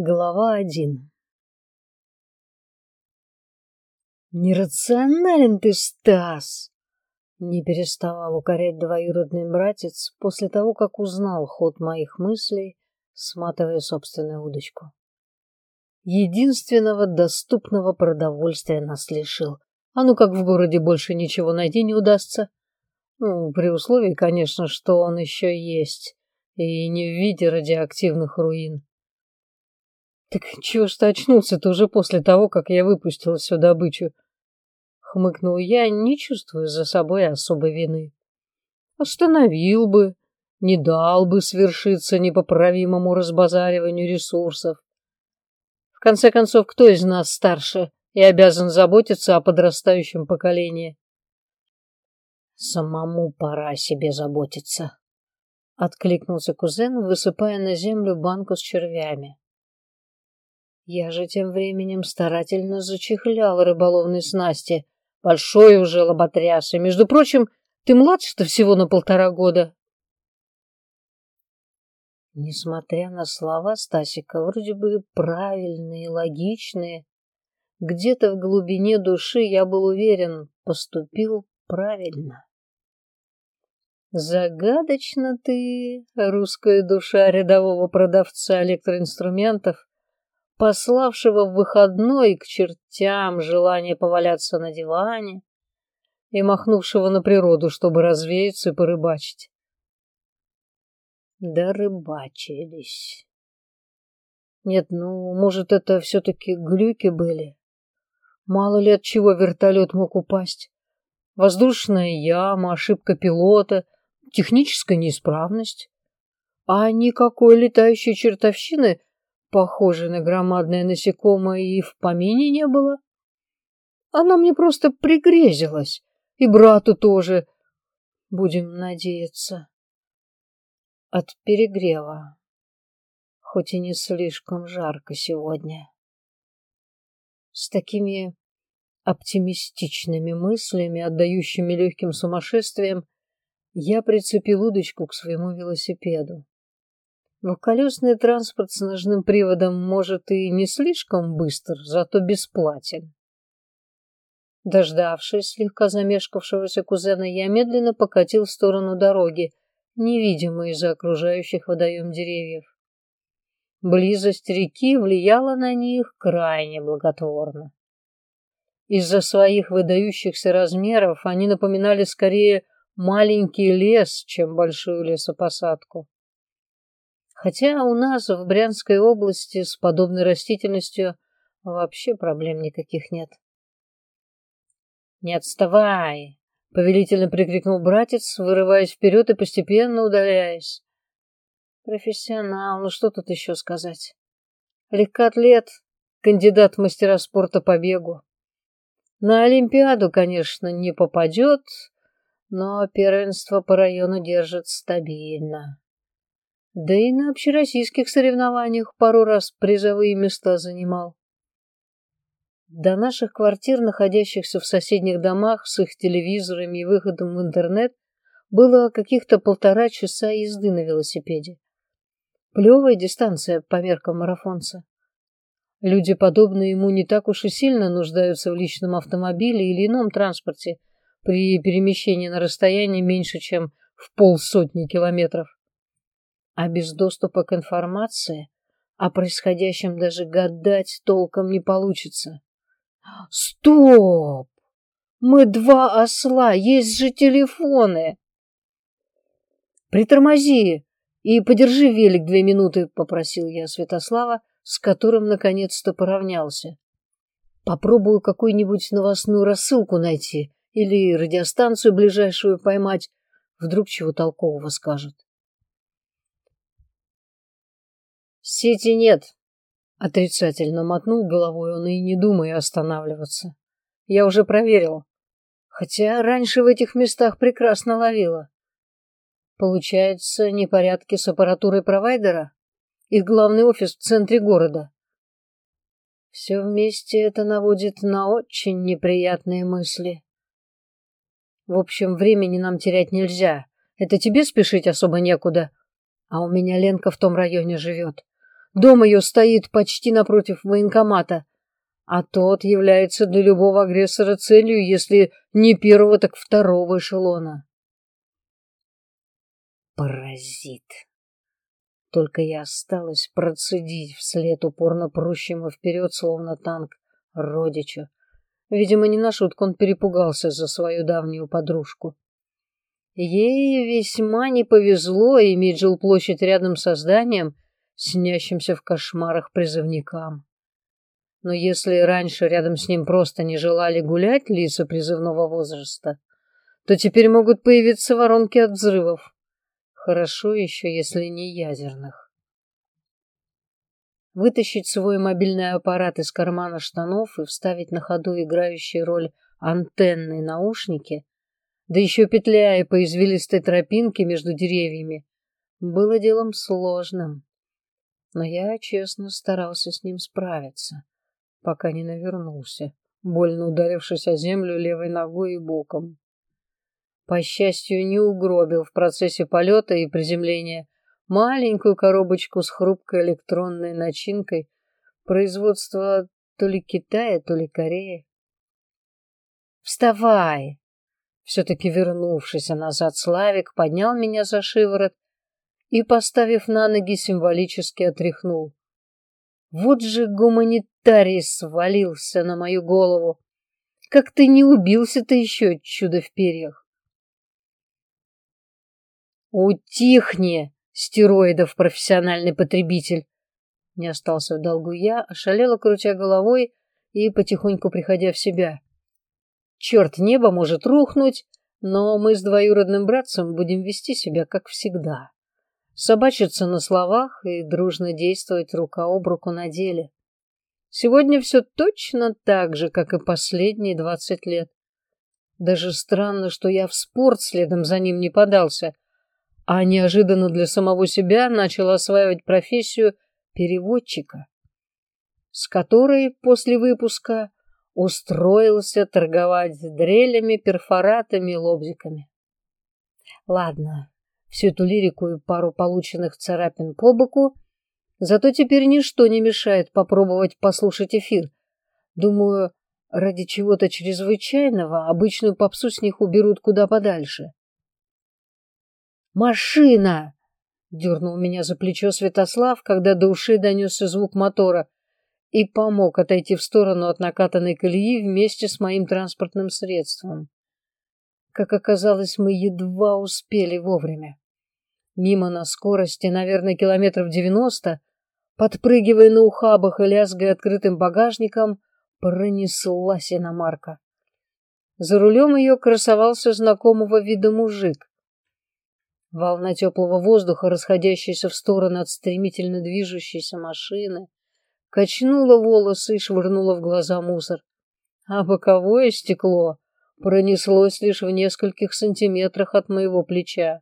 Глава один «Нерационален ты, Стас!» Не переставал укорять двоюродный братец после того, как узнал ход моих мыслей, сматывая собственную удочку. Единственного доступного продовольствия нас лишил. А ну как в городе больше ничего найти не удастся. Ну, при условии, конечно, что он еще есть, и не в виде радиоактивных руин. Так чего ж ты очнулся-то уже после того, как я выпустил всю добычу? Хмыкнул я, не чувствуя за собой особой вины. Остановил бы, не дал бы свершиться непоправимому разбазариванию ресурсов. В конце концов, кто из нас старше и обязан заботиться о подрастающем поколении? Самому пора себе заботиться, откликнулся кузен, высыпая на землю банку с червями. Я же тем временем старательно зачехлял рыболовные снасти. Большой уже лоботряс. И, между прочим, ты младше-то всего на полтора года. Несмотря на слова Стасика, вроде бы правильные, логичные, где-то в глубине души я был уверен, поступил правильно. Загадочно ты, русская душа рядового продавца электроинструментов, пославшего в выходной к чертям желание поваляться на диване и махнувшего на природу, чтобы развеяться и порыбачить. Да рыбачились. Нет, ну, может, это все-таки глюки были? Мало ли от чего вертолет мог упасть. Воздушная яма, ошибка пилота, техническая неисправность. А никакой летающей чертовщины похожей на громадное насекомое, и в помине не было. Она мне просто пригрезилась, и брату тоже, будем надеяться. От перегрева, хоть и не слишком жарко сегодня. С такими оптимистичными мыслями, отдающими легким сумасшествием, я прицепил удочку к своему велосипеду. Двухколесный транспорт с ножным приводом может и не слишком быстр, зато бесплатен. Дождавшись слегка замешкавшегося кузена, я медленно покатил в сторону дороги, невидимой из-за окружающих водоем деревьев. Близость реки влияла на них крайне благотворно. Из-за своих выдающихся размеров они напоминали скорее маленький лес, чем большую лесопосадку. Хотя у нас в Брянской области с подобной растительностью вообще проблем никаких нет. «Не отставай!» — повелительно прикрикнул братец, вырываясь вперед и постепенно удаляясь. «Профессионал, ну что тут еще сказать? Легкоатлет, кандидат в мастера спорта по бегу. На Олимпиаду, конечно, не попадет, но первенство по району держит стабильно да и на общероссийских соревнованиях пару раз призовые места занимал. До наших квартир, находящихся в соседних домах с их телевизорами и выходом в интернет, было каких-то полтора часа езды на велосипеде. Плевая дистанция по меркам марафонца. Люди, подобные ему, не так уж и сильно нуждаются в личном автомобиле или ином транспорте при перемещении на расстоянии меньше, чем в полсотни километров а без доступа к информации о происходящем даже гадать толком не получится. Стоп! Мы два осла, есть же телефоны. Притормози и подержи велик две минуты, попросил я Святослава, с которым наконец-то поравнялся. Попробую какую-нибудь новостную рассылку найти или радиостанцию ближайшую поймать, вдруг чего толкового скажет. Сети нет. Отрицательно мотнул головой он и не думая останавливаться. Я уже проверил. Хотя раньше в этих местах прекрасно ловила. Получается, непорядки с аппаратурой провайдера? Их главный офис в центре города. Все вместе это наводит на очень неприятные мысли. В общем, времени нам терять нельзя. Это тебе спешить особо некуда. А у меня Ленка в том районе живет. Дом ее стоит почти напротив военкомата, а тот является для любого агрессора целью, если не первого, так второго эшелона. Паразит. Только я осталась процедить вслед упорно прущему вперед, словно танк, родичу. Видимо, не на шутку он перепугался за свою давнюю подружку. Ей весьма не повезло иметь жилплощадь рядом со зданием, снящимся в кошмарах призывникам. Но если раньше рядом с ним просто не желали гулять лица призывного возраста, то теперь могут появиться воронки от взрывов. Хорошо еще, если не ядерных. Вытащить свой мобильный аппарат из кармана штанов и вставить на ходу играющие роль антенны наушники, да еще петляя по извилистой тропинке между деревьями, было делом сложным. Но я честно старался с ним справиться, пока не навернулся, больно ударившись о землю левой ногой и боком по счастью, не угробил в процессе полета и приземления маленькую коробочку с хрупкой электронной начинкой производства то ли Китая, то ли Кореи. «Вставай!» Все-таки вернувшийся назад Славик поднял меня за шиворот и, поставив на ноги, символически отряхнул. Вот же гуманитарий свалился на мою голову. Как ты не убился-то еще, чудо в перьях? «Утихни, стероидов профессиональный потребитель!» Не остался в долгу я, ошалела, крутя головой и потихоньку приходя в себя. «Черт, небо может рухнуть, но мы с двоюродным братцем будем вести себя как всегда. Собачиться на словах и дружно действовать рука об руку на деле. Сегодня все точно так же, как и последние двадцать лет. Даже странно, что я в спорт следом за ним не подался — а неожиданно для самого себя начал осваивать профессию переводчика, с которой после выпуска устроился торговать дрелями, перфоратами, лобзиками. Ладно, всю эту лирику и пару полученных царапин по боку, зато теперь ничто не мешает попробовать послушать эфир. Думаю, ради чего-то чрезвычайного обычную попсу с них уберут куда подальше. «Машина!» — дернул меня за плечо Святослав, когда до ушей донесся звук мотора и помог отойти в сторону от накатанной колеи вместе с моим транспортным средством. Как оказалось, мы едва успели вовремя. Мимо на скорости, наверное, километров девяносто, подпрыгивая на ухабах и лязгая открытым багажником, пронеслась иномарка. За рулем ее красовался знакомого вида мужик. Волна теплого воздуха, расходящаяся в стороны от стремительно движущейся машины, качнула волосы и швырнула в глаза мусор. А боковое стекло пронеслось лишь в нескольких сантиметрах от моего плеча.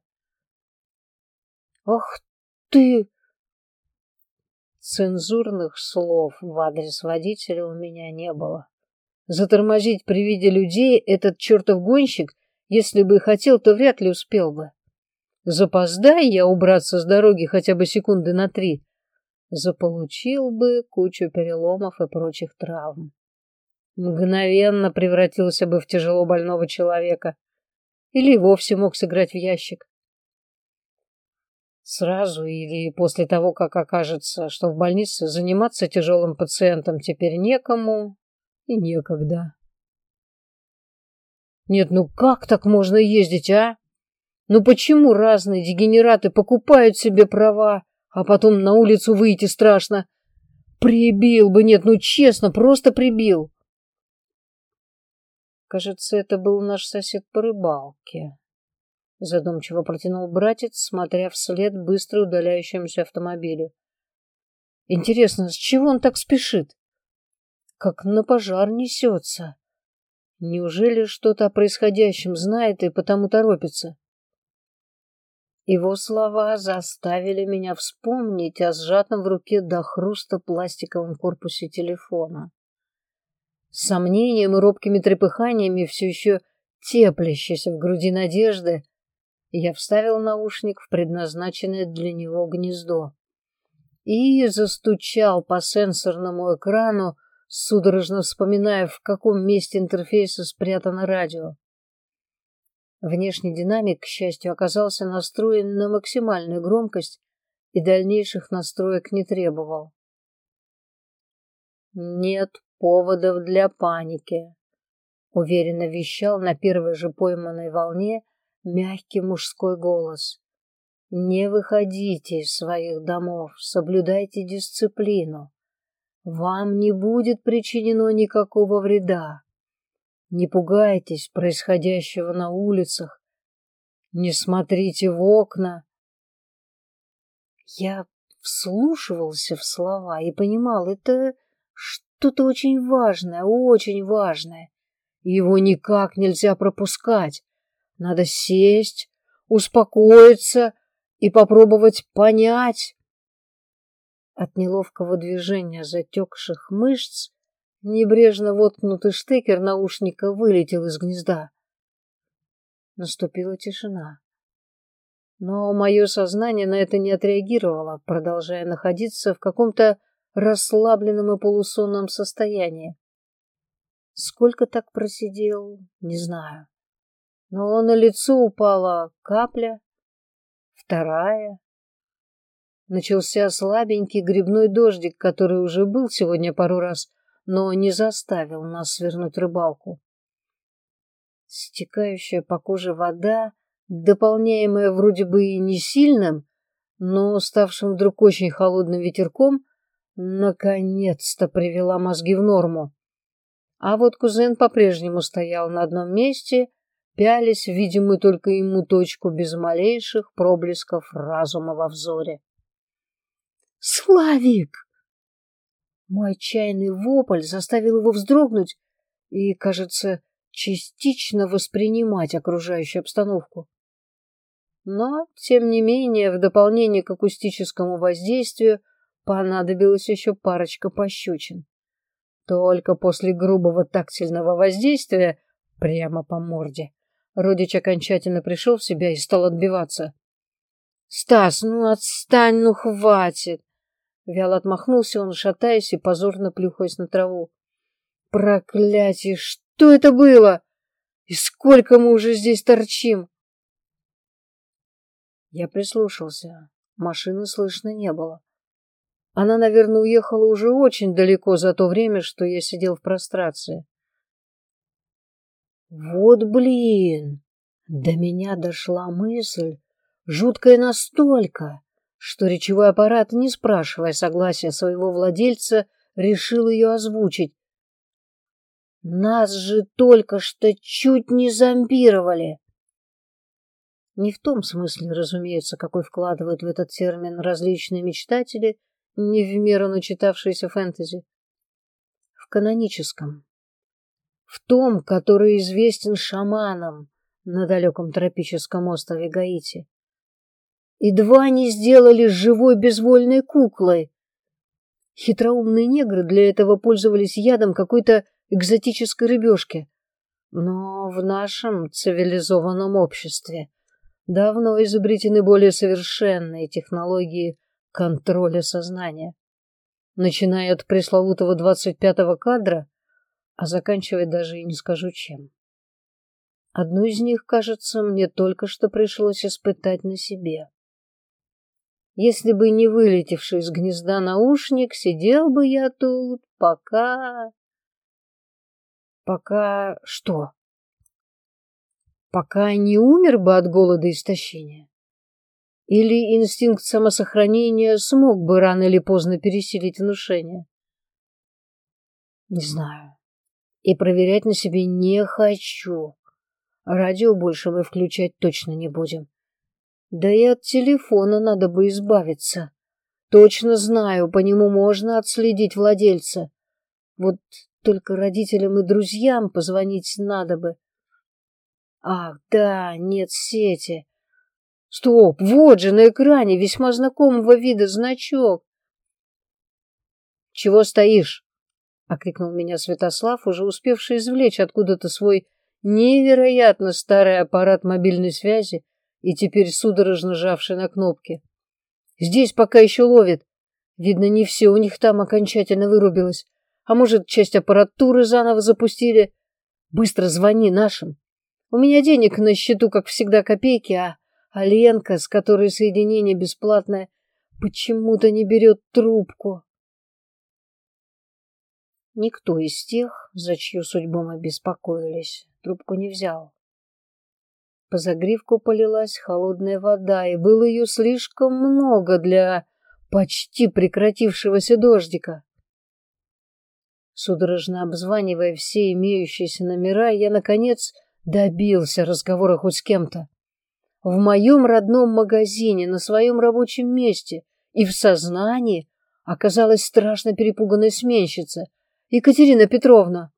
«Ах ты!» Цензурных слов в адрес водителя у меня не было. Затормозить при виде людей этот чертов гонщик, если бы и хотел, то вряд ли успел бы. Запоздай я убраться с дороги хотя бы секунды на три, заполучил бы кучу переломов и прочих травм. Мгновенно превратился бы в тяжело больного человека или вовсе мог сыграть в ящик. Сразу или после того, как окажется, что в больнице заниматься тяжелым пациентом теперь некому и некогда. Нет, ну как так можно ездить, а? Ну почему разные дегенераты покупают себе права, а потом на улицу выйти страшно? Прибил бы, нет, ну честно, просто прибил. Кажется, это был наш сосед по рыбалке. Задумчиво протянул братец, смотря вслед быстро удаляющемуся автомобилю. Интересно, с чего он так спешит? Как на пожар несется. Неужели что-то о происходящем знает и потому торопится? Его слова заставили меня вспомнить о сжатом в руке до хруста пластиковом корпусе телефона. С сомнением и робкими трепыханиями, все еще теплящейся в груди надежды, я вставил наушник в предназначенное для него гнездо и застучал по сенсорному экрану, судорожно вспоминая, в каком месте интерфейса спрятано радио. Внешний динамик, к счастью, оказался настроен на максимальную громкость и дальнейших настроек не требовал. «Нет поводов для паники», — уверенно вещал на первой же пойманной волне мягкий мужской голос. «Не выходите из своих домов, соблюдайте дисциплину. Вам не будет причинено никакого вреда. Не пугайтесь происходящего на улицах. Не смотрите в окна. Я вслушивался в слова и понимал, это что-то очень важное, очень важное. Его никак нельзя пропускать. Надо сесть, успокоиться и попробовать понять. От неловкого движения затекших мышц Небрежно воткнутый штекер наушника вылетел из гнезда. Наступила тишина. Но мое сознание на это не отреагировало, продолжая находиться в каком-то расслабленном и полусонном состоянии. Сколько так просидел, не знаю. Но на лицо упала капля, вторая. Начался слабенький грибной дождик, который уже был сегодня пару раз, но не заставил нас свернуть рыбалку. Стекающая по коже вода, дополняемая вроде бы и не сильным, но ставшим вдруг очень холодным ветерком, наконец-то привела мозги в норму. А вот кузен по-прежнему стоял на одном месте, пялись в видимую только ему точку без малейших проблесков разума во взоре. «Славик!» Мой отчаянный вопль заставил его вздрогнуть и, кажется, частично воспринимать окружающую обстановку. Но, тем не менее, в дополнение к акустическому воздействию понадобилась еще парочка пощечин. Только после грубого тактильного воздействия прямо по морде родич окончательно пришел в себя и стал отбиваться. «Стас, ну отстань, ну хватит!» Вяло отмахнулся он, шатаясь и позорно плюхаясь на траву. Проклятие, что это было? И сколько мы уже здесь торчим? Я прислушался. Машины слышно не было. Она, наверное, уехала уже очень далеко за то время, что я сидел в прострации. Вот блин! До меня дошла мысль, жуткая настолько, что речевой аппарат, не спрашивая согласия своего владельца, решил ее озвучить. Нас же только что чуть не зомбировали. Не в том смысле, разумеется, какой вкладывают в этот термин различные мечтатели, не в меру начитавшиеся фэнтези. В каноническом. В том, который известен шаманам на далеком тропическом острове Гаити. Едва не сделали живой безвольной куклой. Хитроумные негры для этого пользовались ядом какой-то экзотической рыбешки. Но в нашем цивилизованном обществе давно изобретены более совершенные технологии контроля сознания. Начиная от пресловутого двадцать пятого кадра, а заканчивая даже и не скажу чем. Одну из них, кажется, мне только что пришлось испытать на себе. Если бы не вылетевший из гнезда наушник, сидел бы я тут, пока... Пока что? Пока не умер бы от голода и истощения? Или инстинкт самосохранения смог бы рано или поздно пересилить внушение? Не знаю. И проверять на себе не хочу. Радио больше мы включать точно не будем. Да и от телефона надо бы избавиться. Точно знаю, по нему можно отследить владельца. Вот только родителям и друзьям позвонить надо бы. Ах, да, нет сети. Стоп, вот же на экране весьма знакомого вида значок. Чего стоишь? — окликнул меня Святослав, уже успевший извлечь откуда-то свой невероятно старый аппарат мобильной связи и теперь судорожно жавший на кнопки. «Здесь пока еще ловит. Видно, не все у них там окончательно вырубилось. А может, часть аппаратуры заново запустили? Быстро звони нашим. У меня денег на счету, как всегда, копейки, а, а Ленка, с которой соединение бесплатное, почему-то не берет трубку. Никто из тех, за чью судьбу мы беспокоились, трубку не взял. По загривку полилась холодная вода, и было ее слишком много для почти прекратившегося дождика. Судорожно обзванивая все имеющиеся номера, я, наконец, добился разговора хоть с кем-то. В моем родном магазине, на своем рабочем месте и в сознании оказалась страшно перепуганная сменщица Екатерина Петровна.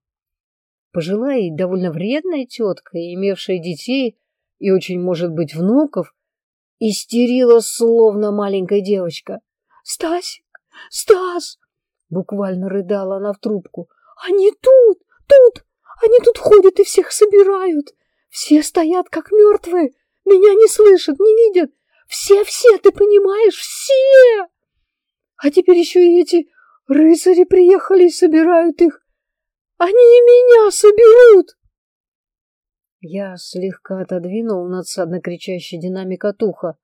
Пожилая и довольно вредная тетка, имевшая детей и очень, может быть, внуков, истерила словно маленькая девочка. «Стасик! Стас! Буквально рыдала она в трубку. Они тут! Тут! Они тут ходят и всех собирают! Все стоят как мертвые! Меня не слышат, не видят! Все-все, ты понимаешь, все! А теперь еще и эти рыцари приехали и собирают их! Они и меня соберут!» Я слегка отодвинул надсадно кричащий динамик от уха.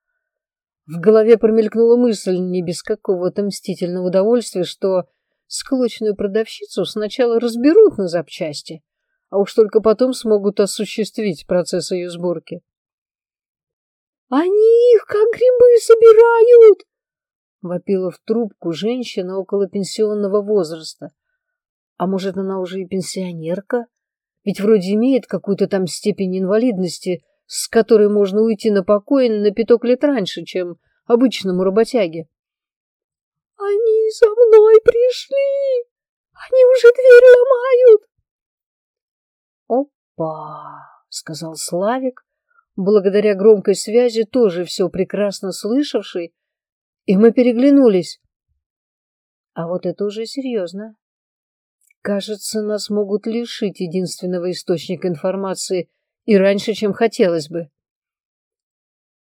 В голове промелькнула мысль, не без какого-то мстительного удовольствия, что склочную продавщицу сначала разберут на запчасти, а уж только потом смогут осуществить процесс ее сборки. «Они их как грибы собирают!» — вопила в трубку женщина около пенсионного возраста. А может, она уже и пенсионерка? Ведь вроде имеет какую-то там степень инвалидности — с которой можно уйти на покой на пяток лет раньше, чем обычному работяге. «Они за мной пришли! Они уже дверь ломают!» «Опа!» — сказал Славик, благодаря громкой связи тоже все прекрасно слышавший, и мы переглянулись. А вот это уже серьезно. Кажется, нас могут лишить единственного источника информации — и раньше, чем хотелось бы.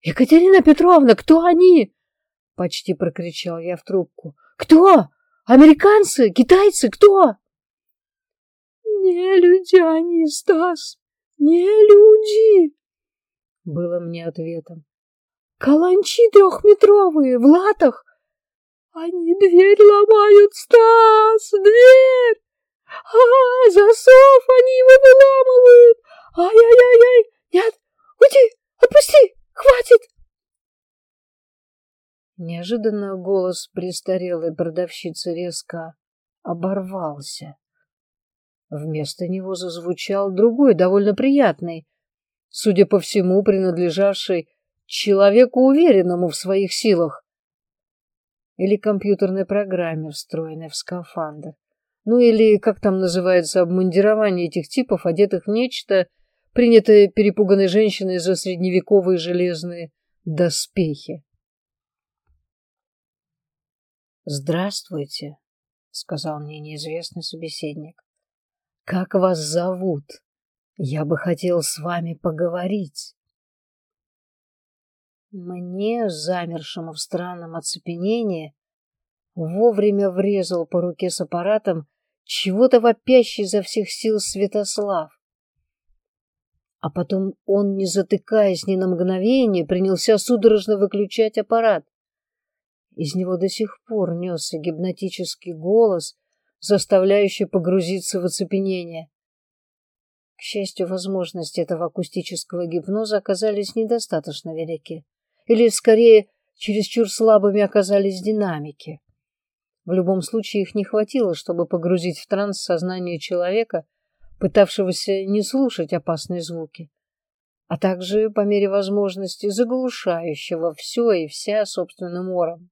«Екатерина Петровна, кто они?» — почти прокричал я в трубку. «Кто? Американцы? Китайцы? Кто?» «Не люди они, Стас, не люди!» — было мне ответом. «Каланчи трехметровые, в латах! Они дверь ломают, Стас, дверь! А, засов они его выламывают! Ай-яй-яй-яй! Нет! Уйди! Отпусти! Хватит! Неожиданно голос престарелой продавщицы резко оборвался. Вместо него зазвучал другой, довольно приятный, судя по всему, принадлежавший человеку, уверенному в своих силах, или компьютерной программе, встроенной в скафандр. Ну или, как там называется, обмундирование этих типов, одетых в нечто, принятое перепуганной женщиной за средневековые железные доспехи. «Здравствуйте», — сказал мне неизвестный собеседник. «Как вас зовут? Я бы хотел с вами поговорить». Мне, замершему в странном оцепенении, вовремя врезал по руке с аппаратом чего-то вопящий изо всех сил Святослав. А потом он, не затыкаясь ни на мгновение, принялся судорожно выключать аппарат. Из него до сих пор несся гипнотический голос, заставляющий погрузиться в оцепенение. К счастью, возможности этого акустического гипноза оказались недостаточно велики. Или, скорее, чересчур слабыми оказались динамики. В любом случае их не хватило, чтобы погрузить в транс сознание человека, пытавшегося не слушать опасные звуки, а также, по мере возможности, заглушающего все и вся собственным ором.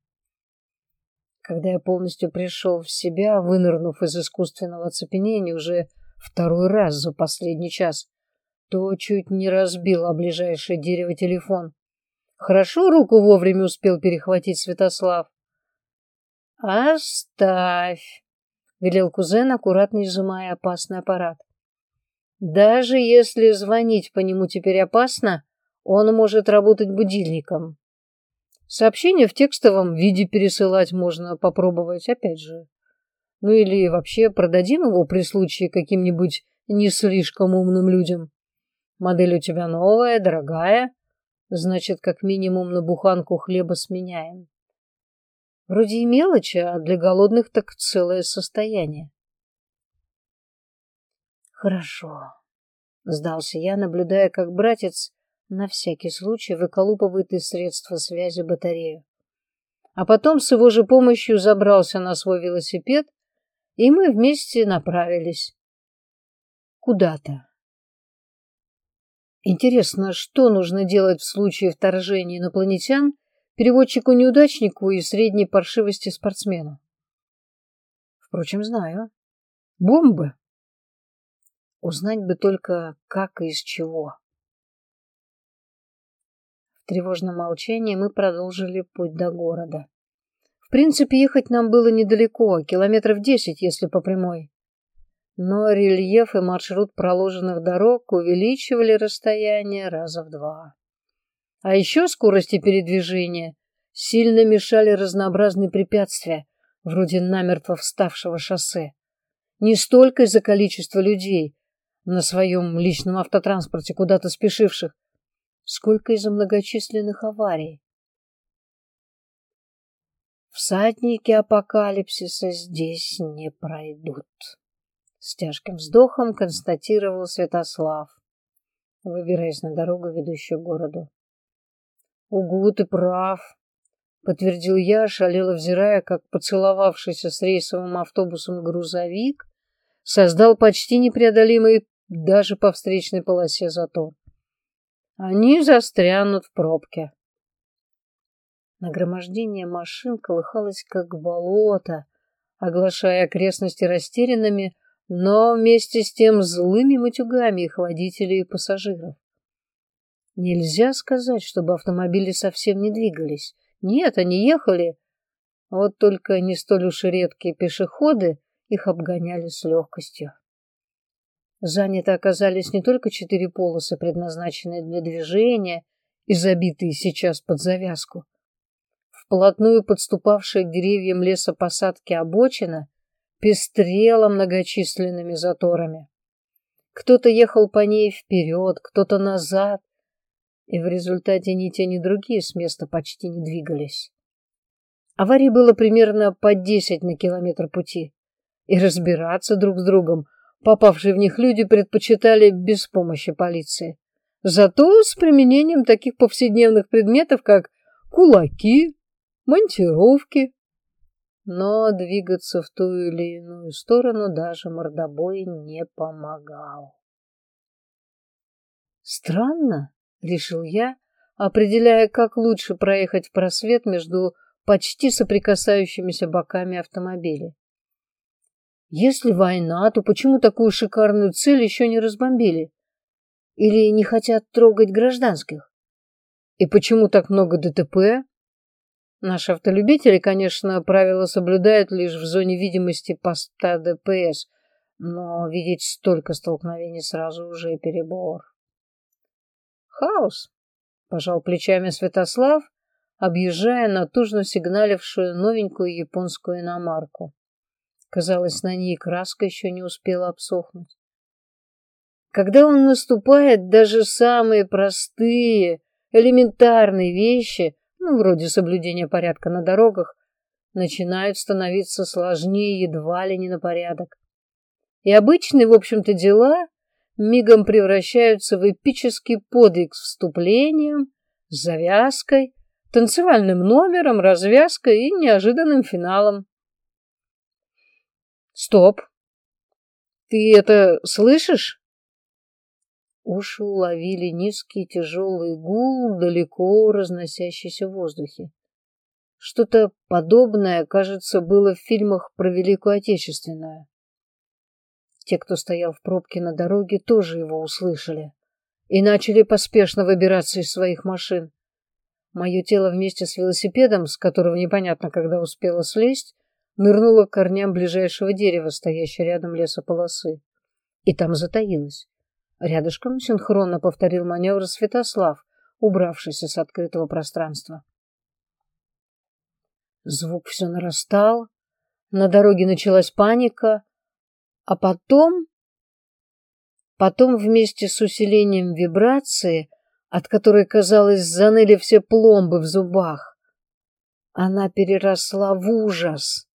Когда я полностью пришел в себя, вынырнув из искусственного оцепенения уже второй раз за последний час, то чуть не разбил о ближайшее дерево телефон. Хорошо руку вовремя успел перехватить Святослав. «Оставь!» — велел кузен, аккуратно изымая опасный аппарат. «Даже если звонить по нему теперь опасно, он может работать будильником. Сообщение в текстовом виде пересылать можно попробовать, опять же. Ну или вообще продадим его при случае каким-нибудь не слишком умным людям. Модель у тебя новая, дорогая. Значит, как минимум на буханку хлеба сменяем. Вроде и мелочи, а для голодных так целое состояние. Хорошо, сдался я, наблюдая, как братец на всякий случай выколупывает из средства связи батарею. А потом с его же помощью забрался на свой велосипед, и мы вместе направились куда-то. Интересно, что нужно делать в случае вторжения инопланетян переводчику-неудачнику и средней паршивости спортсмену? Впрочем, знаю. Бомбы. Узнать бы только, как и из чего. В тревожном молчании мы продолжили путь до города. Принципе, ехать нам было недалеко, километров десять, если по прямой. Но рельеф и маршрут проложенных дорог увеличивали расстояние раза в два. А еще скорости передвижения сильно мешали разнообразные препятствия, вроде намертво вставшего шоссе. Не столько из-за количества людей, на своем личном автотранспорте куда-то спешивших, сколько из-за многочисленных аварий. Всадники апокалипсиса здесь не пройдут. С тяжким вздохом констатировал Святослав, выбираясь на дорогу, ведущую к городу. «Угу, ты прав», — подтвердил я, шалело взирая, как поцеловавшийся с рейсовым автобусом грузовик создал почти непреодолимый даже по встречной полосе затор. Они застрянут в пробке. Нагромождение машин колыхалось, как болото, оглашая окрестности растерянными, но вместе с тем злыми матюгами их водителей и пассажиров. Нельзя сказать, чтобы автомобили совсем не двигались. Нет, они ехали. Вот только не столь уж и редкие пешеходы их обгоняли с легкостью. Заняты оказались не только четыре полосы, предназначенные для движения и забитые сейчас под завязку. Вплотную подступавшая к деревьям лесопосадки обочина пестрела многочисленными заторами. Кто-то ехал по ней вперед, кто-то назад, и в результате ни те, ни другие с места почти не двигались. Аварий было примерно по десять на километр пути, и разбираться друг с другом Попавшие в них люди предпочитали без помощи полиции. Зато с применением таких повседневных предметов, как кулаки, монтировки. Но двигаться в ту или иную сторону даже мордобой не помогал. Странно, решил я, определяя, как лучше проехать в просвет между почти соприкасающимися боками автомобиля. Если война, то почему такую шикарную цель еще не разбомбили? Или не хотят трогать гражданских? И почему так много ДТП? Наши автолюбители, конечно, правила соблюдают лишь в зоне видимости поста ДПС, но видеть столько столкновений сразу уже перебор. Хаос, пожал плечами Святослав, объезжая натужно сигналившую новенькую японскую иномарку. Казалось, на ней краска еще не успела обсохнуть. Когда он наступает, даже самые простые, элементарные вещи, ну, вроде соблюдения порядка на дорогах, начинают становиться сложнее едва ли не на порядок. И обычные, в общем-то, дела мигом превращаются в эпический подвиг с вступлением, с завязкой, танцевальным номером, развязкой и неожиданным финалом. Стоп. Ты это слышишь? Уши уловили низкий тяжелый гул, далеко разносящийся в воздухе. Что-то подобное, кажется, было в фильмах про Великую Отечественную. Те, кто стоял в пробке на дороге, тоже его услышали и начали поспешно выбираться из своих машин. Мое тело вместе с велосипедом, с которого непонятно когда успело слезть, нырнула к корням ближайшего дерева, стоящего рядом лесополосы. И там затаилась. Рядышком синхронно повторил маневр Святослав, убравшийся с открытого пространства. Звук все нарастал, на дороге началась паника, а потом... Потом вместе с усилением вибрации, от которой, казалось, заныли все пломбы в зубах, она переросла в ужас.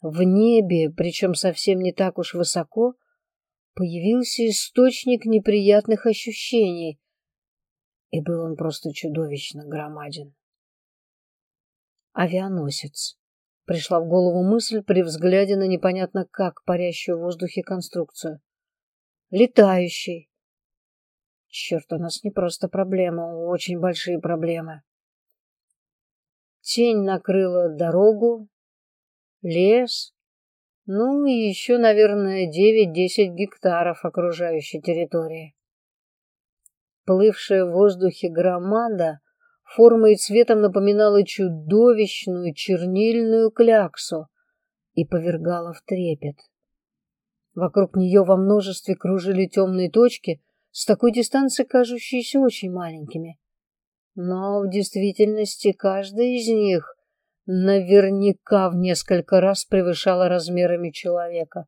В небе, причем совсем не так уж высоко, появился источник неприятных ощущений, и был он просто чудовищно громаден. Авианосец. Пришла в голову мысль при взгляде на непонятно как парящую в воздухе конструкцию. Летающий. Черт, у нас не просто проблема, очень большие проблемы. Тень накрыла дорогу, лес, ну и еще, наверное, 9-10 гектаров окружающей территории. Плывшая в воздухе громада формой и цветом напоминала чудовищную чернильную кляксу и повергала в трепет. Вокруг нее во множестве кружили темные точки, с такой дистанции кажущиеся очень маленькими. Но в действительности каждая из них наверняка в несколько раз превышала размерами человека.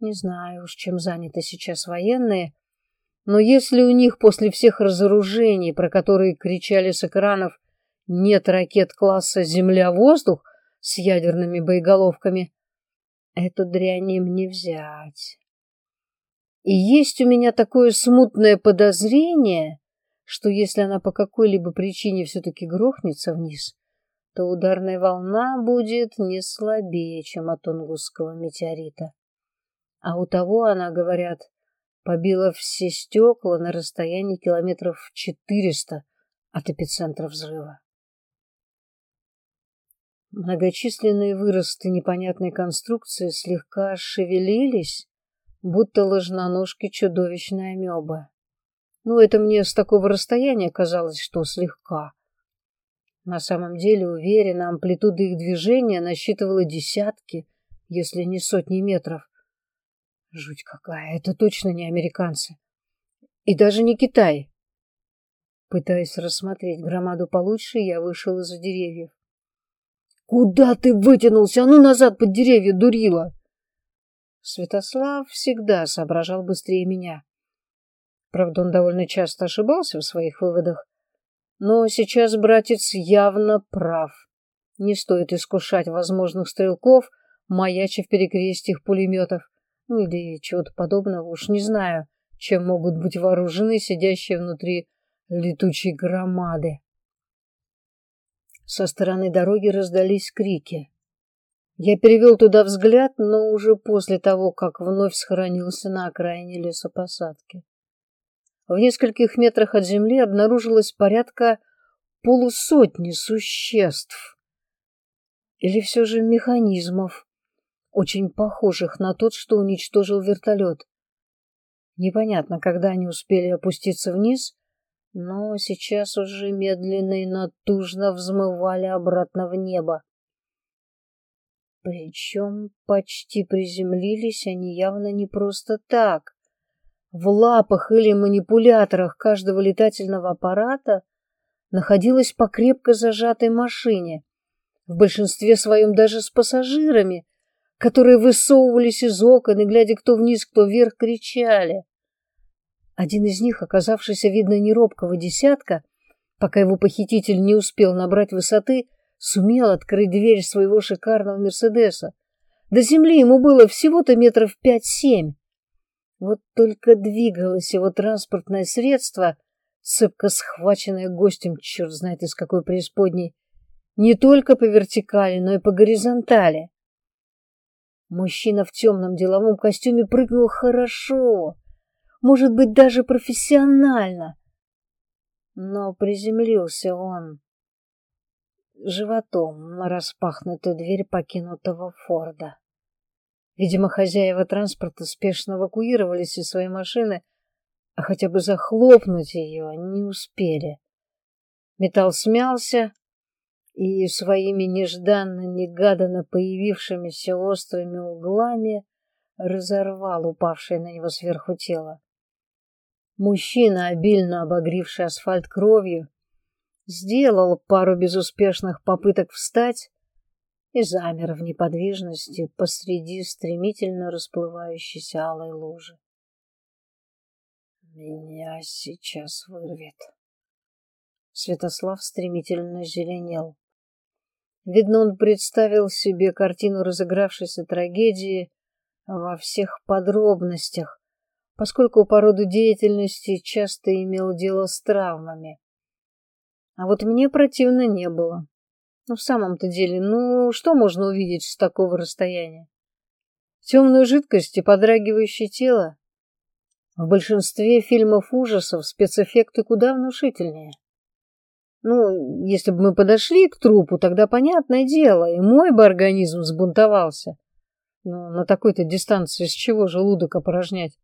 Не знаю уж, чем заняты сейчас военные, но если у них после всех разоружений, про которые кричали с экранов, нет ракет класса «Земля-воздух» с ядерными боеголовками, эту дрянь им не взять. И есть у меня такое смутное подозрение, что если она по какой-либо причине все-таки грохнется вниз, то ударная волна будет не слабее, чем от тунгусского метеорита. А у того, она, говорят, побила все стекла на расстоянии километров 400 от эпицентра взрыва. Многочисленные выросты непонятной конструкции слегка шевелились, будто ложноножки чудовищной амебы. Ну, это мне с такого расстояния казалось, что слегка. На самом деле, уверена, амплитуда их движения насчитывала десятки, если не сотни метров. Жуть какая, это точно не американцы. И даже не Китай. Пытаясь рассмотреть громаду получше, я вышел из-за деревьев. «Куда ты вытянулся? А ну назад под деревья, дурила!» Святослав всегда соображал быстрее меня. Правда, он довольно часто ошибался в своих выводах. Но сейчас братец явно прав. Не стоит искушать возможных стрелков, маяча в перекрестьях пулеметов. Ну или чего-то подобного, уж не знаю, чем могут быть вооружены сидящие внутри летучей громады. Со стороны дороги раздались крики. Я перевел туда взгляд, но уже после того, как вновь схоронился на окраине лесопосадки. В нескольких метрах от земли обнаружилось порядка полусотни существ. Или все же механизмов, очень похожих на тот, что уничтожил вертолет. Непонятно, когда они успели опуститься вниз, но сейчас уже медленно и натужно взмывали обратно в небо. Причем почти приземлились они явно не просто так. В лапах или манипуляторах каждого летательного аппарата находилась по крепко зажатой машине, в большинстве своем даже с пассажирами, которые высовывались из окон и, глядя кто вниз, кто вверх, кричали. Один из них, оказавшийся, видно, неробкого десятка, пока его похититель не успел набрать высоты, сумел открыть дверь своего шикарного Мерседеса. До земли ему было всего-то метров пять-семь. Вот только двигалось его транспортное средство, цепко схваченное гостем, черт знает из какой преисподней, не только по вертикали, но и по горизонтали. Мужчина в темном деловом костюме прыгнул хорошо, может быть, даже профессионально. Но приземлился он животом на распахнутую дверь покинутого Форда. Видимо, хозяева транспорта спешно эвакуировались из своей машины, а хотя бы захлопнуть ее не успели. Металл смялся и своими нежданно-негаданно появившимися острыми углами разорвал упавшее на него сверху тело. Мужчина, обильно обогривший асфальт кровью, сделал пару безуспешных попыток встать и замер в неподвижности посреди стремительно расплывающейся алой лужи. Меня сейчас вырвет. Святослав стремительно зеленел. Видно, он представил себе картину разыгравшейся трагедии во всех подробностях, поскольку по роду деятельности часто имел дело с травмами. А вот мне противно не было. Ну, в самом-то деле, ну, что можно увидеть с такого расстояния? Темную жидкость и подрагивающее тело? В большинстве фильмов ужасов спецэффекты куда внушительнее. Ну, если бы мы подошли к трупу, тогда понятное дело, и мой бы организм сбунтовался. Но на такой-то дистанции с чего желудок опорожнять?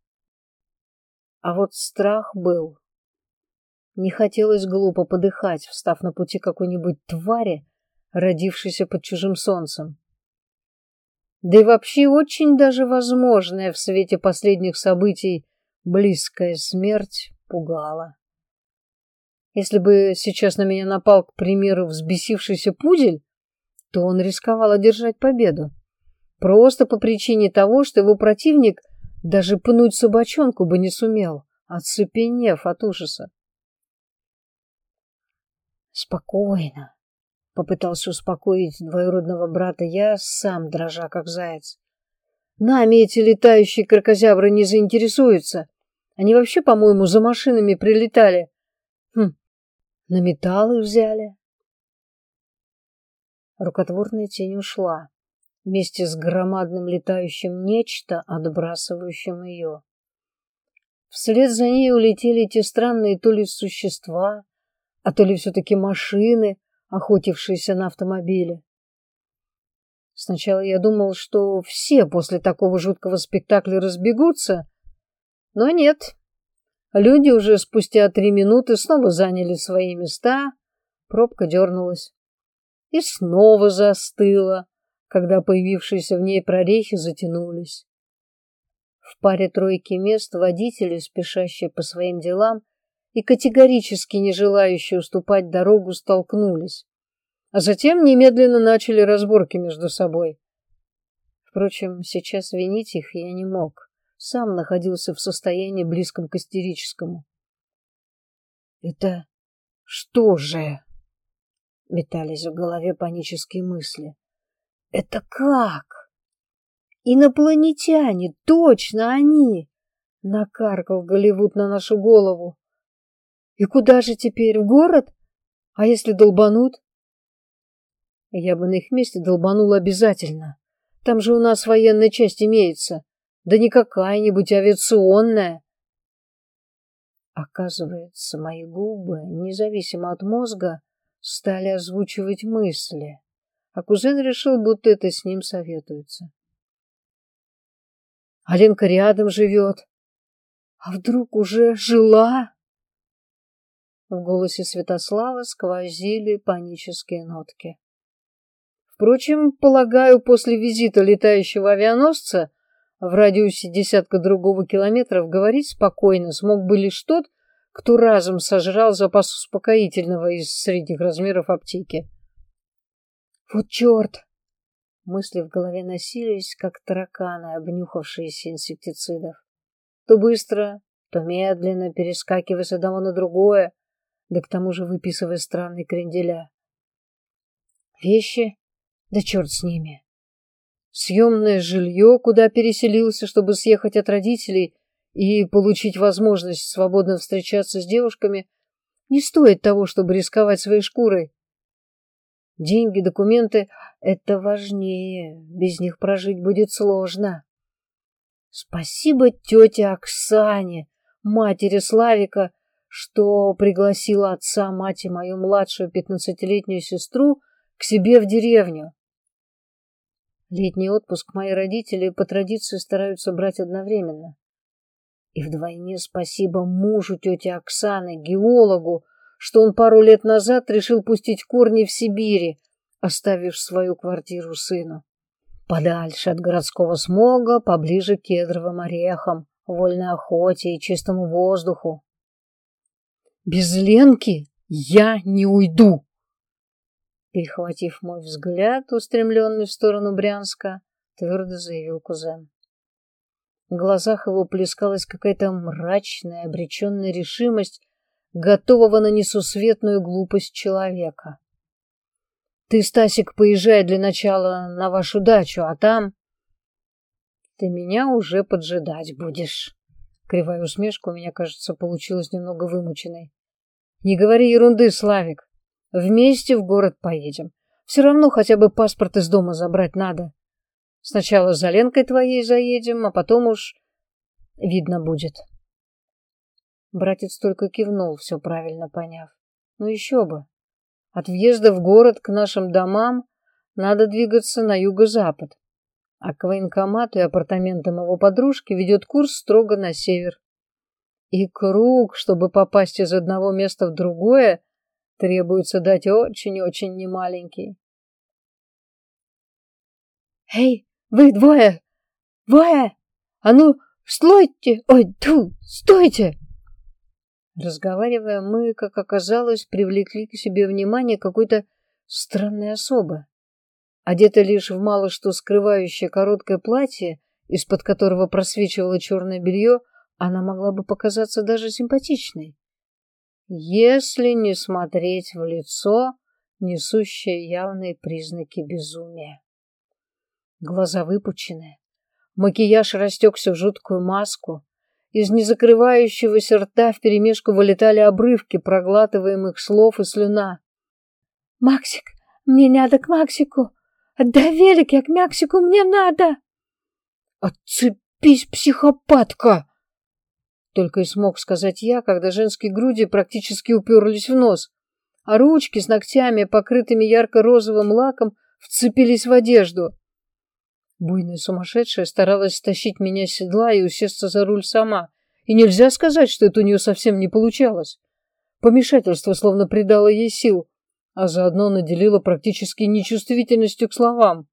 А вот страх был. Не хотелось глупо подыхать, встав на пути какой-нибудь твари, родившейся под чужим солнцем. Да и вообще очень даже возможная в свете последних событий близкая смерть пугала. Если бы сейчас на меня напал, к примеру, взбесившийся пудель, то он рисковал одержать победу. Просто по причине того, что его противник даже пнуть собачонку бы не сумел, оцепенев от ужаса. Спокойно, попытался успокоить двоюродного брата я, сам дрожа как заяц. Нами эти летающие крокозябры не заинтересуются. Они вообще, по-моему, за машинами прилетали. Хм, на металлы взяли. Рукотворная тень ушла вместе с громадным летающим нечто, отбрасывающим ее. Вслед за ней улетели те странные то ли существа, а то ли все-таки машины, охотившиеся на автомобиле. Сначала я думал, что все после такого жуткого спектакля разбегутся, но нет, Люди уже спустя три минуты снова заняли свои места, пробка дернулась. И снова застыла, когда появившиеся в ней прорехи затянулись. В паре тройки мест водители, спешащие по своим делам и категорически не желающие уступать дорогу, столкнулись, а затем немедленно начали разборки между собой. Впрочем, сейчас винить их я не мог сам находился в состоянии близком к истерическому. «Это что же?» — метались в голове панические мысли. «Это как?» «Инопланетяне! Точно они!» — накаркал Голливуд на нашу голову. «И куда же теперь? В город? А если долбанут?» «Я бы на их месте долбанул обязательно. Там же у нас военная часть имеется. Да не какая-нибудь авиационная. Оказывается, мои губы, независимо от мозга, стали озвучивать мысли, а кузен решил, будто это с ним советуется. Аленка рядом живет. А вдруг уже жила? В голосе Святослава сквозили панические нотки. Впрочем, полагаю, после визита летающего авианосца в радиусе десятка другого километров говорить спокойно смог бы лишь тот, кто разом сожрал запас успокоительного из средних размеров аптеки. Вот черт! Мысли в голове носились, как тараканы, обнюхавшиеся инсектицидов. То быстро, то медленно, перескакивая с одного на другое, да к тому же выписывая странные кренделя. Вещи? Да черт с ними съемное жилье, куда переселился, чтобы съехать от родителей и получить возможность свободно встречаться с девушками, не стоит того, чтобы рисковать своей шкурой. Деньги, документы — это важнее, без них прожить будет сложно. Спасибо тете Оксане, матери Славика, что пригласила отца, мать и мою младшую пятнадцатилетнюю сестру к себе в деревню. Летний отпуск мои родители по традиции стараются брать одновременно. И вдвойне спасибо мужу тети Оксаны, геологу, что он пару лет назад решил пустить корни в Сибири, оставив свою квартиру сыну. Подальше от городского смога, поближе к кедровым орехам, вольной охоте и чистому воздуху. Без Ленки Я не уйду!» Перехватив мой взгляд, устремленный в сторону Брянска, твердо заявил кузен. В глазах его плескалась какая-то мрачная, обреченная решимость, готового на несусветную глупость человека. Ты, Стасик, поезжай для начала на вашу дачу, а там... Ты меня уже поджидать будешь. Кривая усмешка у меня, кажется, получилась немного вымученной. Не говори ерунды, Славик. Вместе в город поедем. Все равно хотя бы паспорт из дома забрать надо. Сначала за Ленкой твоей заедем, а потом уж видно будет. Братец только кивнул, все правильно поняв. Ну еще бы. От въезда в город к нашим домам надо двигаться на юго-запад, а к военкомату и апартаментам его подружки ведет курс строго на север. И круг, чтобы попасть из одного места в другое, требуется дать очень-очень немаленький. «Эй, вы двое! Двое! А ну, стойте! Ой, ту, стойте!» Разговаривая, мы, как оказалось, привлекли к себе внимание какой-то странной особы. Одета лишь в мало что скрывающее короткое платье, из-под которого просвечивало черное белье, она могла бы показаться даже симпатичной. Если не смотреть в лицо, несущее явные признаки безумия. Глаза выпучены, макияж растекся в жуткую маску, из незакрывающегося рта вперемешку вылетали обрывки проглатываемых слов и слюна. «Максик, мне надо к Максику! Отдай велик, я к Максику, мне надо!» «Отцепись, психопатка!» Только и смог сказать я, когда женские груди практически уперлись в нос, а ручки с ногтями, покрытыми ярко-розовым лаком, вцепились в одежду. Буйная сумасшедшая старалась стащить меня с седла и усесться за руль сама. И нельзя сказать, что это у нее совсем не получалось. Помешательство словно придало ей сил, а заодно наделило практически нечувствительностью к словам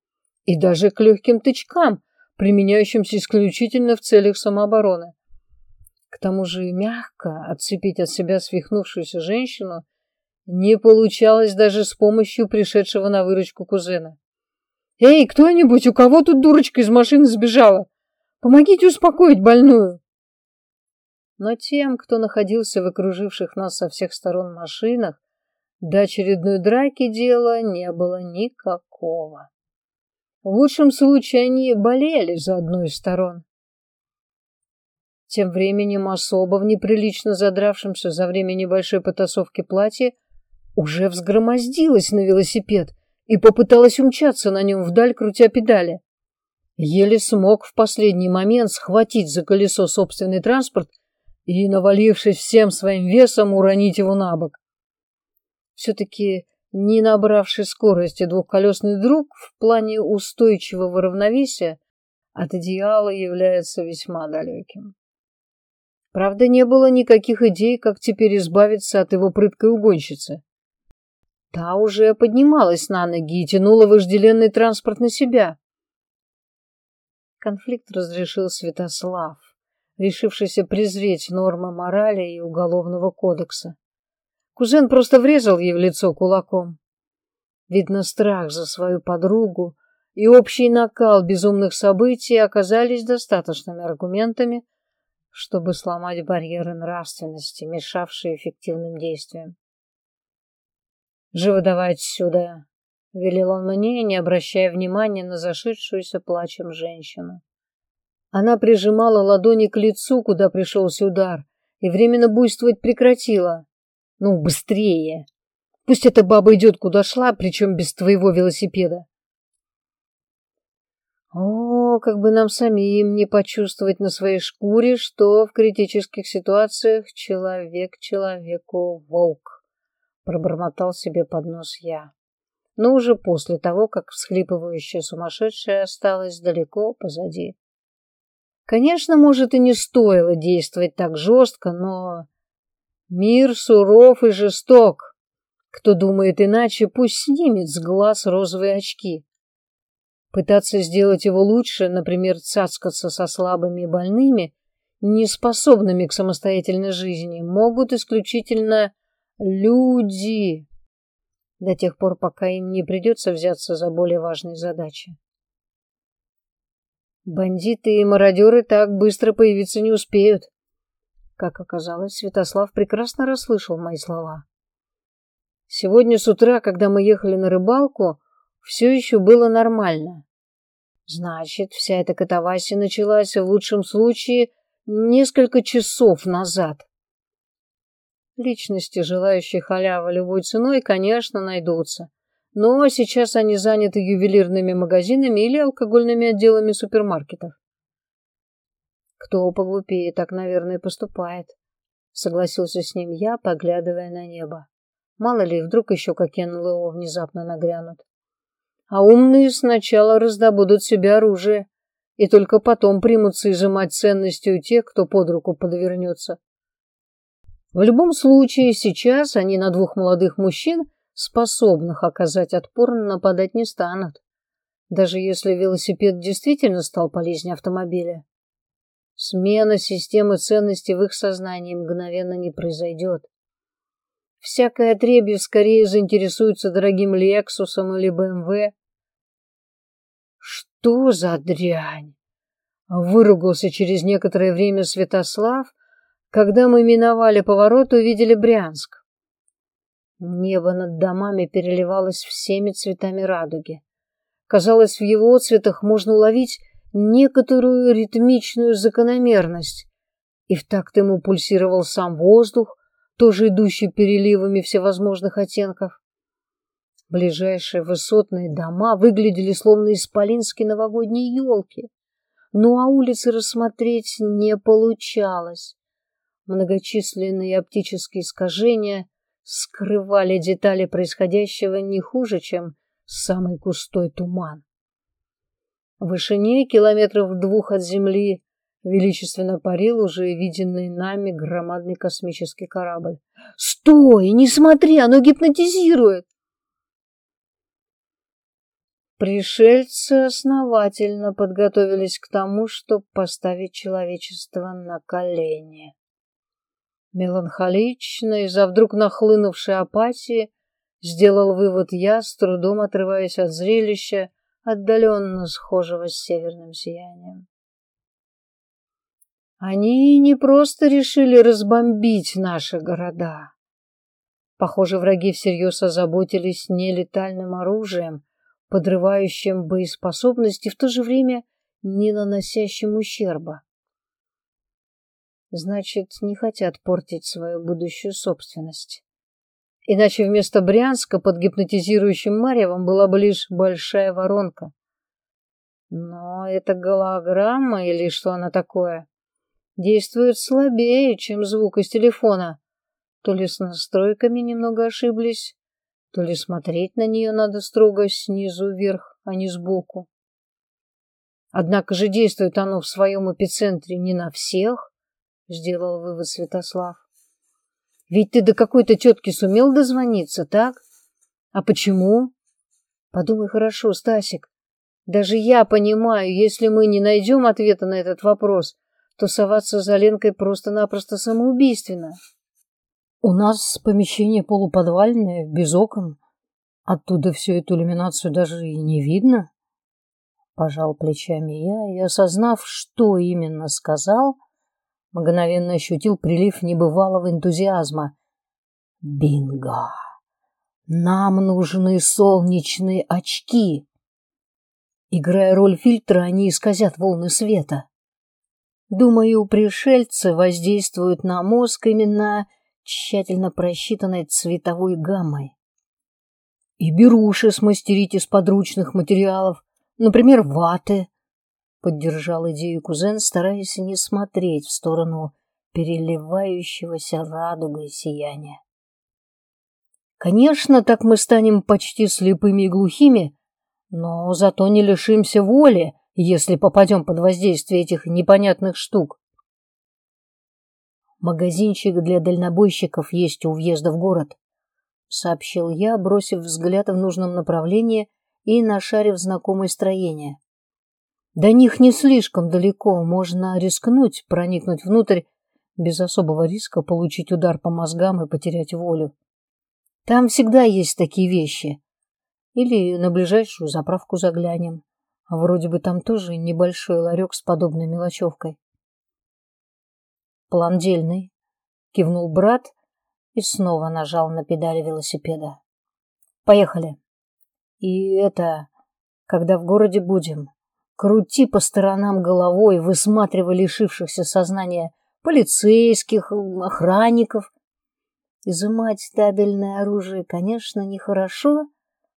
и даже к легким тычкам, применяющимся исключительно в целях самообороны. К тому же мягко отцепить от себя свихнувшуюся женщину не получалось даже с помощью пришедшего на выручку кузена. «Эй, кто-нибудь, у кого тут дурочка из машины сбежала? Помогите успокоить больную!» Но тем, кто находился в окруживших нас со всех сторон машинах, до очередной драки дела не было никакого. В лучшем случае они болели за одну из сторон. Тем временем особо в неприлично задравшемся за время небольшой потасовки платье уже взгромоздилась на велосипед и попыталась умчаться на нем вдаль, крутя педали. Еле смог в последний момент схватить за колесо собственный транспорт и, навалившись всем своим весом, уронить его на бок. Все-таки не набравший скорости двухколесный друг в плане устойчивого равновесия от идеала является весьма далеким. Правда, не было никаких идей, как теперь избавиться от его прыткой угонщицы. Та уже поднималась на ноги и тянула вожделенный транспорт на себя. Конфликт разрешил Святослав, решившийся презреть нормы морали и уголовного кодекса. Кузен просто врезал ей в лицо кулаком. Видно, страх за свою подругу и общий накал безумных событий оказались достаточными аргументами, чтобы сломать барьеры нравственности, мешавшие эффективным действиям. «Живо давай отсюда!» — велел он мне, не обращая внимания на зашедшуюся плачем женщину. Она прижимала ладони к лицу, куда пришелся удар, и временно буйствовать прекратила. «Ну, быстрее! Пусть эта баба идет, куда шла, причем без твоего велосипеда!» О, как бы нам самим не почувствовать на своей шкуре, что в критических ситуациях человек человеку волк пробормотал себе под нос я. Но уже после того, как всхлипывающая сумасшедшая осталась далеко позади. Конечно, может, и не стоило действовать так жестко, но... Мир суров и жесток. Кто думает иначе, пусть снимет с глаз розовые очки. Пытаться сделать его лучше, например, цацкаться со слабыми и больными, неспособными к самостоятельной жизни, могут исключительно Люди! До тех пор, пока им не придется взяться за более важные задачи. Бандиты и мародеры так быстро появиться не успеют. Как оказалось, Святослав прекрасно расслышал мои слова. Сегодня с утра, когда мы ехали на рыбалку, все еще было нормально. Значит, вся эта катавасия началась в лучшем случае несколько часов назад. Личности, желающие халявы любой ценой, конечно, найдутся. Но сейчас они заняты ювелирными магазинами или алкогольными отделами супермаркетов. Кто поглупее так, наверное, поступает. Согласился с ним я, поглядывая на небо. Мало ли, вдруг еще какие НЛО внезапно нагрянут. А умные сначала раздобудут себе оружие и только потом примутся изымать ценности у тех, кто под руку подвернется. В любом случае, сейчас они на двух молодых мужчин, способных оказать отпор, нападать не станут. Даже если велосипед действительно стал полезнее автомобиля. Смена системы ценностей в их сознании мгновенно не произойдет. Всякое отребье скорее заинтересуется дорогим Лексусом или БМВ. Что за дрянь? Выругался через некоторое время Святослав, когда мы миновали поворот, увидели Брянск. Небо над домами переливалось всеми цветами радуги. Казалось, в его цветах можно уловить некоторую ритмичную закономерность, и в такт ему пульсировал сам воздух, тоже идущий переливами всевозможных оттенков. Ближайшие высотные дома выглядели словно исполинские новогодние елки, ну а улицы рассмотреть не получалось. Многочисленные оптические искажения скрывали детали происходящего не хуже, чем самый густой туман. В вышине километров двух от земли величественно парил уже виденный нами громадный космический корабль. «Стой! Не смотри! Оно гипнотизирует!» Пришельцы основательно подготовились к тому, чтобы поставить человечество на колени. Меланхолично из-за вдруг нахлынувшей апатии сделал вывод я, с трудом отрываясь от зрелища, отдаленно схожего с северным сиянием. Они не просто решили разбомбить наши города. Похоже, враги всерьез озаботились нелетальным оружием, подрывающим боеспособность и в то же время не наносящим ущерба. Значит, не хотят портить свою будущую собственность. Иначе вместо Брянска под гипнотизирующим Марьевом была бы лишь большая воронка. Но это голограмма или что она такое? Действует слабее, чем звук из телефона. То ли с настройками немного ошиблись, то ли смотреть на нее надо строго снизу вверх, а не сбоку. Однако же действует оно в своем эпицентре не на всех, сделал вывод Святослав. Ведь ты до какой-то тетки сумел дозвониться, так? А почему? Подумай хорошо, Стасик. Даже я понимаю, если мы не найдем ответа на этот вопрос, то соваться за Ленкой просто-напросто самоубийственно. У нас помещение полуподвальное, без окон. Оттуда всю эту иллюминацию даже и не видно. Пожал плечами я и, осознав, что именно сказал, мгновенно ощутил прилив небывалого энтузиазма. Бинго! Нам нужны солнечные очки. Играя роль фильтра, они исказят волны света. Думаю, пришельцы воздействуют на мозг именно тщательно просчитанной цветовой гаммой. И беруши смастерить из подручных материалов, например, ваты, Поддержал идею кузен, стараясь не смотреть в сторону переливающегося радугой сияния. Конечно, так мы станем почти слепыми и глухими, но зато не лишимся воли, если попадем под воздействие этих непонятных штук. Магазинчик для дальнобойщиков есть у въезда в город, сообщил я, бросив взгляд в нужном направлении и нашарив знакомое строение. До них не слишком далеко, можно рискнуть, проникнуть внутрь, без особого риска получить удар по мозгам и потерять волю. Там всегда есть такие вещи. Или на ближайшую заправку заглянем. Вроде бы там тоже небольшой ларек с подобной мелочевкой. План дельный, кивнул брат и снова нажал на педали велосипеда. Поехали. И это, когда в городе будем, крути по сторонам головой, высматривая лишившихся сознания полицейских, охранников. Изымать стабильное оружие, конечно, нехорошо,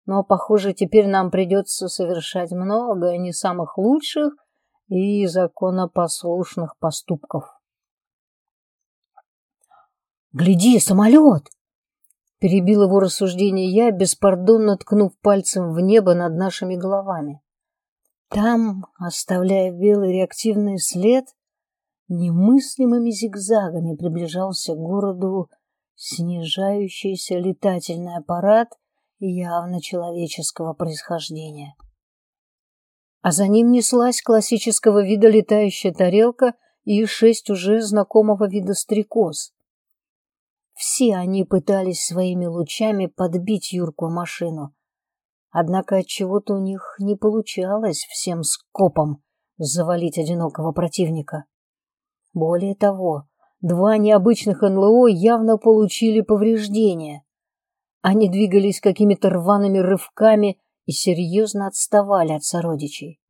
но, похоже, теперь нам придется совершать много не самых лучших и законопослушных поступков. «Гляди, самолет!» Перебил его рассуждение я, беспардонно ткнув пальцем в небо над нашими головами. Там, оставляя белый реактивный след, немыслимыми зигзагами приближался к городу снижающийся летательный аппарат явно человеческого происхождения. А за ним неслась классического вида летающая тарелка и шесть уже знакомого вида стрекоз. Все они пытались своими лучами подбить Юрку машину. Однако от чего-то у них не получалось всем скопом завалить одинокого противника. Более того, два необычных НЛО явно получили повреждения. Они двигались какими-то рваными рывками и серьезно отставали от сородичей.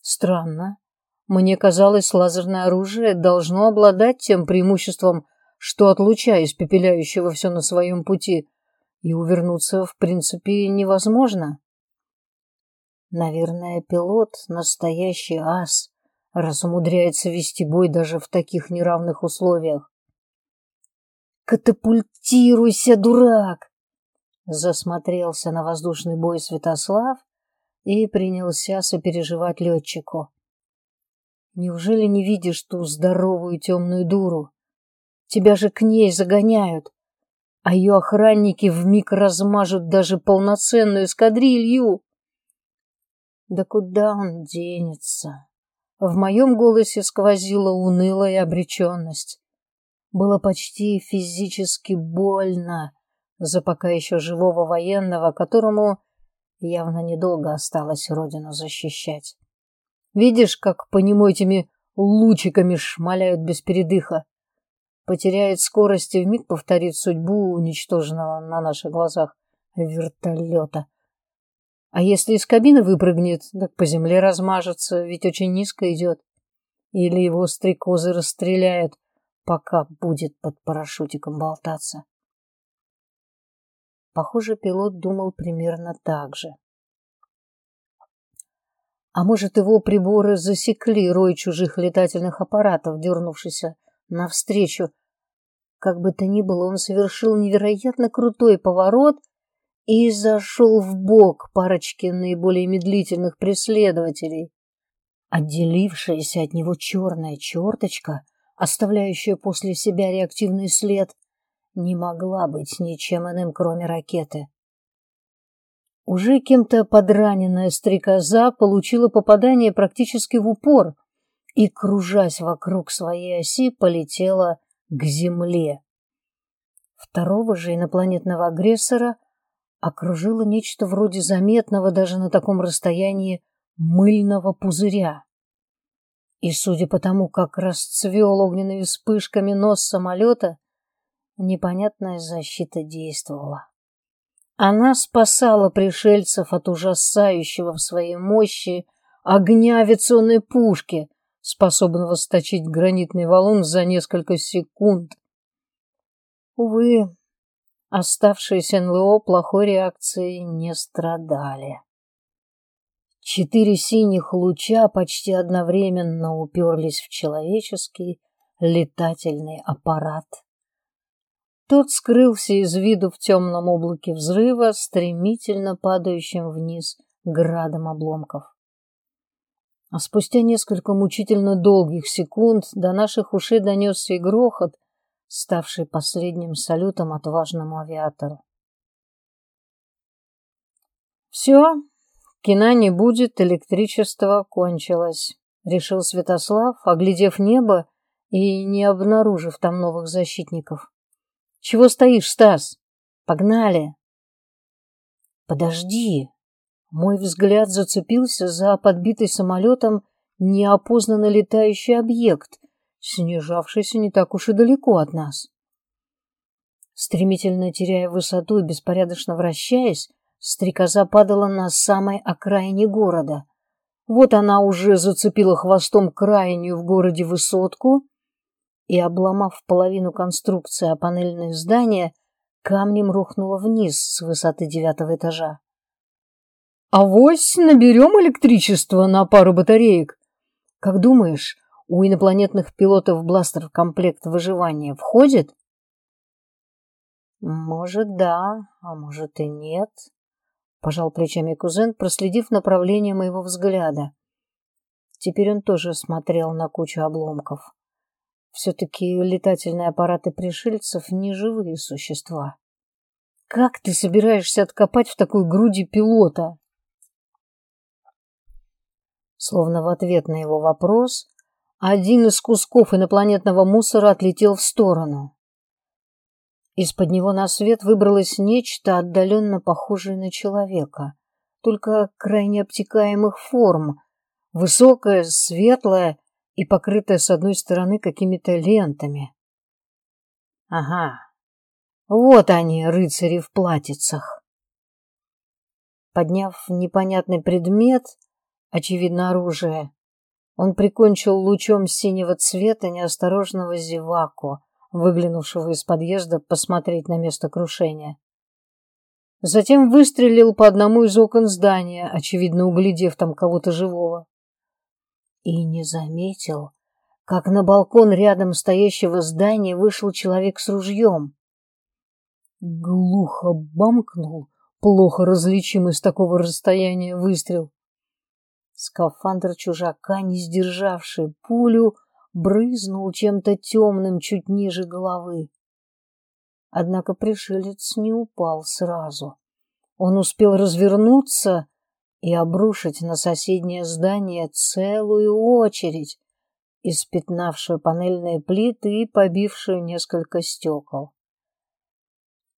Странно. Мне казалось, лазерное оружие должно обладать тем преимуществом, что от луча, испепеляющего все на своем пути, и увернуться, в принципе, невозможно. Наверное, пилот — настоящий ас, раз умудряется вести бой даже в таких неравных условиях. «Катапультируйся, дурак!» Засмотрелся на воздушный бой Святослав и принялся сопереживать летчику. «Неужели не видишь ту здоровую темную дуру? Тебя же к ней загоняют, а ее охранники вмиг размажут даже полноценную эскадрилью. Да куда он денется? В моем голосе сквозила унылая обреченность. Было почти физически больно за пока еще живого военного, которому явно недолго осталось родину защищать. Видишь, как по нему этими лучиками шмаляют без передыха? Потеряет скорость и вмиг повторит судьбу уничтоженного на наших глазах вертолета. А если из кабины выпрыгнет, так по земле размажется, ведь очень низко идет. Или его стрекозы расстреляют, пока будет под парашютиком болтаться. Похоже, пилот думал примерно так же. А может, его приборы засекли рой чужих летательных аппаратов, дернувшийся навстречу. Как бы то ни было, он совершил невероятно крутой поворот и зашел в бок парочке наиболее медлительных преследователей. Отделившаяся от него черная черточка, оставляющая после себя реактивный след, не могла быть ничем иным, кроме ракеты. Уже кем-то подраненная стрекоза получила попадание практически в упор, и, кружась вокруг своей оси, полетела к Земле. Второго же инопланетного агрессора окружило нечто вроде заметного даже на таком расстоянии мыльного пузыря. И, судя по тому, как расцвел огненными вспышками нос самолета, непонятная защита действовала. Она спасала пришельцев от ужасающего в своей мощи огня авиационной пушки, способного сточить гранитный валун за несколько секунд. Увы, оставшиеся НЛО плохой реакции не страдали. Четыре синих луча почти одновременно уперлись в человеческий летательный аппарат. Тот скрылся из виду в темном облаке взрыва, стремительно падающим вниз градом обломков. А спустя несколько мучительно долгих секунд до наших ушей донесся и грохот, ставший последним салютом отважному авиатору. «Все, кино не будет, электричество кончилось», — решил Святослав, оглядев небо и не обнаружив там новых защитников. «Чего стоишь, Стас? Погнали. Подожди. Мой взгляд зацепился за подбитый самолетом неопознанно летающий объект, снижавшийся не так уж и далеко от нас. Стремительно теряя высоту и беспорядочно вращаясь, стрекоза падала на самой окраине города. Вот она уже зацепила хвостом крайнюю в городе высотку и, обломав половину конструкции о панельное здание, камнем рухнула вниз с высоты девятого этажа. «Авось наберем электричество на пару батареек. Как думаешь, у инопланетных пилотов бластер в комплект выживания входит?» «Может, да, а может и нет», — пожал плечами кузен, проследив направление моего взгляда. Теперь он тоже смотрел на кучу обломков. Все-таки летательные аппараты пришельцев — не живые существа. Как ты собираешься откопать в такой груди пилота? Словно в ответ на его вопрос, один из кусков инопланетного мусора отлетел в сторону. Из-под него на свет выбралось нечто отдаленно похожее на человека, только крайне обтекаемых форм, высокое, светлое и покрытая с одной стороны какими-то лентами. Ага, вот они, рыцари в платьицах. Подняв непонятный предмет, очевидно оружие, он прикончил лучом синего цвета неосторожного зеваку, выглянувшего из подъезда посмотреть на место крушения. Затем выстрелил по одному из окон здания, очевидно углядев там кого-то живого и не заметил, как на балкон рядом стоящего здания вышел человек с ружьем. Глухо бамкнул, плохо различимый с такого расстояния выстрел. Скафандр чужака, не сдержавший пулю, брызнул чем-то темным чуть ниже головы. Однако пришелец не упал сразу. Он успел развернуться и обрушить на соседнее здание целую очередь, испятнавшую панельные плиты и побившую несколько стекол.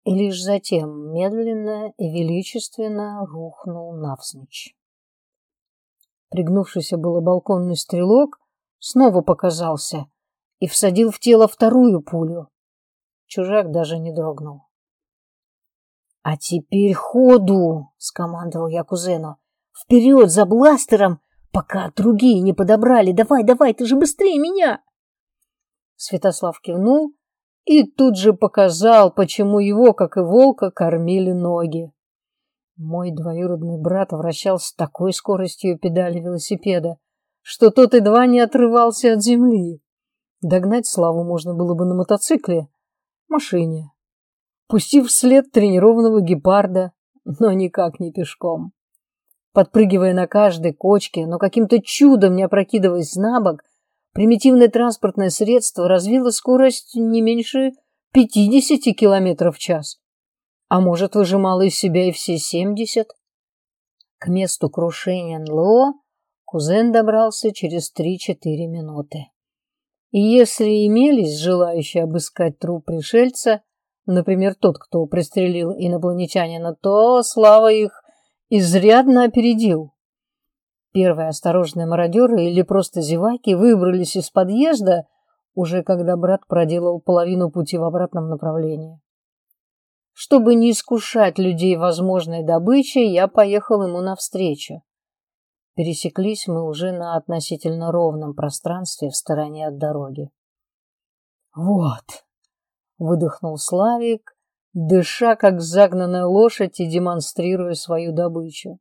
И лишь затем медленно и величественно рухнул навзничь. Пригнувшийся было балконный стрелок снова показался и всадил в тело вторую пулю. Чужак даже не дрогнул. «А теперь ходу!» — скомандовал я кузену. Вперед за бластером, пока другие не подобрали. Давай, давай, ты же быстрее меня!» Святослав кивнул и тут же показал, почему его, как и волка, кормили ноги. Мой двоюродный брат вращал с такой скоростью педали велосипеда, что тот едва не отрывался от земли. Догнать Славу можно было бы на мотоцикле, машине, пустив вслед тренированного гепарда, но никак не пешком. Подпрыгивая на каждой кочке, но каким-то чудом не опрокидываясь на бок, примитивное транспортное средство развило скорость не меньше 50 км в час. А может, выжимало из себя и все 70. К месту крушения НЛО кузен добрался через 3-4 минуты. И если имелись желающие обыскать труп пришельца, например, тот, кто пристрелил инопланетянина, то слава их изрядно опередил. Первые осторожные мародеры или просто зеваки выбрались из подъезда, уже когда брат проделал половину пути в обратном направлении. Чтобы не искушать людей возможной добычей, я поехал ему навстречу. Пересеклись мы уже на относительно ровном пространстве в стороне от дороги. «Вот!» — выдохнул Славик, дыша, как загнанная лошадь и демонстрируя свою добычу.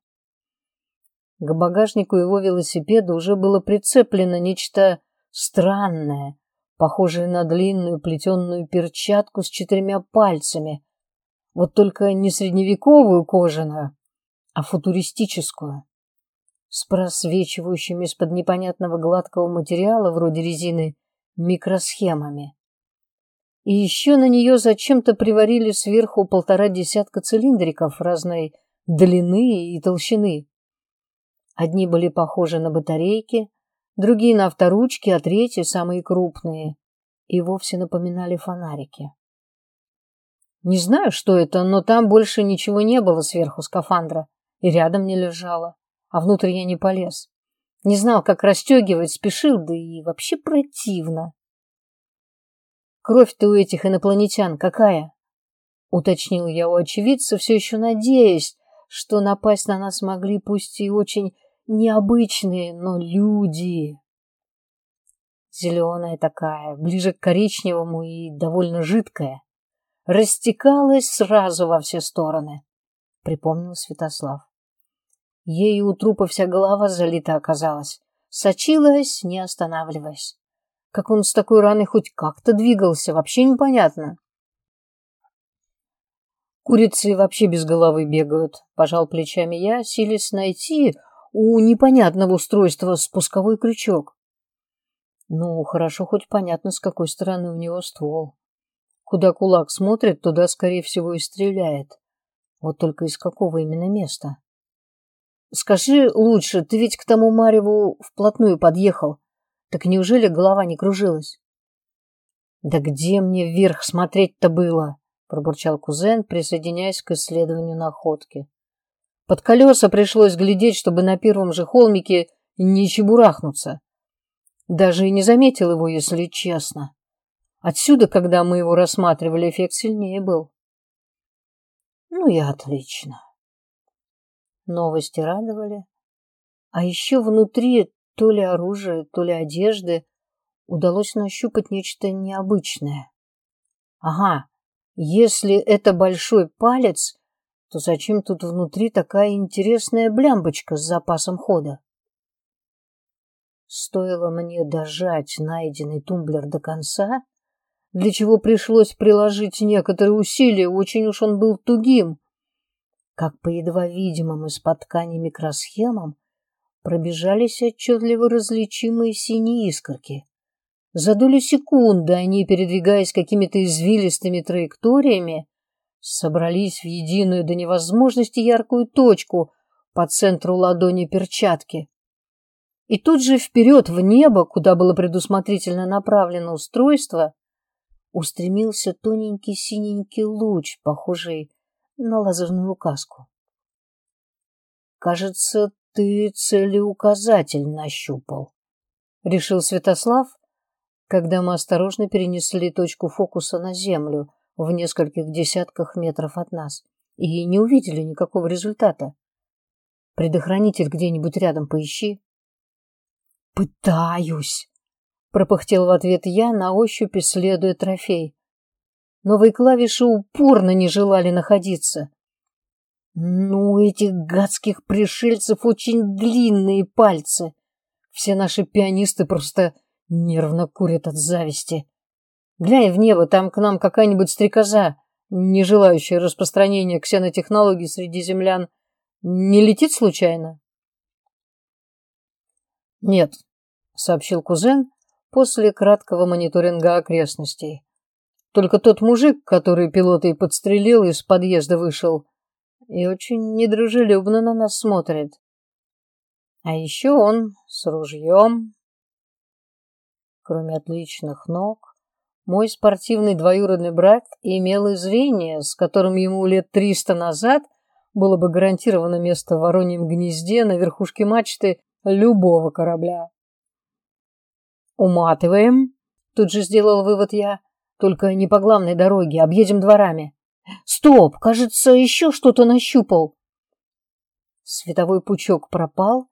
К багажнику его велосипеда уже было прицеплено нечто странное, похожее на длинную плетеную перчатку с четырьмя пальцами, вот только не средневековую кожаную, а футуристическую, с просвечивающими из-под непонятного гладкого материала, вроде резины, микросхемами. И еще на нее зачем-то приварили сверху полтора десятка цилиндриков разной длины и толщины. Одни были похожи на батарейки, другие на авторучки, а третьи, самые крупные, и вовсе напоминали фонарики. Не знаю, что это, но там больше ничего не было сверху скафандра и рядом не лежало, а внутрь я не полез. Не знал, как расстегивать, спешил, да и вообще противно. Кровь-то у этих инопланетян какая? Уточнил я у очевидца, все еще надеясь, что напасть на нас могли пусть и очень необычные, но люди. Зеленая такая, ближе к коричневому и довольно жидкая. Растекалась сразу во все стороны, припомнил Святослав. Ей у трупа вся голова залита оказалась. Сочилась, не останавливаясь. Как он с такой раной хоть как-то двигался, вообще непонятно. Курицы вообще без головы бегают, пожал плечами я, силясь найти у непонятного устройства спусковой крючок. Ну, хорошо, хоть понятно, с какой стороны у него ствол. Куда кулак смотрит, туда, скорее всего, и стреляет. Вот только из какого именно места? Скажи лучше, ты ведь к тому Мареву вплотную подъехал. Так неужели голова не кружилась? Да где мне вверх смотреть-то было? Пробурчал кузен, присоединяясь к исследованию находки. Под колеса пришлось глядеть, чтобы на первом же холмике не чебурахнуться. Даже и не заметил его, если честно. Отсюда, когда мы его рассматривали, эффект сильнее был. Ну и отлично. Новости радовали. А еще внутри то ли оружие, то ли одежды удалось нащупать нечто необычное. Ага, если это большой палец, то зачем тут внутри такая интересная блямбочка с запасом хода? Стоило мне дожать найденный тумблер до конца, для чего пришлось приложить некоторые усилия, очень уж он был тугим, как по едва видимым из-под ткани микросхемам пробежались отчетливо различимые синие искорки. За долю секунды они, передвигаясь какими-то извилистыми траекториями, собрались в единую до невозможности яркую точку по центру ладони перчатки. И тут же вперед в небо, куда было предусмотрительно направлено устройство, устремился тоненький синенький луч, похожий на лазерную указку. «Кажется, ты целеуказатель нащупал», — решил Святослав, когда мы осторожно перенесли точку фокуса на землю в нескольких десятках метров от нас и не увидели никакого результата. «Предохранитель где-нибудь рядом поищи». «Пытаюсь», — пропыхтел в ответ я, на ощупь исследуя трофей. Новые клавиши упорно не желали находиться. Ну, этих гадских пришельцев очень длинные пальцы. Все наши пианисты просто нервно курят от зависти. Глянь в небо, там к нам какая-нибудь стрекоза, не желающая распространения ксенотехнологий среди землян, не летит случайно? Нет, сообщил кузен после краткого мониторинга окрестностей. Только тот мужик, который пилота и подстрелил, из подъезда вышел и очень недружелюбно на нас смотрит. А еще он с ружьем. Кроме отличных ног, мой спортивный двоюродный брат имел и зрение, с которым ему лет триста назад было бы гарантировано место в вороньем гнезде на верхушке мачты любого корабля. «Уматываем», — тут же сделал вывод я. Только не по главной дороге, объедем дворами. Стоп, кажется, еще что-то нащупал. Световой пучок пропал.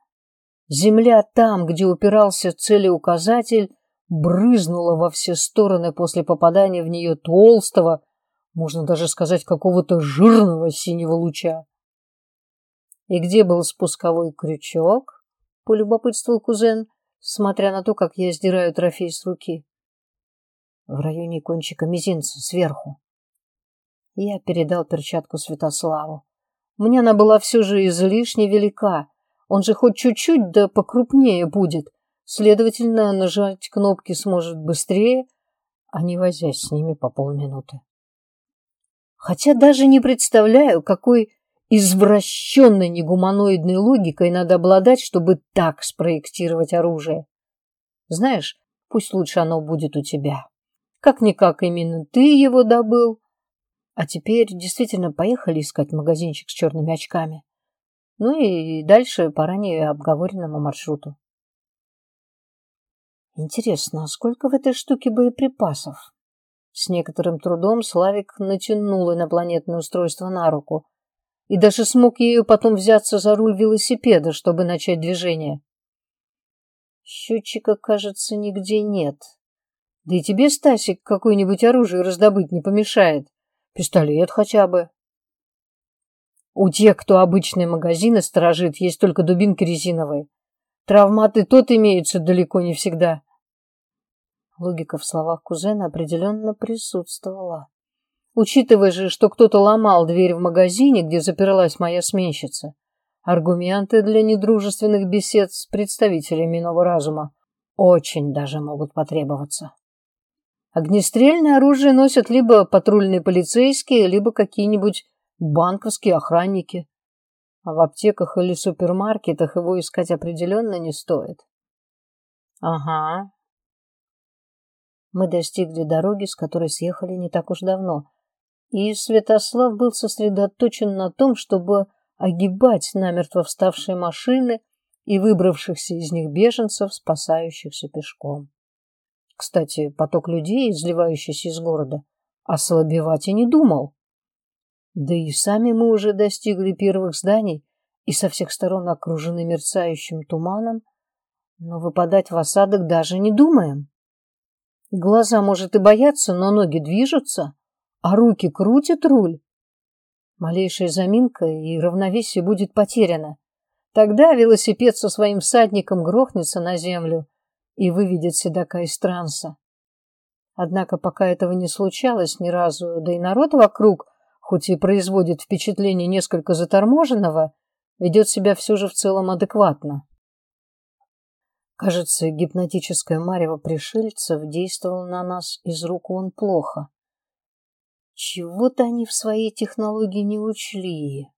Земля там, где упирался целеуказатель, брызнула во все стороны после попадания в нее толстого, можно даже сказать, какого-то жирного синего луча. И где был спусковой крючок? Полюбопытствовал кузен, смотря на то, как я сдираю трофей с руки в районе кончика мизинца, сверху. Я передал перчатку Святославу. Мне она была все же излишне велика. Он же хоть чуть-чуть, да покрупнее будет. Следовательно, нажать кнопки сможет быстрее, а не возясь с ними по полминуты. Хотя даже не представляю, какой извращенной негуманоидной логикой надо обладать, чтобы так спроектировать оружие. Знаешь, пусть лучше оно будет у тебя. Как-никак именно ты его добыл. А теперь действительно поехали искать магазинчик с черными очками. Ну и дальше по ранее обговоренному маршруту. Интересно, а сколько в этой штуке боеприпасов? С некоторым трудом Славик натянул инопланетное устройство на руку и даже смог ею потом взяться за руль велосипеда, чтобы начать движение. Счетчика, кажется, нигде нет. Да и тебе, Стасик, какое-нибудь оружие раздобыть не помешает. Пистолет хотя бы. У тех, кто обычные магазины сторожит, есть только дубинки резиновые. Травматы тот имеются далеко не всегда. Логика в словах кузена определенно присутствовала. Учитывая же, что кто-то ломал дверь в магазине, где запиралась моя сменщица, аргументы для недружественных бесед с представителями иного разума очень даже могут потребоваться. Огнестрельное оружие носят либо патрульные полицейские, либо какие-нибудь банковские охранники. А в аптеках или супермаркетах его искать определенно не стоит. Ага. Мы достигли дороги, с которой съехали не так уж давно, и Святослав был сосредоточен на том, чтобы огибать намертво вставшие машины и выбравшихся из них беженцев, спасающихся пешком. Кстати, поток людей, изливающийся из города, ослабевать и не думал. Да и сами мы уже достигли первых зданий и со всех сторон окружены мерцающим туманом, но выпадать в осадок даже не думаем. Глаза, может, и боятся, но ноги движутся, а руки крутят руль. Малейшая заминка, и равновесие будет потеряно. Тогда велосипед со своим всадником грохнется на землю, и выведет седока из транса. Однако пока этого не случалось ни разу, да и народ вокруг, хоть и производит впечатление несколько заторможенного, ведет себя все же в целом адекватно. Кажется, гипнотическое марево пришельцев действовало на нас из рук вон плохо. Чего-то они в своей технологии не учли.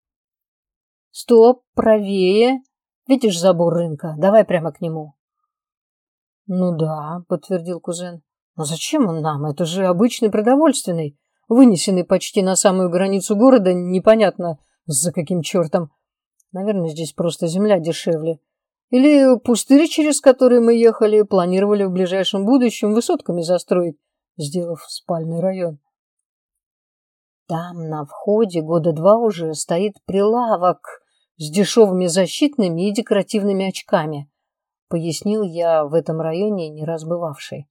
Стоп, правее. Видишь забор рынка? Давай прямо к нему. «Ну да», — подтвердил кузен. «Но зачем он нам? Это же обычный продовольственный, вынесенный почти на самую границу города, непонятно за каким чертом. Наверное, здесь просто земля дешевле. Или пустырь, через который мы ехали, планировали в ближайшем будущем высотками застроить, сделав спальный район. Там на входе года два уже стоит прилавок с дешевыми защитными и декоративными очками пояснил я в этом районе не раз бывавший.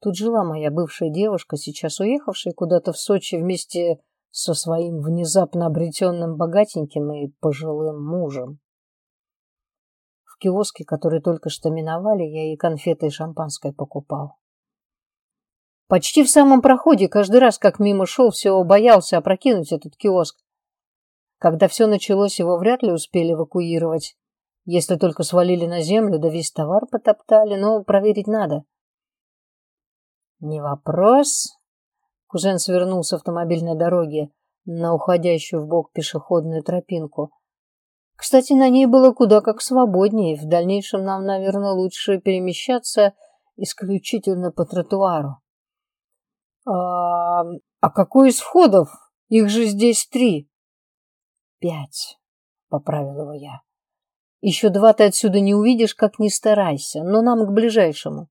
Тут жила моя бывшая девушка, сейчас уехавшая куда-то в Сочи вместе со своим внезапно обретенным богатеньким и пожилым мужем. В киоске, который только что миновали, я ей конфеты и шампанское покупал. Почти в самом проходе, каждый раз, как мимо шел, все боялся опрокинуть этот киоск. Когда все началось, его вряд ли успели эвакуировать. Если только свалили на землю, да весь товар потоптали, но проверить надо. Не вопрос. Кузен свернул с автомобильной дороги на уходящую в бок пешеходную тропинку. Кстати, на ней было куда как свободнее. В дальнейшем нам, наверное, лучше перемещаться исключительно по тротуару. А, а какой из входов? Их же здесь три. Пять, поправил его я. Еще два ты отсюда не увидишь, как ни старайся, но нам к ближайшему.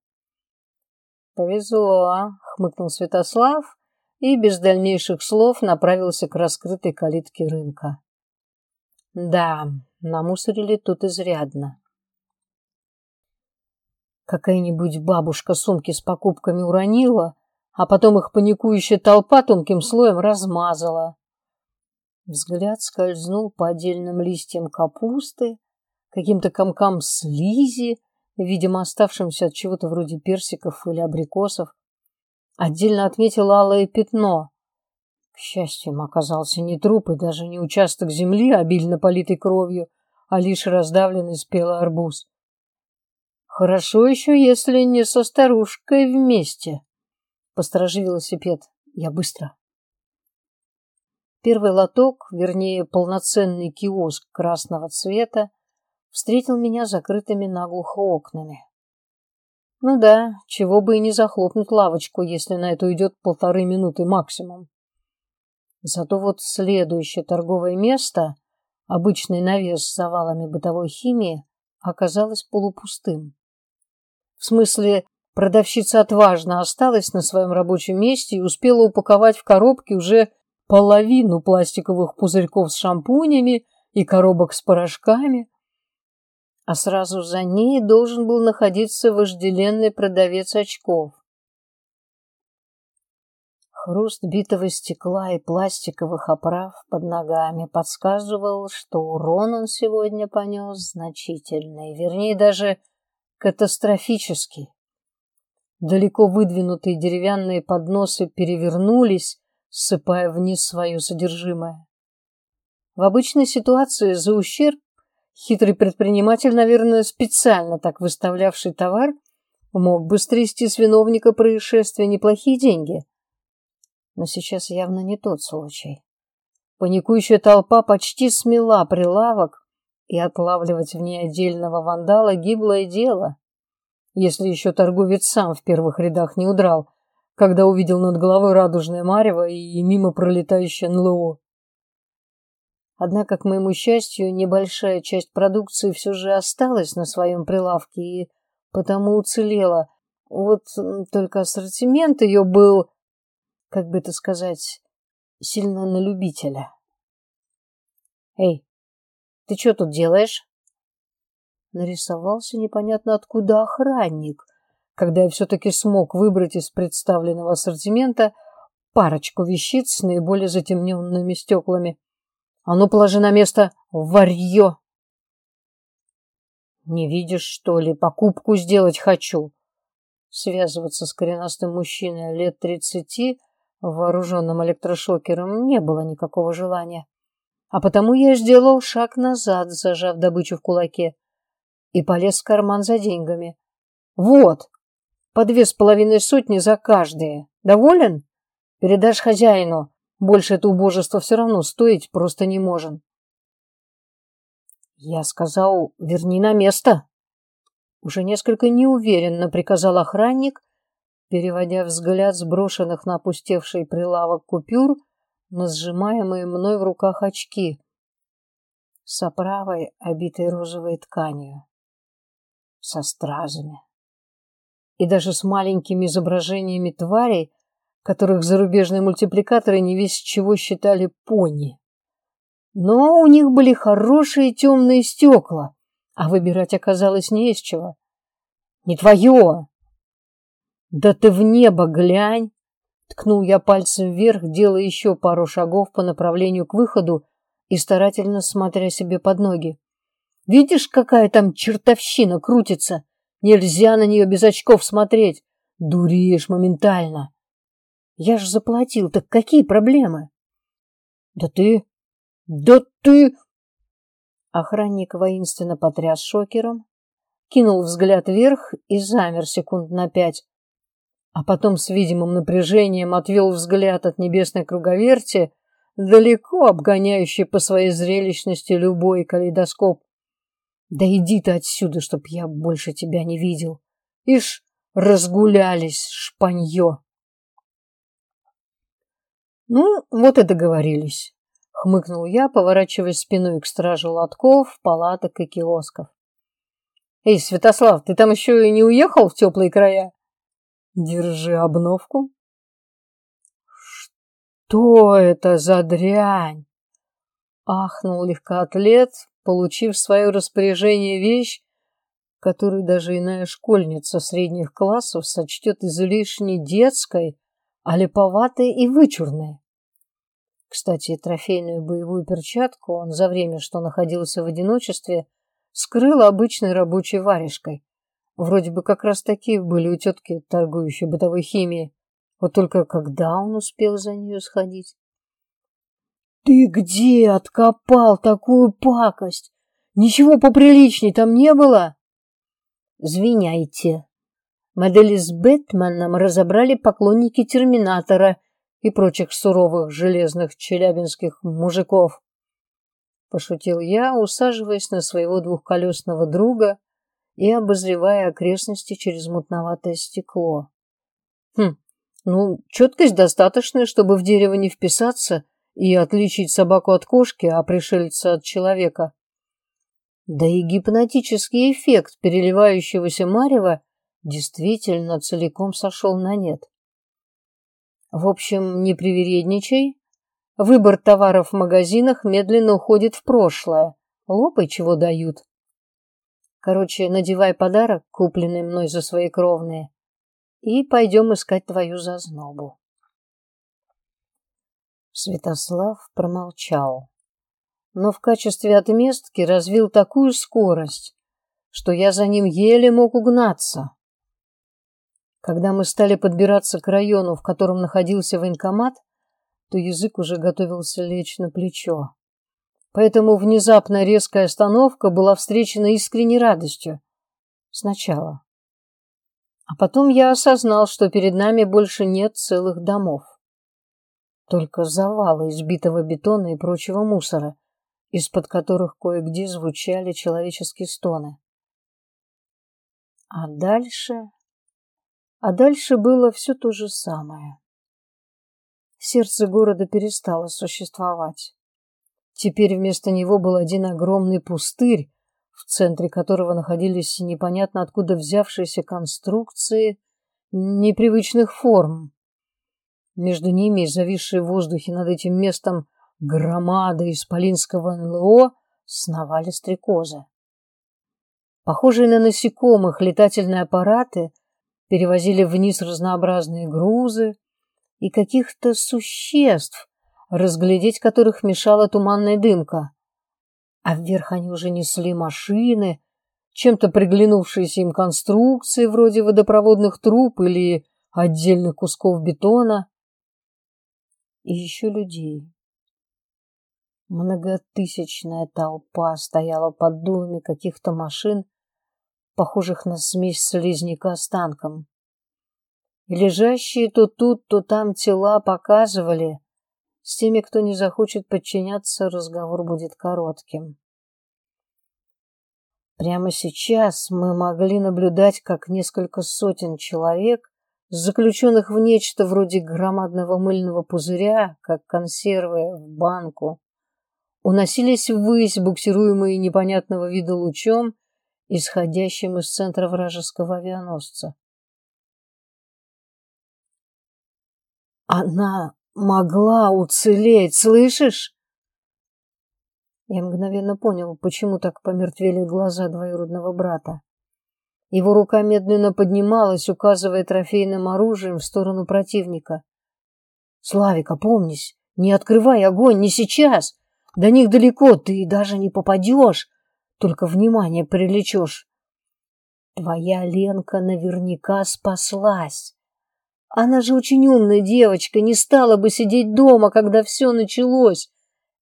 Повезло, хмыкнул Святослав и без дальнейших слов направился к раскрытой калитке рынка. Да, намусорили тут изрядно. Какая-нибудь бабушка сумки с покупками уронила, а потом их паникующая толпа тонким слоем размазала. Взгляд скользнул по отдельным листьям капусты, каким-то комкам слизи, видимо, оставшимся от чего-то вроде персиков или абрикосов. Отдельно отметил алое пятно. К счастью, оказался не труп и даже не участок земли, обильно политый кровью, а лишь раздавленный спелый арбуз. Хорошо еще, если не со старушкой вместе. Посторожи велосипед. Я быстро. Первый лоток, вернее, полноценный киоск красного цвета, встретил меня закрытыми наглухо окнами. Ну да, чего бы и не захлопнуть лавочку, если на это уйдет полторы минуты максимум. Зато вот следующее торговое место, обычный навес с завалами бытовой химии, оказалось полупустым. В смысле, продавщица отважно осталась на своем рабочем месте и успела упаковать в коробки уже половину пластиковых пузырьков с шампунями и коробок с порошками, а сразу за ней должен был находиться вожделенный продавец очков. Хруст битого стекла и пластиковых оправ под ногами подсказывал, что урон он сегодня понес значительный, вернее, даже катастрофический. Далеко выдвинутые деревянные подносы перевернулись, ссыпая вниз свое содержимое. В обычной ситуации за ущерб хитрый предприниматель, наверное, специально так выставлявший товар, мог бы стрясти с виновника происшествия неплохие деньги – но сейчас явно не тот случай. Паникующая толпа почти смела прилавок, и отлавливать в ней отдельного вандала гиблое дело, если еще торговец сам в первых рядах не удрал, когда увидел над головой радужное марево и мимо пролетающее НЛО. Однако, к моему счастью, небольшая часть продукции все же осталась на своем прилавке и потому уцелела. Вот только ассортимент ее был как бы это сказать, сильно на любителя. «Эй, ты что тут делаешь?» Нарисовался непонятно откуда охранник, когда я все-таки смог выбрать из представленного ассортимента парочку вещиц с наиболее затемненными стеклами. «А ну, положи на место варье!» «Не видишь, что ли? Покупку сделать хочу!» Связываться с коренастым мужчиной лет тридцати вооруженным электрошокером не было никакого желания. А потому я сделал шаг назад, зажав добычу в кулаке, и полез в карман за деньгами. Вот, по две с половиной сотни за каждое. Доволен? Передашь хозяину. Больше это убожество все равно стоить просто не можем. Я сказал, верни на место. Уже несколько неуверенно приказал охранник, переводя взгляд сброшенных на опустевший прилавок купюр на сжимаемые мной в руках очки с оправой, обитой розовой тканью, со стразами и даже с маленькими изображениями тварей, которых зарубежные мультипликаторы не весь чего считали пони. Но у них были хорошие темные стекла, а выбирать оказалось не из чего. «Не твое!» «Да ты в небо глянь!» Ткнул я пальцем вверх, делая еще пару шагов по направлению к выходу и старательно смотря себе под ноги. «Видишь, какая там чертовщина крутится? Нельзя на нее без очков смотреть. Дуреешь моментально!» «Я ж заплатил, так какие проблемы?» «Да ты... да ты...» Охранник воинственно потряс шокером, кинул взгляд вверх и замер секунд на пять, а потом с видимым напряжением отвел взгляд от небесной круговерти, далеко обгоняющей по своей зрелищности любой калейдоскоп. Да иди ты отсюда, чтоб я больше тебя не видел. Ишь, разгулялись, шпанье. Ну, вот и договорились, хмыкнул я, поворачиваясь спиной к стражу лотков, палаток и киосков. Эй, Святослав, ты там еще и не уехал в теплые края? Держи обновку. Что это за дрянь? Ахнул легкоатлет, получив в свое распоряжение вещь, которую даже иная школьница средних классов сочтет излишне детской, а липоватой и вычурной. Кстати, трофейную боевую перчатку он за время, что находился в одиночестве, скрыл обычной рабочей варежкой, Вроде бы как раз такие были у тетки, торгующей бытовой химией. Вот только когда он успел за нее сходить? «Ты где откопал такую пакость? Ничего поприличней там не было?» «Звиняйте. Модели с Бэтменом разобрали поклонники Терминатора и прочих суровых железных челябинских мужиков», — пошутил я, усаживаясь на своего двухколесного друга и обозревая окрестности через мутноватое стекло. Хм, ну, четкость достаточная, чтобы в дерево не вписаться и отличить собаку от кошки, а пришельца от человека. Да и гипнотический эффект переливающегося марева действительно целиком сошел на нет. В общем, не привередничай. Выбор товаров в магазинах медленно уходит в прошлое. Лопай, чего дают. Короче, надевай подарок, купленный мной за свои кровные, и пойдем искать твою зазнобу. Святослав промолчал, но в качестве отместки развил такую скорость, что я за ним еле мог угнаться. Когда мы стали подбираться к району, в котором находился военкомат, то язык уже готовился лечь на плечо. Поэтому внезапная резкая остановка была встречена искренней радостью. Сначала. А потом я осознал, что перед нами больше нет целых домов. Только завалы избитого бетона и прочего мусора, из-под которых кое-где звучали человеческие стоны. А дальше... А дальше было все то же самое. Сердце города перестало существовать. Теперь вместо него был один огромный пустырь, в центре которого находились непонятно откуда взявшиеся конструкции непривычных форм. Между ними и зависшие в воздухе над этим местом громады исполинского НЛО сновали стрекозы. Похожие на насекомых летательные аппараты перевозили вниз разнообразные грузы и каких-то существ, разглядеть которых мешала туманная дымка. А вверх они уже несли машины, чем-то приглянувшиеся им конструкции вроде водопроводных труб или отдельных кусков бетона. И еще людей. Многотысячная толпа стояла под дулами каких-то машин, похожих на смесь слизняка с танком. И лежащие то тут, то там тела показывали, с теми, кто не захочет подчиняться, разговор будет коротким. Прямо сейчас мы могли наблюдать, как несколько сотен человек, заключенных в нечто вроде громадного мыльного пузыря, как консервы в банку, уносились ввысь, буксируемые непонятного вида лучом, исходящим из центра вражеского авианосца. Она могла уцелеть, слышишь? Я мгновенно понял, почему так помертвели глаза двоюродного брата. Его рука медленно поднималась, указывая трофейным оружием в сторону противника. «Славик, опомнись! Не открывай огонь, не сейчас! До них далеко, ты даже не попадешь, только внимание привлечешь. Твоя Ленка наверняка спаслась. Она же очень умная девочка, не стала бы сидеть дома, когда все началось.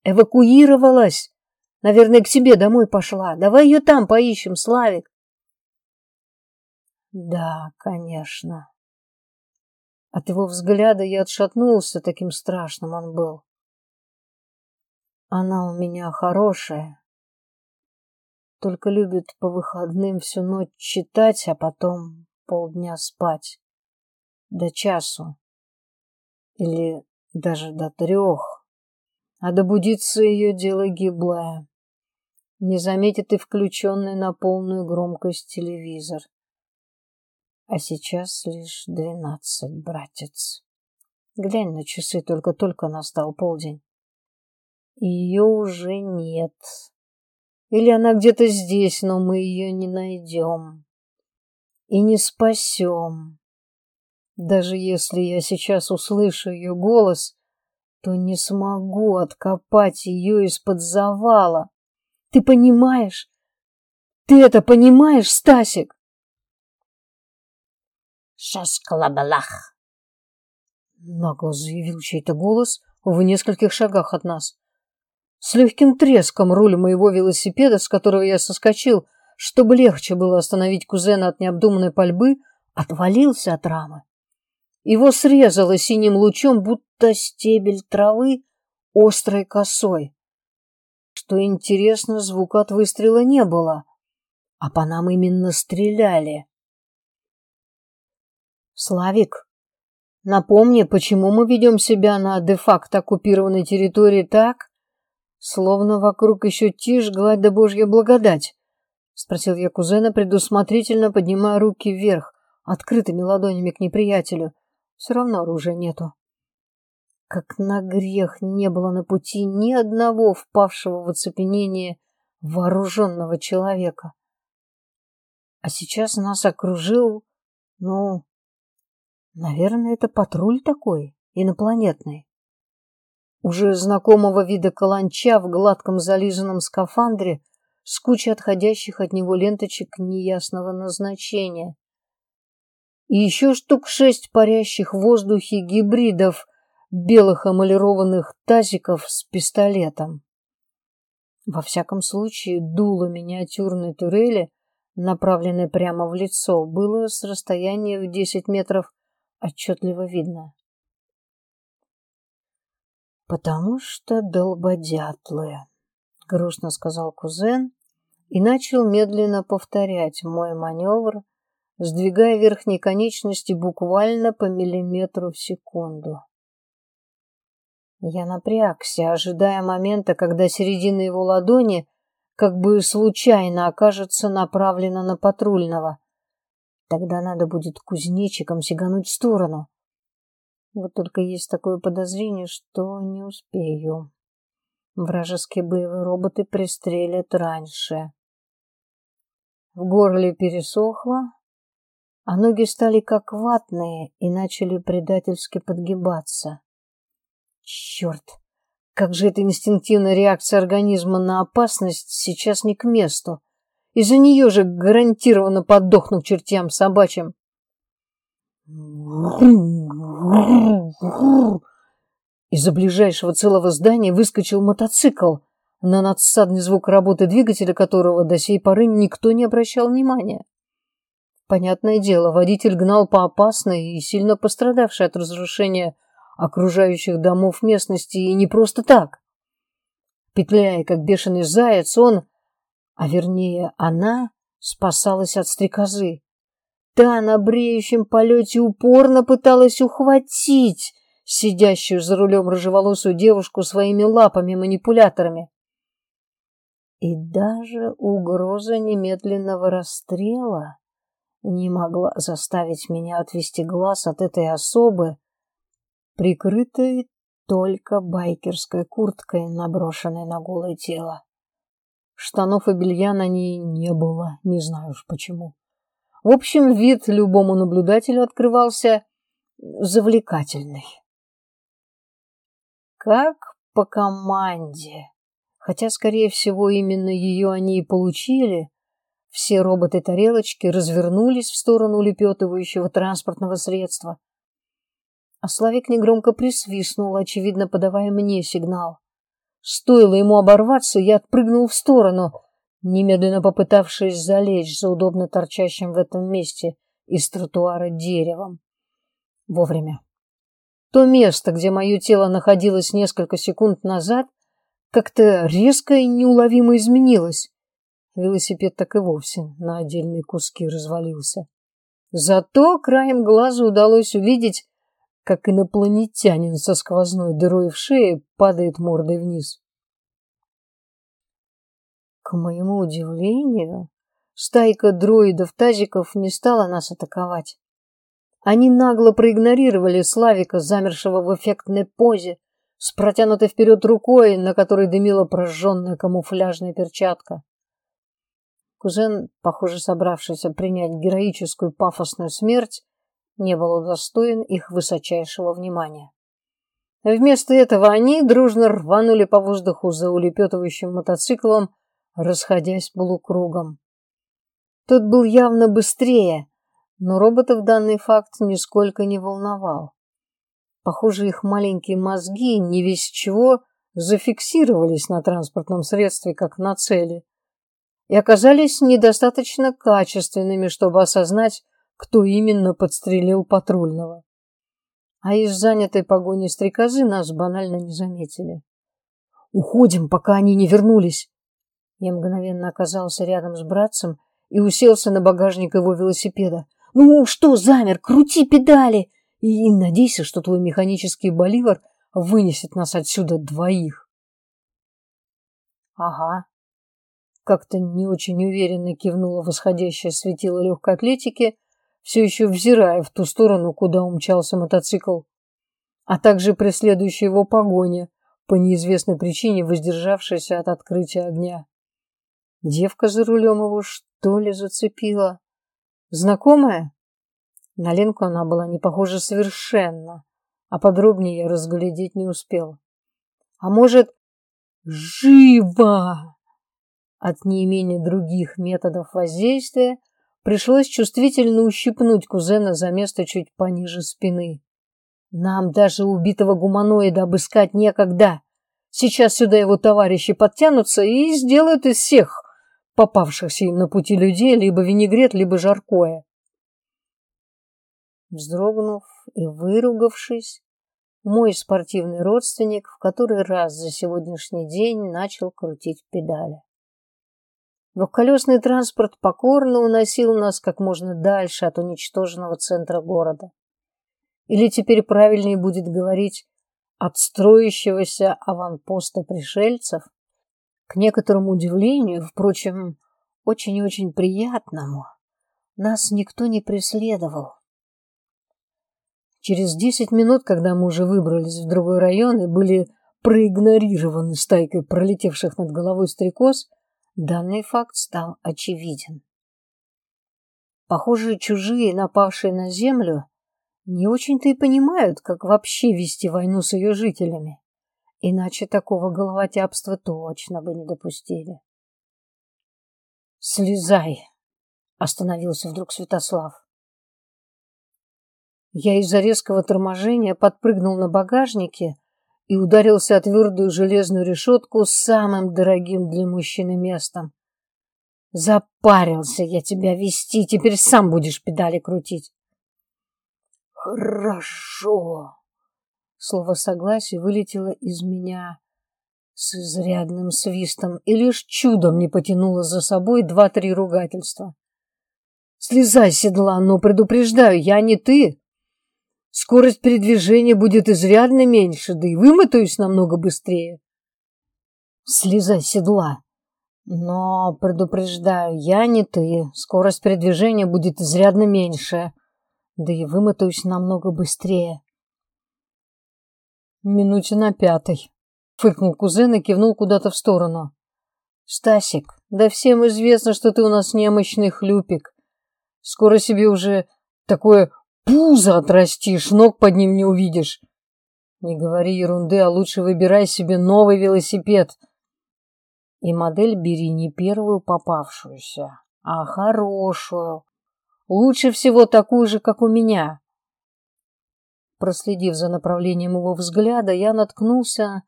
Эвакуировалась. Наверное, к себе домой пошла. Давай ее там поищем, Славик. Да, конечно. От его взгляда я отшатнулся, таким страшным он был. Она у меня хорошая. Только любит по выходным всю ночь читать, а потом полдня спать до часу или даже до трех, а добудиться ее дело гиблое. Не заметит и включенный на полную громкость телевизор. А сейчас лишь двенадцать, братец. Глянь на часы, только-только настал полдень. Ее уже нет. Или она где-то здесь, но мы ее не найдем. И не спасем. Даже если я сейчас услышу ее голос, то не смогу откопать ее из-под завала. Ты понимаешь? Ты это понимаешь, Стасик? Шашкалабалах! Нагло заявил чей-то голос в нескольких шагах от нас. С легким треском руль моего велосипеда, с которого я соскочил, чтобы легче было остановить кузена от необдуманной пальбы, отвалился от рамы. Его срезало синим лучом, будто стебель травы острой косой. Что интересно, звука от выстрела не было, а по нам именно стреляли. «Славик, Напомни, почему мы ведем себя на де-факто оккупированной территории так, словно вокруг еще тишь, гладь да божья благодать? Спросил я кузена, предусмотрительно поднимая руки вверх, открытыми ладонями к неприятелю. Все равно оружия нету. Как на грех не было на пути ни одного впавшего в оцепенение вооруженного человека. А сейчас нас окружил, ну, наверное, это патруль такой, инопланетный. Уже знакомого вида каланча в гладком зализанном скафандре с кучей отходящих от него ленточек неясного назначения. И еще штук шесть парящих в воздухе гибридов белых эмалированных тазиков с пистолетом. Во всяком случае, дуло миниатюрной турели, направленной прямо в лицо, было с расстояния в десять метров отчетливо видно. «Потому что долбодятлы», — грустно сказал кузен и начал медленно повторять мой маневр, сдвигая верхние конечности буквально по миллиметру в секунду. Я напрягся, ожидая момента, когда середина его ладони как бы случайно окажется направлена на патрульного. Тогда надо будет кузнечиком сигануть в сторону. Вот только есть такое подозрение, что не успею. Вражеские боевые роботы пристрелят раньше. В горле пересохло, а ноги стали как ватные и начали предательски подгибаться. Черт! Как же эта инстинктивная реакция организма на опасность сейчас не к месту. Из-за нее же гарантированно подохну к чертям собачьим. Из-за ближайшего целого здания выскочил мотоцикл, на надсадный звук работы двигателя которого до сей поры никто не обращал внимания. Понятное дело, водитель гнал по опасной и сильно пострадавшей от разрушения окружающих домов местности и не просто так. Петляя, как бешеный заяц, он, а вернее она, спасалась от стрекозы. Та на бреющем полете упорно пыталась ухватить сидящую за рулем рыжеволосую девушку своими лапами-манипуляторами. И даже угроза немедленного расстрела не могла заставить меня отвести глаз от этой особы, прикрытой только байкерской курткой, наброшенной на голое тело. Штанов и белья на ней не было, не знаю уж почему. В общем, вид любому наблюдателю открывался завлекательный. Как по команде. Хотя, скорее всего, именно ее они и получили. Все роботы-тарелочки развернулись в сторону улепетывающего транспортного средства – а Славик негромко присвистнул, очевидно подавая мне сигнал. Стоило ему оборваться, я отпрыгнул в сторону, немедленно попытавшись залечь за удобно торчащим в этом месте из тротуара деревом. Вовремя. То место, где мое тело находилось несколько секунд назад, как-то резко и неуловимо изменилось. Велосипед так и вовсе на отдельные куски развалился. Зато краем глаза удалось увидеть, как инопланетянин со сквозной дырой в шее падает мордой вниз. К моему удивлению, стайка дроидов-тазиков не стала нас атаковать. Они нагло проигнорировали Славика, замершего в эффектной позе, с протянутой вперед рукой, на которой дымила прожженная камуфляжная перчатка. Кузен, похоже, собравшийся принять героическую пафосную смерть, не был удостоен их высочайшего внимания. Вместо этого они дружно рванули по воздуху за улепетывающим мотоциклом, расходясь полукругом. Тот был явно быстрее, но роботов данный факт нисколько не волновал. Похоже, их маленькие мозги, не весь чего, зафиксировались на транспортном средстве, как на цели, и оказались недостаточно качественными, чтобы осознать, кто именно подстрелил патрульного. А из занятой погони стрекозы нас банально не заметили. «Уходим, пока они не вернулись!» Я мгновенно оказался рядом с братцем и уселся на багажник его велосипеда. «Ну что, замер, крути педали! И надейся, что твой механический боливар вынесет нас отсюда двоих. Ага. Как-то не очень уверенно кивнула восходящее светило легкой атлетики, все еще взирая в ту сторону, куда умчался мотоцикл, а также преследующий его погоня, по неизвестной причине воздержавшаяся от открытия огня. Девка за рулем его что ли зацепила? Знакомая? На Ленку она была не похожа совершенно, а подробнее я разглядеть не успел. А может, живо? От неимения других методов воздействия пришлось чувствительно ущипнуть кузена за место чуть пониже спины. Нам даже убитого гуманоида обыскать некогда. Сейчас сюда его товарищи подтянутся и сделают из всех попавшихся им на пути людей либо винегрет, либо жаркое. Вздрогнув и выругавшись, мой спортивный родственник в который раз за сегодняшний день начал крутить педали. Двухколесный транспорт покорно уносил нас как можно дальше от уничтоженного центра города. Или теперь правильнее будет говорить от строящегося аванпоста пришельцев, к некоторому удивлению, впрочем, очень и очень приятному, нас никто не преследовал. Через десять минут, когда мы уже выбрались в другой район и были проигнорированы стайкой пролетевших над головой стрекоз, данный факт стал очевиден. Похоже, чужие, напавшие на землю, не очень-то и понимают, как вообще вести войну с ее жителями. Иначе такого головотяпства точно бы не допустили. «Слезай!» — остановился вдруг Святослав. Я из-за резкого торможения подпрыгнул на багажнике и ударился о твердую железную решетку с самым дорогим для мужчины местом. Запарился я тебя вести, теперь сам будешь педали крутить. Хорошо. Слово согласия вылетело из меня с изрядным свистом и лишь чудом не потянуло за собой два-три ругательства. Слезай седла, но предупреждаю, я не ты. Скорость передвижения будет изрядно меньше, да и вымотаюсь намного быстрее. Слезай седла. Но, предупреждаю, я не ты. Скорость передвижения будет изрядно меньше, да и вымотаюсь намного быстрее. Минуте на пятой. Фыркнул кузен и кивнул куда-то в сторону. Стасик, да всем известно, что ты у нас немощный хлюпик. Скоро себе уже такое пузо отрастишь, ног под ним не увидишь. Не говори ерунды, а лучше выбирай себе новый велосипед. И модель бери не первую попавшуюся, а хорошую. Лучше всего такую же, как у меня. Проследив за направлением его взгляда, я наткнулся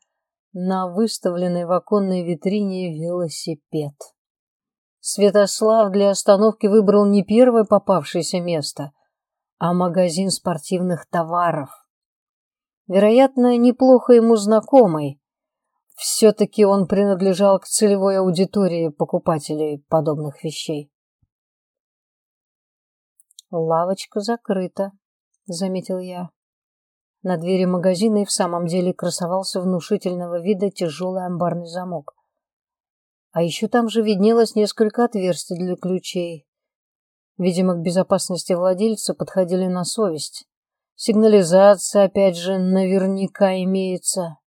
на выставленный в оконной витрине велосипед. Святослав для остановки выбрал не первое попавшееся место, а магазин спортивных товаров. Вероятно, неплохо ему знакомый. Все-таки он принадлежал к целевой аудитории покупателей подобных вещей. «Лавочка закрыта», — заметил я. На двери магазина и в самом деле красовался внушительного вида тяжелый амбарный замок. А еще там же виднелось несколько отверстий для ключей, Видимо, к безопасности владельца подходили на совесть. Сигнализация, опять же, наверняка имеется.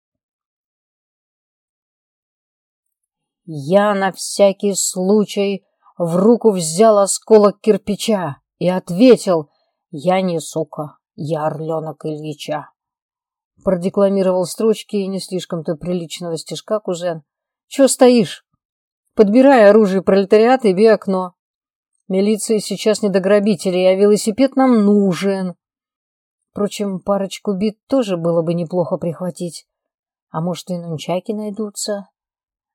Я на всякий случай в руку взял осколок кирпича и ответил «Я не сука, я орленок Ильича». Продекламировал строчки не слишком-то приличного стишка кузен. «Чего стоишь? Подбирай оружие пролетариата и бей окно. Милиции сейчас не до грабителей, а велосипед нам нужен. Впрочем, парочку бит тоже было бы неплохо прихватить. А может, и нунчаки найдутся.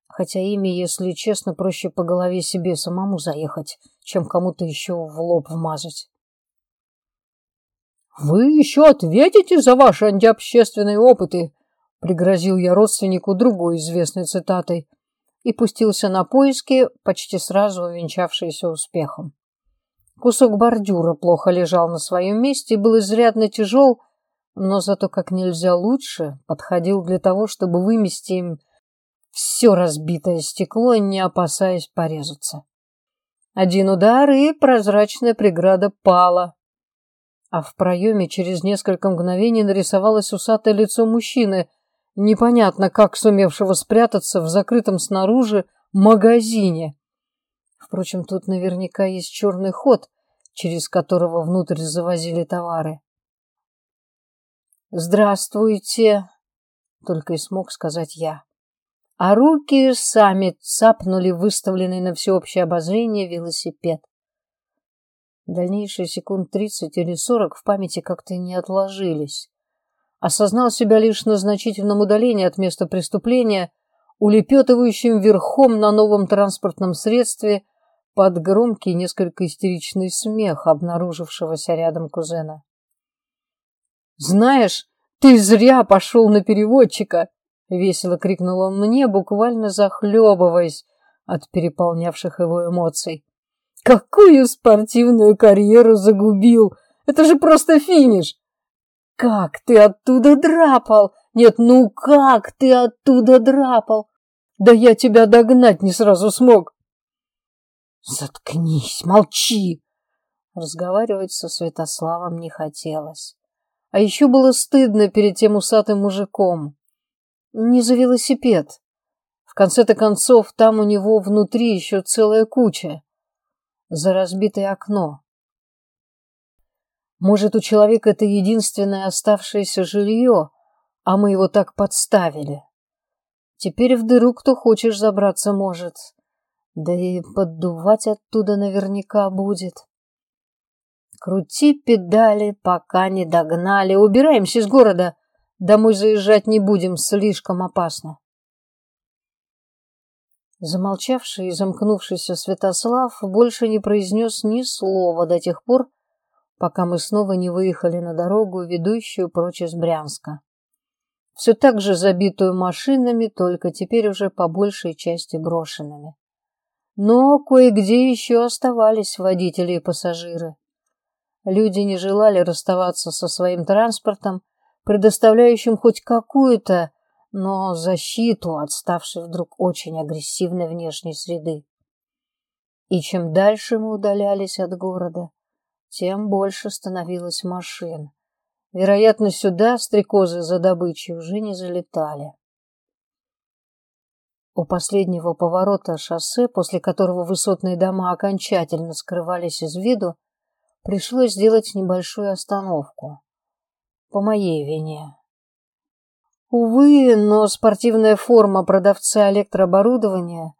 Хотя ими, если честно, проще по голове себе самому заехать, чем кому-то еще в лоб вмазать. «Вы еще ответите за ваши антиобщественные опыты!» — пригрозил я родственнику другой известной цитатой и пустился на поиски, почти сразу увенчавшиеся успехом. Кусок бордюра плохо лежал на своем месте и был изрядно тяжел, но зато как нельзя лучше подходил для того, чтобы вымести им все разбитое стекло, не опасаясь порезаться. Один удар, и прозрачная преграда пала. А в проеме через несколько мгновений нарисовалось усатое лицо мужчины, непонятно как сумевшего спрятаться в закрытом снаружи магазине. Впрочем, тут наверняка есть черный ход, через которого внутрь завозили товары. «Здравствуйте!» — только и смог сказать я. А руки сами цапнули выставленный на всеобщее обозрение велосипед. Дальнейшие секунд тридцать или сорок в памяти как-то не отложились. Осознал себя лишь на значительном удалении от места преступления, улепетывающим верхом на новом транспортном средстве под громкий, несколько истеричный смех обнаружившегося рядом кузена. «Знаешь, ты зря пошел на переводчика!» — весело крикнул он мне, буквально захлебываясь от переполнявших его эмоций. «Какую спортивную карьеру загубил! Это же просто финиш! Как ты оттуда драпал? Нет, ну как ты оттуда драпал? Да я тебя догнать не сразу смог!» «Заткнись, молчи!» Разговаривать со Святославом не хотелось. А еще было стыдно перед тем усатым мужиком. Не за велосипед. В конце-то концов, там у него внутри еще целая куча. За разбитое окно. Может, у человека это единственное оставшееся жилье, а мы его так подставили. Теперь в дыру кто хочешь забраться может. Да и поддувать оттуда наверняка будет. Крути педали, пока не догнали. Убираемся из города. Домой заезжать не будем, слишком опасно. Замолчавший и замкнувшийся Святослав больше не произнес ни слова до тех пор, пока мы снова не выехали на дорогу, ведущую прочь из Брянска. Все так же забитую машинами, только теперь уже по большей части брошенными. Но кое-где еще оставались водители и пассажиры. Люди не желали расставаться со своим транспортом, предоставляющим хоть какую-то, но защиту от ставшей вдруг очень агрессивной внешней среды. И чем дальше мы удалялись от города, тем больше становилось машин. Вероятно, сюда стрекозы за добычей уже не залетали. У последнего поворота шоссе, после которого высотные дома окончательно скрывались из виду, пришлось сделать небольшую остановку. По моей вине. Увы, но спортивная форма продавца электрооборудования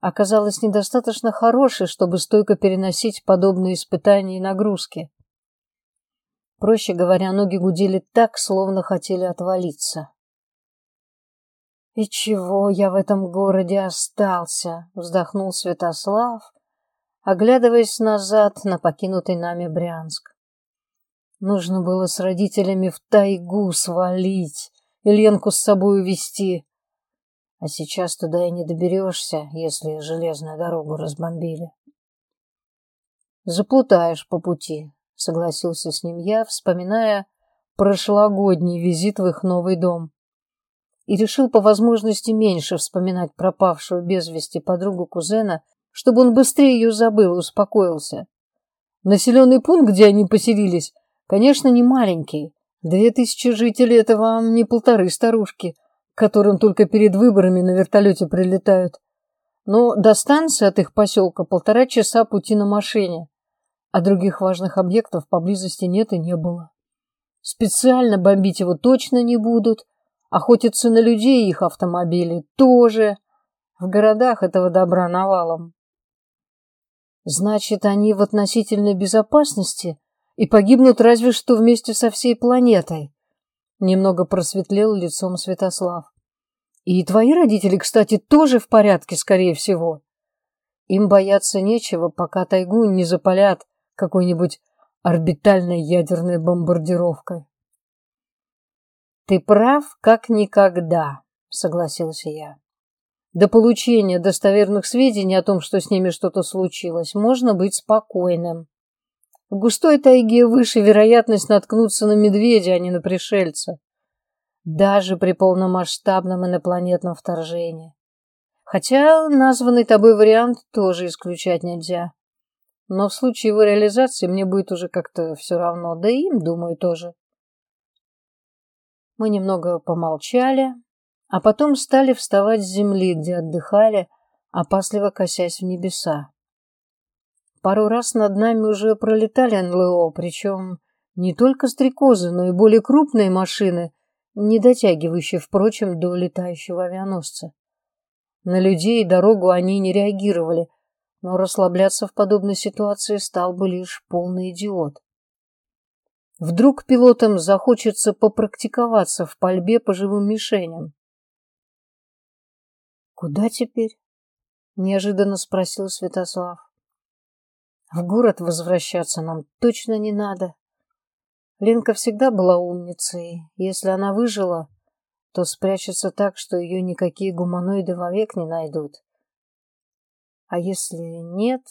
оказалась недостаточно хорошей, чтобы стойко переносить подобные испытания и нагрузки. Проще говоря, ноги гудели так, словно хотели отвалиться. «И чего я в этом городе остался?» — вздохнул Святослав, оглядываясь назад на покинутый нами Брянск. Нужно было с родителями в тайгу свалить, и Ленку с собой увезти. А сейчас туда и не доберешься, если железную дорогу разбомбили. Заплутаешь по пути, согласился с ним я, вспоминая прошлогодний визит в их новый дом. И решил по возможности меньше вспоминать пропавшую без вести подругу кузена чтобы он быстрее ее забыл и успокоился. Населенный пункт, где они поселились, конечно, не маленький. Две тысячи жителей – это вам не полторы старушки, которым только перед выборами на вертолете прилетают. Но до станции от их поселка полтора часа пути на машине, а других важных объектов поблизости нет и не было. Специально бомбить его точно не будут, охотиться на людей их автомобили тоже. В городах этого добра навалом. Значит, они в относительной безопасности и погибнут разве что вместе со всей планетой. Немного просветлел лицом Святослав. И твои родители, кстати, тоже в порядке, скорее всего. Им бояться нечего, пока тайгу не запалят какой-нибудь орбитальной ядерной бомбардировкой. Ты прав, как никогда, согласился я. До получения достоверных сведений о том, что с ними что-то случилось, можно быть спокойным. В густой тайге выше вероятность наткнуться на медведя, а не на пришельца. Даже при полномасштабном инопланетном вторжении. Хотя названный тобой вариант тоже исключать нельзя. Но в случае его реализации мне будет уже как-то все равно, да и им, думаю, тоже. Мы немного помолчали, а потом стали вставать с земли, где отдыхали, опасливо косясь в небеса. Пару раз над нами уже пролетали НЛО, причем не только стрекозы, но и более крупные машины, не дотягивающие, впрочем, до летающего авианосца. На людей и дорогу они не реагировали, но расслабляться в подобной ситуации стал бы лишь полный идиот. Вдруг пилотам захочется попрактиковаться в пальбе по живым мишеням. «Куда теперь?» — неожиданно спросил Святослав. В город возвращаться нам точно не надо. Ленка всегда была умницей. Если она выжила, то спрячется так, что ее никакие гуманоиды вовек не найдут. А если нет,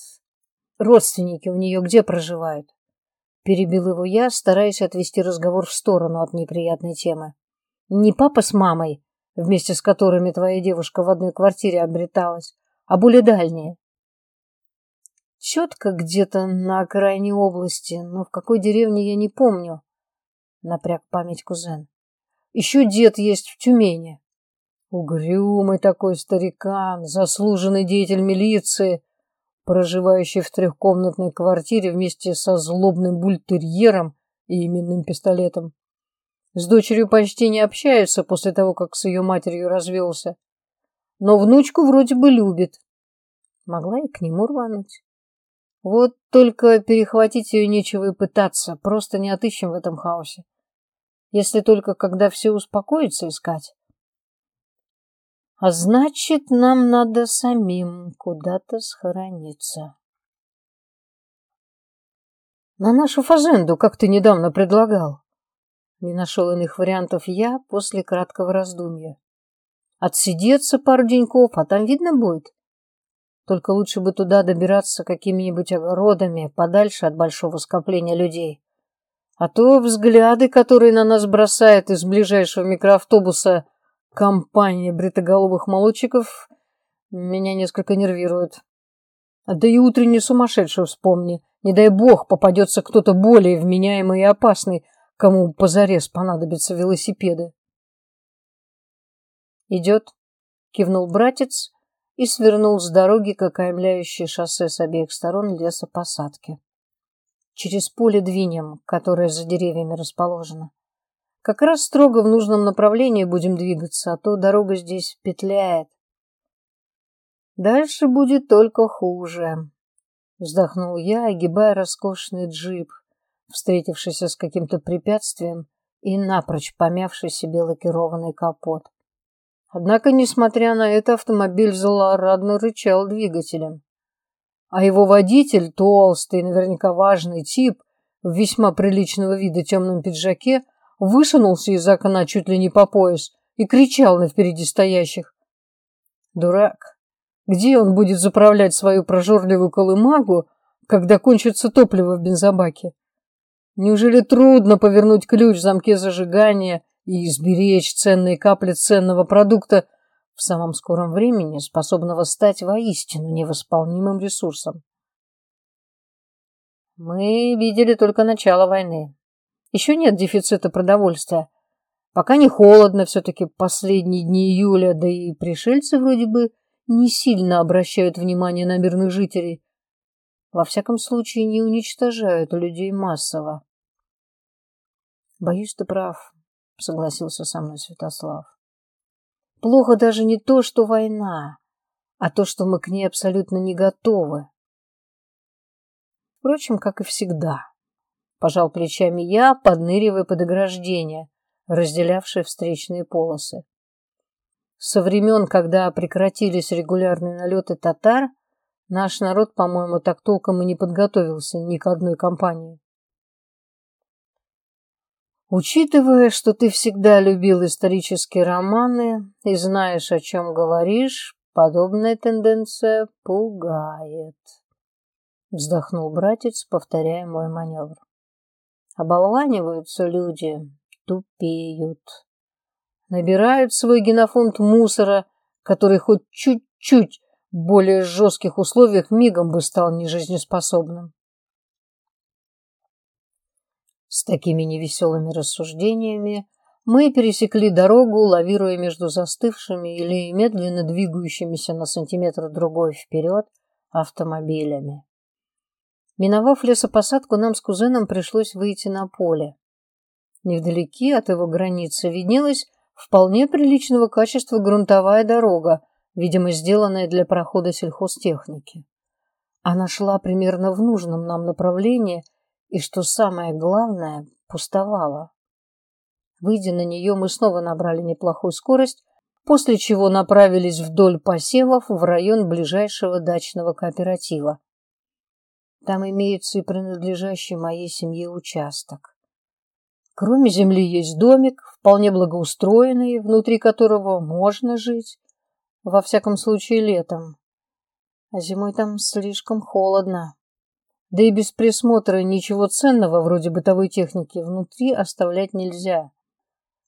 родственники у нее где проживают? Перебил его я, стараясь отвести разговор в сторону от неприятной темы. Не папа с мамой, вместе с которыми твоя девушка в одной квартире обреталась, а более дальние. Четко где-то на окраине области, но в какой деревне я не помню. Напряг память кузен. Еще дед есть в Тюмени. Угрюмый такой старикан, заслуженный деятель милиции, проживающий в трехкомнатной квартире вместе со злобным бультерьером и именным пистолетом. С дочерью почти не общается после того, как с ее матерью развелся. Но внучку вроде бы любит. Могла и к нему рвануть. Вот только перехватить ее нечего и пытаться, просто не отыщем в этом хаосе. Если только когда все успокоится искать. А значит, нам надо самим куда-то схорониться. На нашу фазенду, как ты недавно предлагал. Не нашел иных вариантов я после краткого раздумья. Отсидеться пару деньков, а там видно будет. Только лучше бы туда добираться какими-нибудь огородами, подальше от большого скопления людей. А то взгляды, которые на нас бросает из ближайшего микроавтобуса компания бритоголовых молодчиков, меня несколько нервируют. Да и утренний сумасшедший вспомни. Не дай бог попадется кто-то более вменяемый и опасный, кому позарез понадобятся велосипеды. «Идет», — кивнул братец, и свернул с дороги к окаймляющей шоссе с обеих сторон лесопосадки. Через поле двинем, которое за деревьями расположено. Как раз строго в нужном направлении будем двигаться, а то дорога здесь петляет. Дальше будет только хуже, вздохнул я, огибая роскошный джип, встретившийся с каким-то препятствием и напрочь помявший себе лакированный капот. Однако, несмотря на это, автомобиль злорадно рычал двигателем. А его водитель, толстый, наверняка важный тип, в весьма приличного вида темном пиджаке, высунулся из окна чуть ли не по пояс и кричал на впереди стоящих. Дурак. Где он будет заправлять свою прожорливую колымагу, когда кончится топливо в бензобаке? Неужели трудно повернуть ключ в замке зажигания и изберечь ценные капли ценного продукта в самом скором времени, способного стать воистину невосполнимым ресурсом. Мы видели только начало войны. Еще нет дефицита продовольствия. Пока не холодно, все-таки последние дни июля, да и пришельцы вроде бы не сильно обращают внимание на мирных жителей. Во всяком случае, не уничтожают людей массово. Боюсь, ты прав согласился со мной Святослав. Плохо даже не то, что война, а то, что мы к ней абсолютно не готовы. Впрочем, как и всегда. Пожал плечами я, подныривая под ограждение, разделявшее встречные полосы. Со времен, когда прекратились регулярные налеты татар, наш народ, по-моему, так толком и не подготовился ни к одной кампании. Учитывая, что ты всегда любил исторические романы и знаешь, о чем говоришь, подобная тенденция пугает. Вздохнул братец, повторяя мой маневр. Оболваниваются люди, тупеют. Набирают свой генофонд мусора, который хоть чуть-чуть в более жестких условиях мигом бы стал нежизнеспособным. С такими невеселыми рассуждениями мы пересекли дорогу, лавируя между застывшими или медленно двигающимися на сантиметр другой вперед автомобилями. Миновав лесопосадку, нам с кузеном пришлось выйти на поле. Невдалеке от его границы виднелась вполне приличного качества грунтовая дорога, видимо, сделанная для прохода сельхозтехники. Она шла примерно в нужном нам направлении и, что самое главное, пустовала. Выйдя на нее, мы снова набрали неплохую скорость, после чего направились вдоль посевов в район ближайшего дачного кооператива. Там имеется и принадлежащий моей семье участок. Кроме земли есть домик, вполне благоустроенный, внутри которого можно жить, во всяком случае летом. А зимой там слишком холодно. Да и без присмотра ничего ценного, вроде бытовой техники, внутри оставлять нельзя.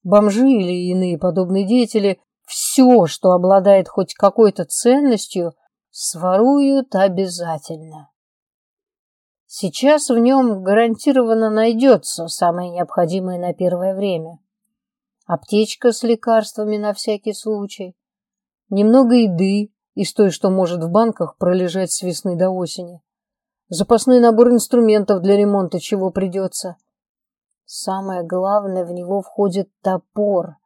Бомжи или иные подобные деятели все, что обладает хоть какой-то ценностью, своруют обязательно. Сейчас в нем гарантированно найдется самое необходимое на первое время. Аптечка с лекарствами на всякий случай, немного еды из той, что может в банках пролежать с весны до осени, запасной набор инструментов для ремонта, чего придется. Самое главное, в него входит топор.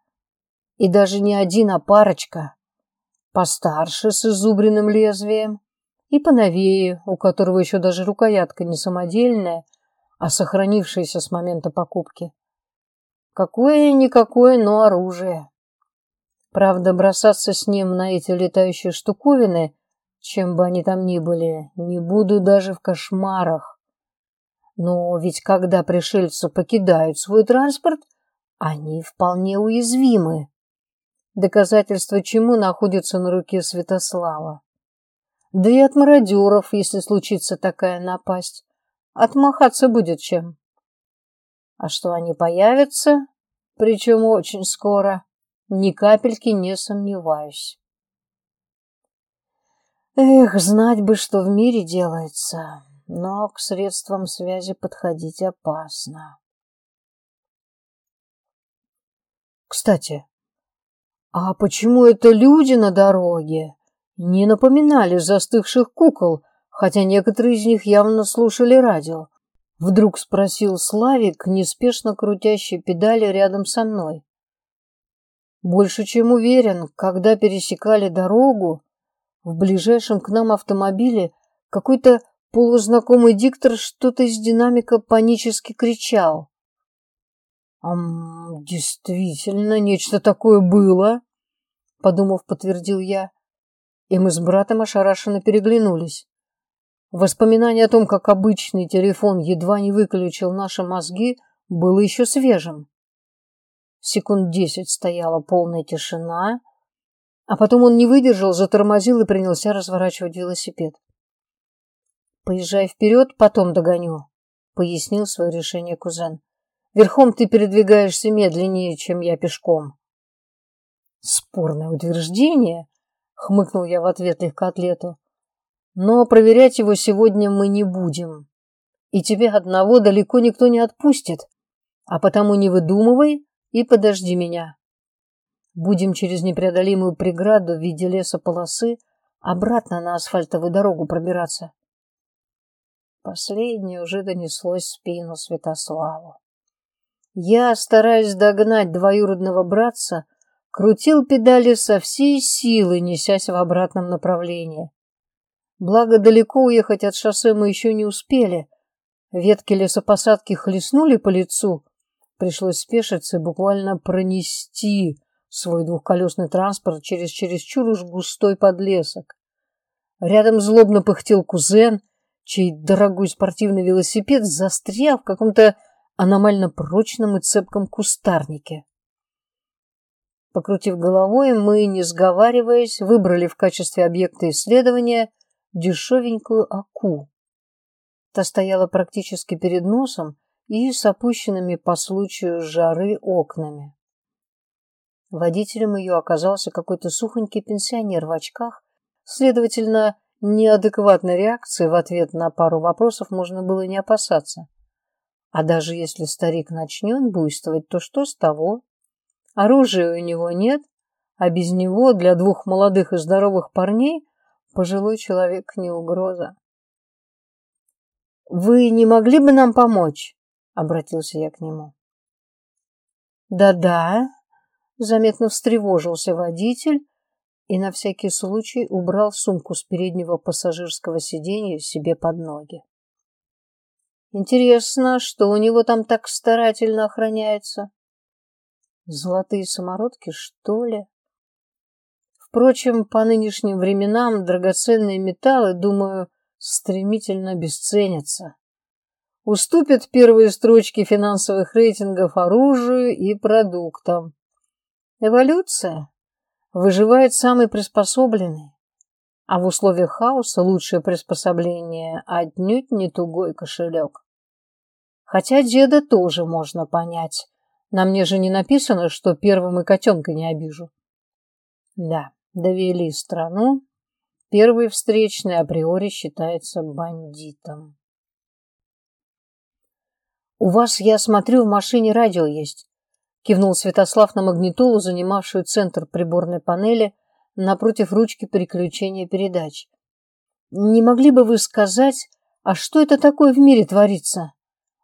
И даже не один, а парочка. Постарше, с изубренным лезвием, и поновее, у которого еще даже рукоятка не самодельная, а сохранившаяся с момента покупки. Какое-никакое, но оружие. Правда, бросаться с ним на эти летающие штуковины, чем бы они там ни были, не буду даже в кошмарах. Но ведь когда пришельцы покидают свой транспорт, они вполне уязвимы. Доказательство чему находится на руке Святослава. Да и от мародеров, если случится такая напасть, отмахаться будет чем. А что они появятся, причем очень скоро, ни капельки не сомневаюсь. Эх, знать бы, что в мире делается, но к средствам связи подходить опасно. Кстати, а почему это люди на дороге? не напоминали застывших кукол, хотя некоторые из них явно слушали радио. Вдруг спросил Славик, неспешно крутящий педали рядом со мной. Больше чем уверен, когда пересекали дорогу, в ближайшем к нам автомобиле какой-то полузнакомый диктор что-то из динамика панически кричал. «Ам, действительно, нечто такое было», — подумав, подтвердил я и мы с братом ошарашенно переглянулись. Воспоминание о том, как обычный телефон едва не выключил наши мозги, было еще свежим. Секунд десять стояла полная тишина, а потом он не выдержал, затормозил и принялся разворачивать велосипед. «Поезжай вперед, потом догоню», — пояснил свое решение кузен. «Верхом ты передвигаешься медленнее, чем я пешком». Спорное утверждение, хмыкнул я в ответ легкоатлету. Но проверять его сегодня мы не будем. И тебе одного далеко никто не отпустит. А потому не выдумывай и подожди меня. Будем через непреодолимую преграду в виде лесополосы обратно на асфальтовую дорогу пробираться. Последнее уже донеслось спину Святославу. Я, стараясь догнать двоюродного братца, крутил педали со всей силы, несясь в обратном направлении. Благо, далеко уехать от шоссе мы еще не успели. Ветки лесопосадки хлестнули по лицу. Пришлось спешиться и буквально пронести свой двухколесный транспорт через чересчур уж густой подлесок. Рядом злобно пыхтел кузен, чей дорогой спортивный велосипед застрял в каком-то аномально прочном и цепком кустарнике. Покрутив головой, мы, не сговариваясь, выбрали в качестве объекта исследования дешевенькую аку. Та стояла практически перед носом и с опущенными по случаю жары окнами. Водителем ее оказался какой-то сухонький пенсионер в очках, следовательно, неадекватной реакции в ответ на пару вопросов можно было не опасаться. А даже если старик начнет буйствовать, то что с того? Оружия у него нет, а без него для двух молодых и здоровых парней пожилой человек не угроза. «Вы не могли бы нам помочь?» — обратился я к нему. «Да-да», — заметно встревожился водитель и на всякий случай убрал сумку с переднего пассажирского сиденья себе под ноги. Интересно, что у него там так старательно охраняется? Золотые самородки, что ли? Впрочем, по нынешним временам драгоценные металлы, думаю, стремительно обесценятся. Уступят первые строчки финансовых рейтингов оружию и продуктам. Эволюция выживает самый приспособленный, а в условиях хаоса лучшее приспособление отнюдь не тугой кошелек. Хотя деда тоже можно понять. На мне же не написано, что первым и котенка не обижу. Да, довели страну. Первый встречный априори считается бандитом. «У вас, я смотрю, в машине радио есть», — кивнул Святослав на магнитолу, занимавшую центр приборной панели, напротив ручки переключения передач. «Не могли бы вы сказать, а что это такое в мире творится?»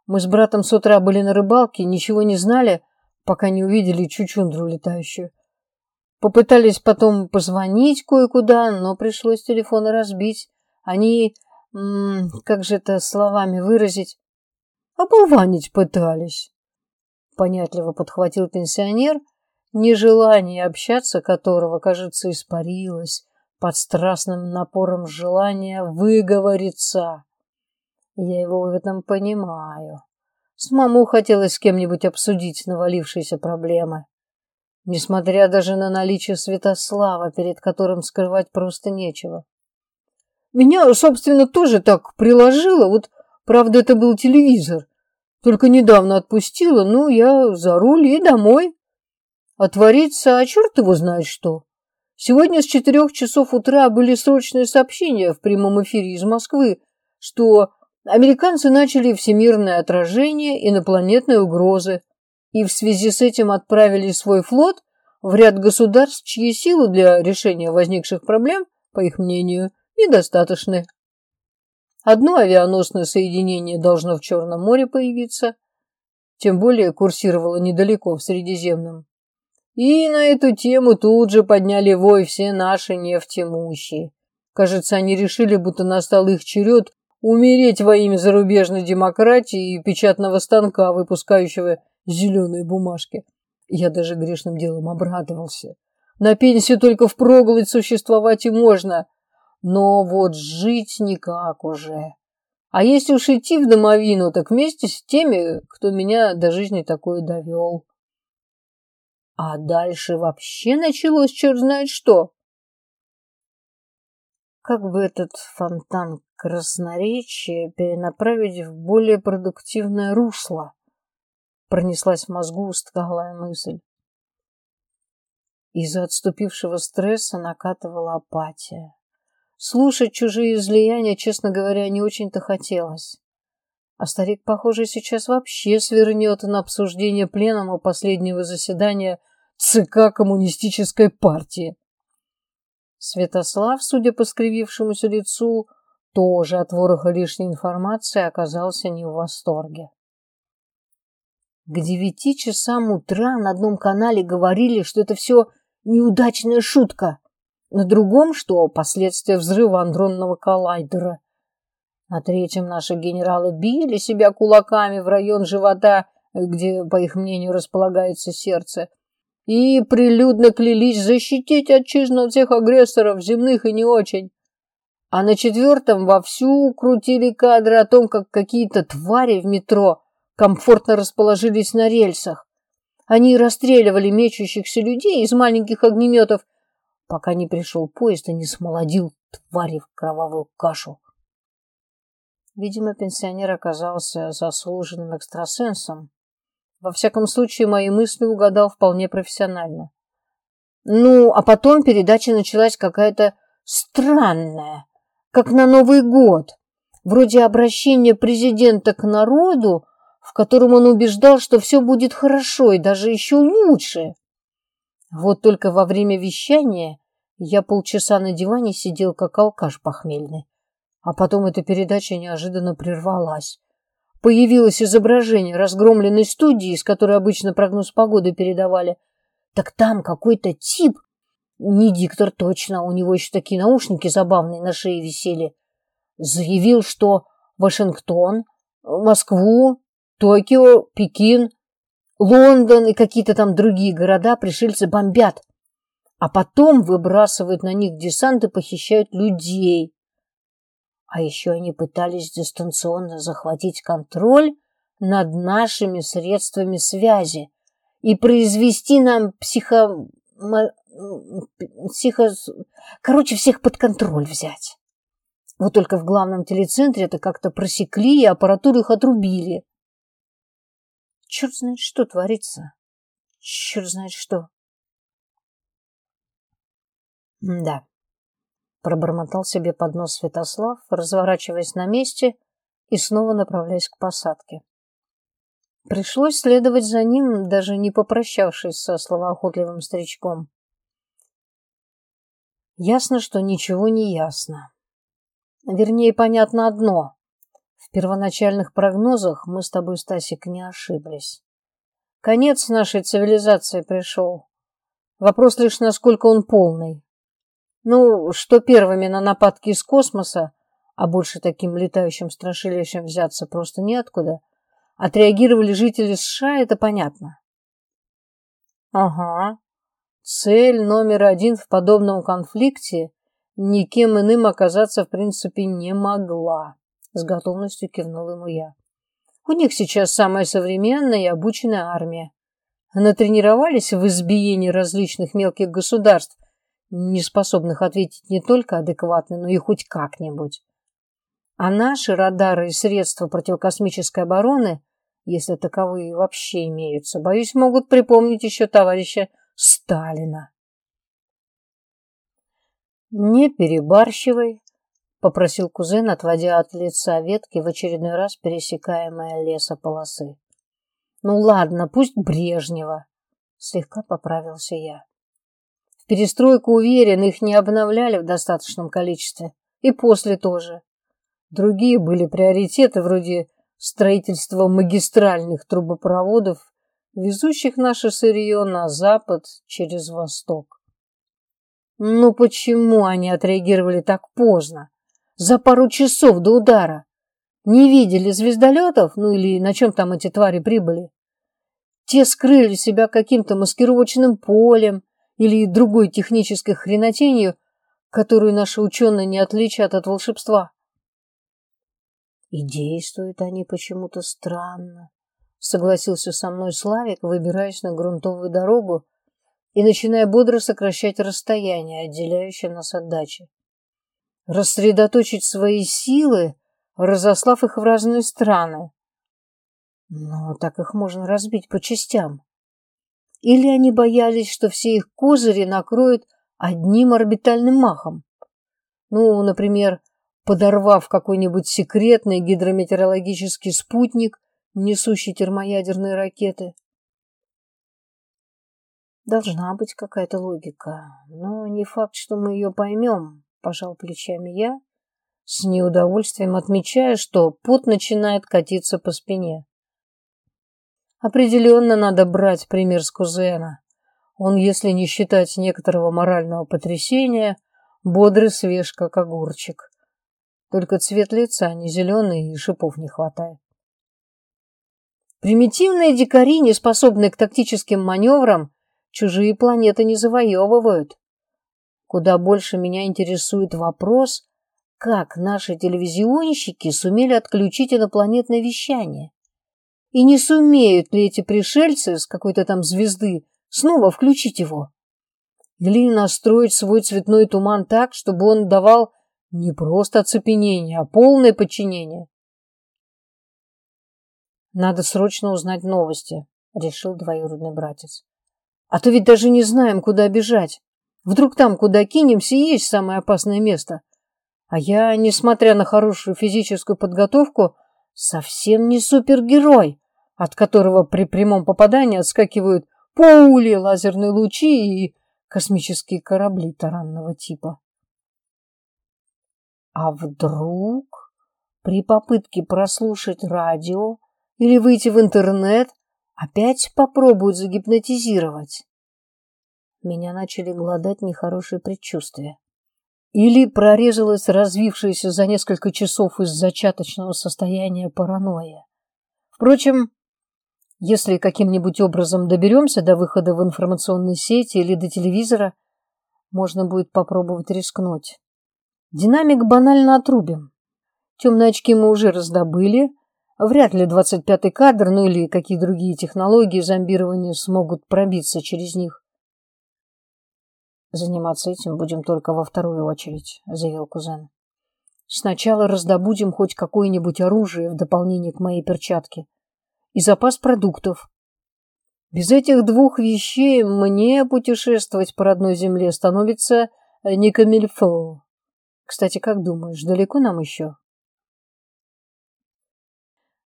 Мы с братом с утра были на рыбалке, ничего не знали, пока не увидели чучундру летающую. Попытались потом позвонить кое-куда, но пришлось телефоны разбить. Они, как же это словами выразить, ополванить пытались. Понятливо подхватил пенсионер, нежелание общаться которого, кажется, испарилось под страстным напором желания выговориться. Я его в этом понимаю. Самому хотелось с кем-нибудь обсудить навалившиеся проблемы. Несмотря даже на наличие Святослава, перед которым скрывать просто нечего. Меня, собственно, тоже так приложило. Вот, правда, это был телевизор. Только недавно отпустила, ну, я за руль и домой. Отвориться, а черт его знает что. Сегодня с четырех часов утра были срочные сообщения в прямом эфире из Москвы, что американцы начали всемирное отражение инопланетной угрозы и в связи с этим отправили свой флот в ряд государств, чьи силы для решения возникших проблем, по их мнению, недостаточны. Одно авианосное соединение должно в Черном море появиться, тем более курсировало недалеко в Средиземном. И на эту тему тут же подняли вой все наши нефтемущие. Кажется, они решили, будто настал их черед Умереть во имя зарубежной демократии и печатного станка, выпускающего зеленые бумажки. Я даже грешным делом обрадовался. На пенсию только впроголодь существовать и можно. Но вот жить никак уже. А если уж идти в домовину, так вместе с теми, кто меня до жизни такое довел. А дальше вообще началось черт знает что. Как бы этот фонтан красноречия перенаправить в более продуктивное русло? Пронеслась в мозгу усталая мысль. Из-за отступившего стресса накатывала апатия. Слушать чужие излияния, честно говоря, не очень-то хотелось. А старик, похоже, сейчас вообще свернет на обсуждение пленума последнего заседания ЦК Коммунистической партии. Святослав, судя по скривившемуся лицу, тоже от вороха лишней информации оказался не в восторге. К девяти часам утра на одном канале говорили, что это все неудачная шутка, на другом, что последствия взрыва андронного коллайдера. На третьем наши генералы били себя кулаками в район живота, где, по их мнению, располагается сердце, и прилюдно клялись защитить отчизну от всех агрессоров, земных и не очень. А на четвертом вовсю крутили кадры о том, как какие-то твари в метро комфортно расположились на рельсах. Они расстреливали мечущихся людей из маленьких огнеметов, пока не пришел поезд и не смолодил твари в кровавую кашу. Видимо, пенсионер оказался заслуженным экстрасенсом. Во всяком случае, мои мысли угадал вполне профессионально. Ну, а потом передача началась какая-то странная, как на Новый год, вроде обращения президента к народу, в котором он убеждал, что все будет хорошо и даже еще лучше. Вот только во время вещания я полчаса на диване сидел, как алкаш похмельный. А потом эта передача неожиданно прервалась. Появилось изображение разгромленной студии, с которой обычно прогноз погоды передавали. Так там какой-то тип, не диктор точно, у него еще такие наушники забавные на шее висели, заявил, что Вашингтон, Москву, Токио, Пекин, Лондон и какие-то там другие города пришельцы бомбят, а потом выбрасывают на них десант и похищают людей. А еще они пытались дистанционно захватить контроль над нашими средствами связи и произвести нам психо... психо... Короче, всех под контроль взять. Вот только в главном телецентре это как-то просекли, и аппаратуру их отрубили. Черт знает, что творится. Черт знает, что. Да. Пробормотал себе под нос Святослав, разворачиваясь на месте и снова направляясь к посадке. Пришлось следовать за ним, даже не попрощавшись со словоохотливым старичком. Ясно, что ничего не ясно. Вернее, понятно одно. В первоначальных прогнозах мы с тобой, Стасик, не ошиблись. Конец нашей цивилизации пришел. Вопрос лишь, насколько он полный. Ну, что первыми на нападки из космоса, а больше таким летающим страшилищем взяться просто неоткуда, отреагировали жители США, это понятно. Ага. Цель номер один в подобном конфликте никем иным оказаться в принципе не могла. С готовностью кивнул ему я. У них сейчас самая современная и обученная армия. Натренировались в избиении различных мелких государств не способных ответить не только адекватно, но и хоть как-нибудь. А наши радары и средства противокосмической обороны, если таковые вообще имеются, боюсь, могут припомнить еще товарища Сталина. «Не перебарщивай», — попросил кузен, отводя от лица ветки в очередной раз пересекаемая леса полосы. «Ну ладно, пусть Брежнева», — слегка поправился я перестройку, уверен, их не обновляли в достаточном количестве. И после тоже. Другие были приоритеты вроде строительства магистральных трубопроводов, везущих наше сырье на запад через восток. Но почему они отреагировали так поздно? За пару часов до удара. Не видели звездолетов? Ну или на чем там эти твари прибыли? Те скрыли себя каким-то маскировочным полем, или другой технической хренотенью, которую наши ученые не отличат от волшебства. И действуют они почему-то странно, согласился со мной Славик, выбираясь на грунтовую дорогу и начиная бодро сокращать расстояние, отделяющее нас от дачи. Рассредоточить свои силы, разослав их в разные страны. Но так их можно разбить по частям. Или они боялись, что все их козыри накроют одним орбитальным махом? Ну, например, подорвав какой-нибудь секретный гидрометеорологический спутник, несущий термоядерные ракеты. Должна быть какая-то логика, но не факт, что мы ее поймем, пожал плечами я, с неудовольствием отмечая, что пот начинает катиться по спине. Определенно надо брать пример с кузена. Он, если не считать некоторого морального потрясения, бодрый свеж, как огурчик. Только цвет лица не зеленый и шипов не хватает. Примитивные дикари, не способные к тактическим маневрам, чужие планеты не завоевывают. Куда больше меня интересует вопрос, как наши телевизионщики сумели отключить инопланетное вещание. И не сумеют ли эти пришельцы с какой-то там звезды снова включить его? Или настроить свой цветной туман так, чтобы он давал не просто оцепенение, а полное подчинение? Надо срочно узнать новости, решил двоюродный братец. А то ведь даже не знаем, куда бежать. Вдруг там, куда кинемся, есть самое опасное место. А я, несмотря на хорошую физическую подготовку, совсем не супергерой, от которого при прямом попадании отскакивают пули, лазерные лучи и космические корабли таранного типа. А вдруг при попытке прослушать радио или выйти в интернет опять попробуют загипнотизировать? Меня начали гладать нехорошие предчувствия. Или прорезалась развившаяся за несколько часов из зачаточного состояния паранойя. Впрочем, если каким-нибудь образом доберемся до выхода в информационной сети или до телевизора, можно будет попробовать рискнуть. Динамик банально отрубим. Темные очки мы уже раздобыли. Вряд ли 25-й кадр, ну или какие другие технологии зомбирования смогут пробиться через них. Заниматься этим будем только во вторую очередь, заявил кузен. Сначала раздобудем хоть какое-нибудь оружие в дополнение к моей перчатке и запас продуктов. Без этих двух вещей мне путешествовать по родной земле становится не камильфо. Кстати, как думаешь, далеко нам еще?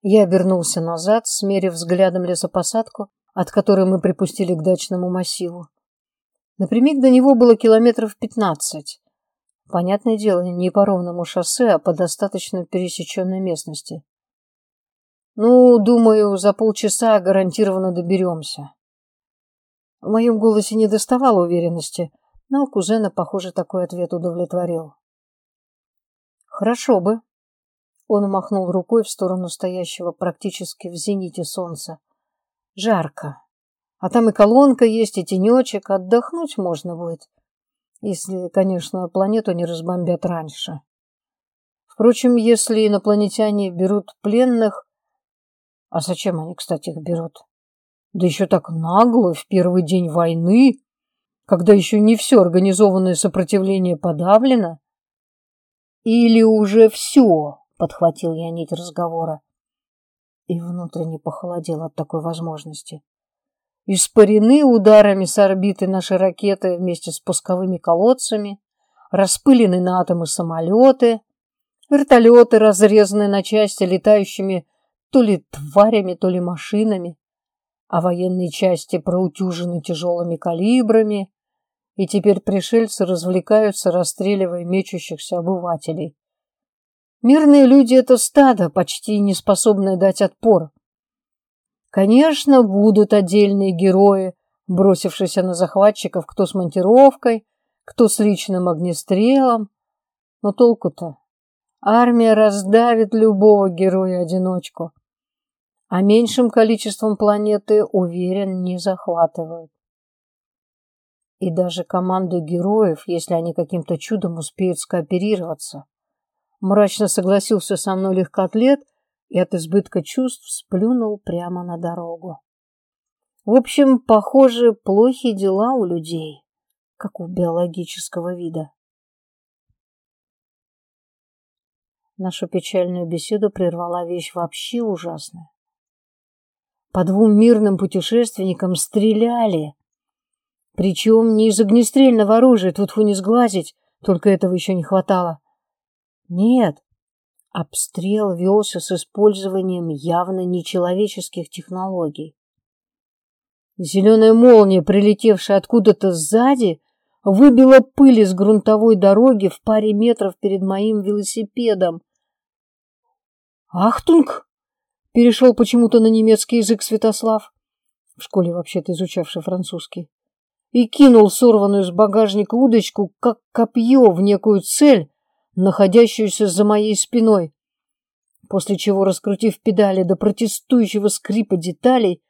Я обернулся назад, смерив взглядом лесопосадку, от которой мы припустили к дачному массиву. Напрямик до него было километров пятнадцать. Понятное дело, не по ровному шоссе, а по достаточно пересеченной местности. Ну, думаю, за полчаса гарантированно доберемся. В моем голосе не доставало уверенности, но кузена, похоже, такой ответ удовлетворил. Хорошо бы. Он махнул рукой в сторону стоящего практически в зените солнца. Жарко. А там и колонка есть, и тенечек. Отдохнуть можно будет. Если, конечно, планету не разбомбят раньше. Впрочем, если инопланетяне берут пленных, а зачем они, кстати, их берут? Да еще так нагло, в первый день войны, когда еще не все организованное сопротивление подавлено. Или уже все, подхватил я нить разговора. И внутренне похолодел от такой возможности. Испарены ударами с орбиты наши ракеты вместе с пусковыми колодцами, распылены на атомы самолеты, вертолеты, разрезанные на части летающими то ли тварями, то ли машинами, а военные части проутюжены тяжелыми калибрами, и теперь пришельцы развлекаются, расстреливая мечущихся обывателей. Мирные люди — это стадо, почти не способное дать отпор. Конечно, будут отдельные герои, бросившиеся на захватчиков, кто с монтировкой, кто с личным огнестрелом. Но толку-то? Армия раздавит любого героя-одиночку а меньшим количеством планеты, уверен, не захватывают. И даже команду героев, если они каким-то чудом успеют скооперироваться. Мрачно согласился со мной легкоатлет и от избытка чувств сплюнул прямо на дорогу. В общем, похоже, плохие дела у людей, как у биологического вида. Нашу печальную беседу прервала вещь вообще ужасная. По двум мирным путешественникам стреляли. Причем не из огнестрельного оружия, тут не сглазить, только этого еще не хватало. Нет, обстрел велся с использованием явно нечеловеческих технологий. Зеленая молния, прилетевшая откуда-то сзади, выбила пыль из грунтовой дороги в паре метров перед моим велосипедом. «Achtung!» Перешел почему-то на немецкий язык Святослав, в школе вообще-то изучавший французский, и кинул сорванную с багажника удочку, как копье в некую цель, находящуюся за моей спиной, после чего, раскрутив педали до протестующего скрипа деталей,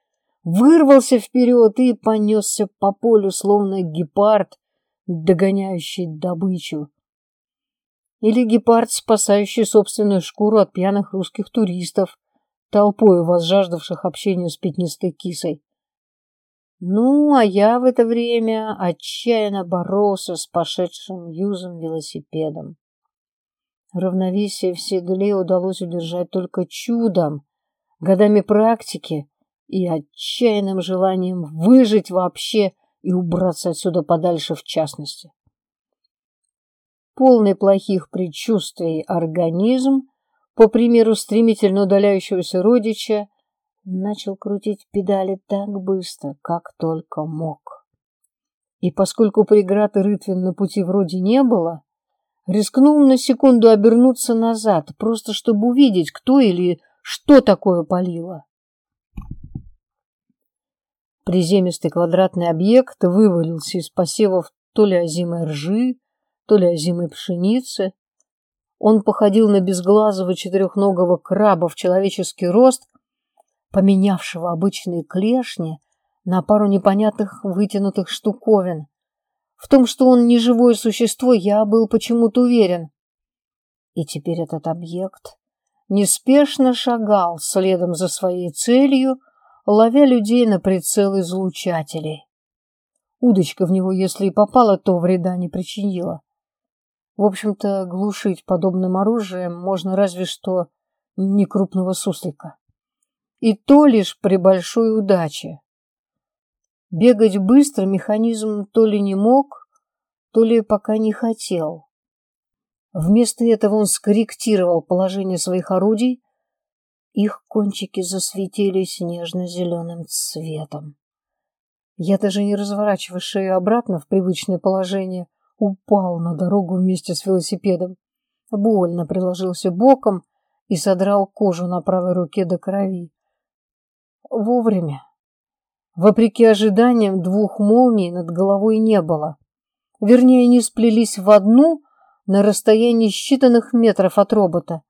вырвался вперед и понесся по полю, словно гепард, догоняющий добычу. Или гепард, спасающий собственную шкуру от пьяных русских туристов, толпой возжаждавших общения с пятнистой кисой. Ну, а я в это время отчаянно боролся с пошедшим юзом велосипедом. Равновесие в седле удалось удержать только чудом, годами практики и отчаянным желанием выжить вообще и убраться отсюда подальше в частности. Полный плохих предчувствий организм, по примеру стремительно удаляющегося родича, начал крутить педали так быстро, как только мог. И поскольку преград и рытвин на пути вроде не было, рискнул на секунду обернуться назад, просто чтобы увидеть, кто или что такое палило. Приземистый квадратный объект вывалился из посевов то ли озимой ржи, то ли озимой пшеницы. Он походил на безглазого четырехногого краба в человеческий рост, поменявшего обычные клешни на пару непонятных вытянутых штуковин. В том, что он не живое существо, я был почему-то уверен. И теперь этот объект неспешно шагал следом за своей целью, ловя людей на прицел излучателей. Удочка в него, если и попала, то вреда не причинила. В общем-то, глушить подобным оружием можно разве что некрупного суслика. И то лишь при большой удаче. Бегать быстро механизм то ли не мог, то ли пока не хотел. Вместо этого он скорректировал положение своих орудий, их кончики засветились нежно-зеленым цветом. Я даже не разворачивая шею обратно в привычное положение, упал на дорогу вместе с велосипедом. Больно приложился боком и содрал кожу на правой руке до крови. Вовремя. Вопреки ожиданиям, двух молний над головой не было. Вернее, они сплелись в одну на расстоянии считанных метров от робота.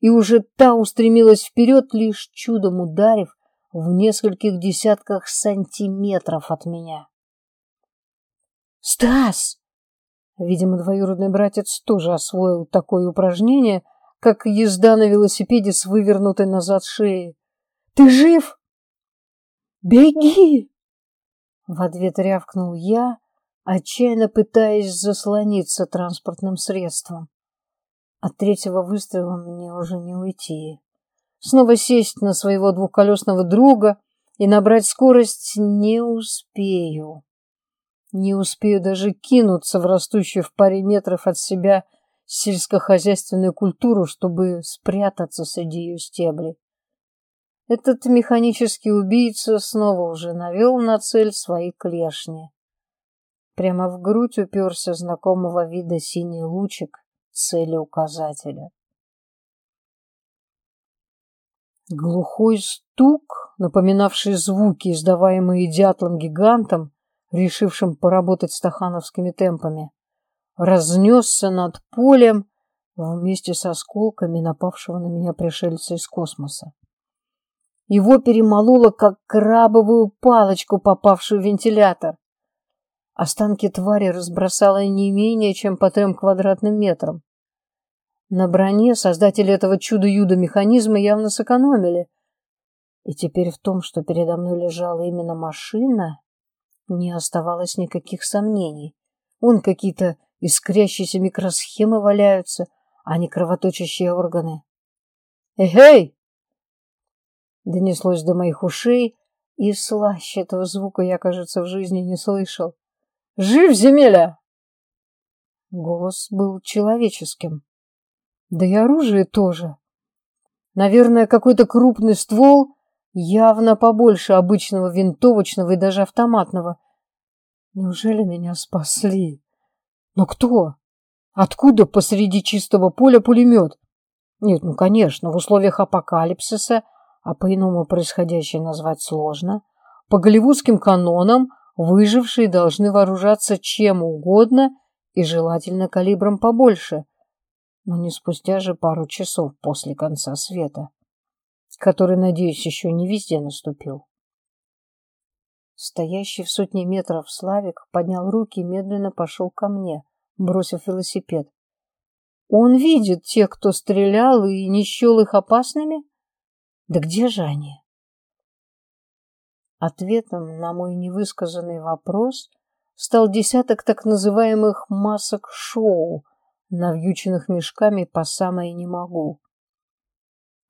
И уже та устремилась вперед, лишь чудом ударив в нескольких десятках сантиметров от меня. «Стас!» Видимо, двоюродный братец тоже освоил такое упражнение, как езда на велосипеде с вывернутой назад шеей. «Ты жив?» «Беги!» В ответ рявкнул я, отчаянно пытаясь заслониться транспортным средством. От третьего выстрела мне уже не уйти. Снова сесть на своего двухколесного друга и набрать скорость не успею. Не успею даже кинуться в растущую в паре метров от себя сельскохозяйственную культуру, чтобы спрятаться среди ее стеблей. Этот механический убийца снова уже навел на цель свои клешни. Прямо в грудь уперся знакомого вида синий лучик цели указателя. Глухой стук, напоминавший звуки, издаваемые дятлом-гигантом, решившим поработать стахановскими темпами, разнесся над полем вместе с осколками напавшего на меня пришельца из космоса. Его перемололо, как крабовую палочку, попавшую в вентилятор. Останки твари разбросало не менее, чем по трем квадратным метрам. На броне создатели этого чудо-юдо механизма явно сэкономили. И теперь в том, что передо мной лежала именно машина, не оставалось никаких сомнений. Вон какие-то искрящиеся микросхемы валяются, а не кровоточащие органы. «Эй-эй!» Донеслось до моих ушей, и слаще этого звука я, кажется, в жизни не слышал. «Жив, земеля!» Голос был человеческим. Да и оружие тоже. Наверное, какой-то крупный ствол явно побольше обычного винтовочного и даже автоматного. Неужели меня спасли? Но кто? Откуда посреди чистого поля пулемет? Нет, ну, конечно, в условиях апокалипсиса, а по-иному происходящее назвать сложно, по голливудским канонам выжившие должны вооружаться чем угодно и желательно калибром побольше, но не спустя же пару часов после конца света который, надеюсь, еще не везде наступил. Стоящий в сотне метров Славик поднял руки и медленно пошел ко мне, бросив велосипед. Он видит тех, кто стрелял и не счел их опасными? Да где же они? Ответом на мой невысказанный вопрос стал десяток так называемых масок-шоу, навьюченных мешками по самое не могу.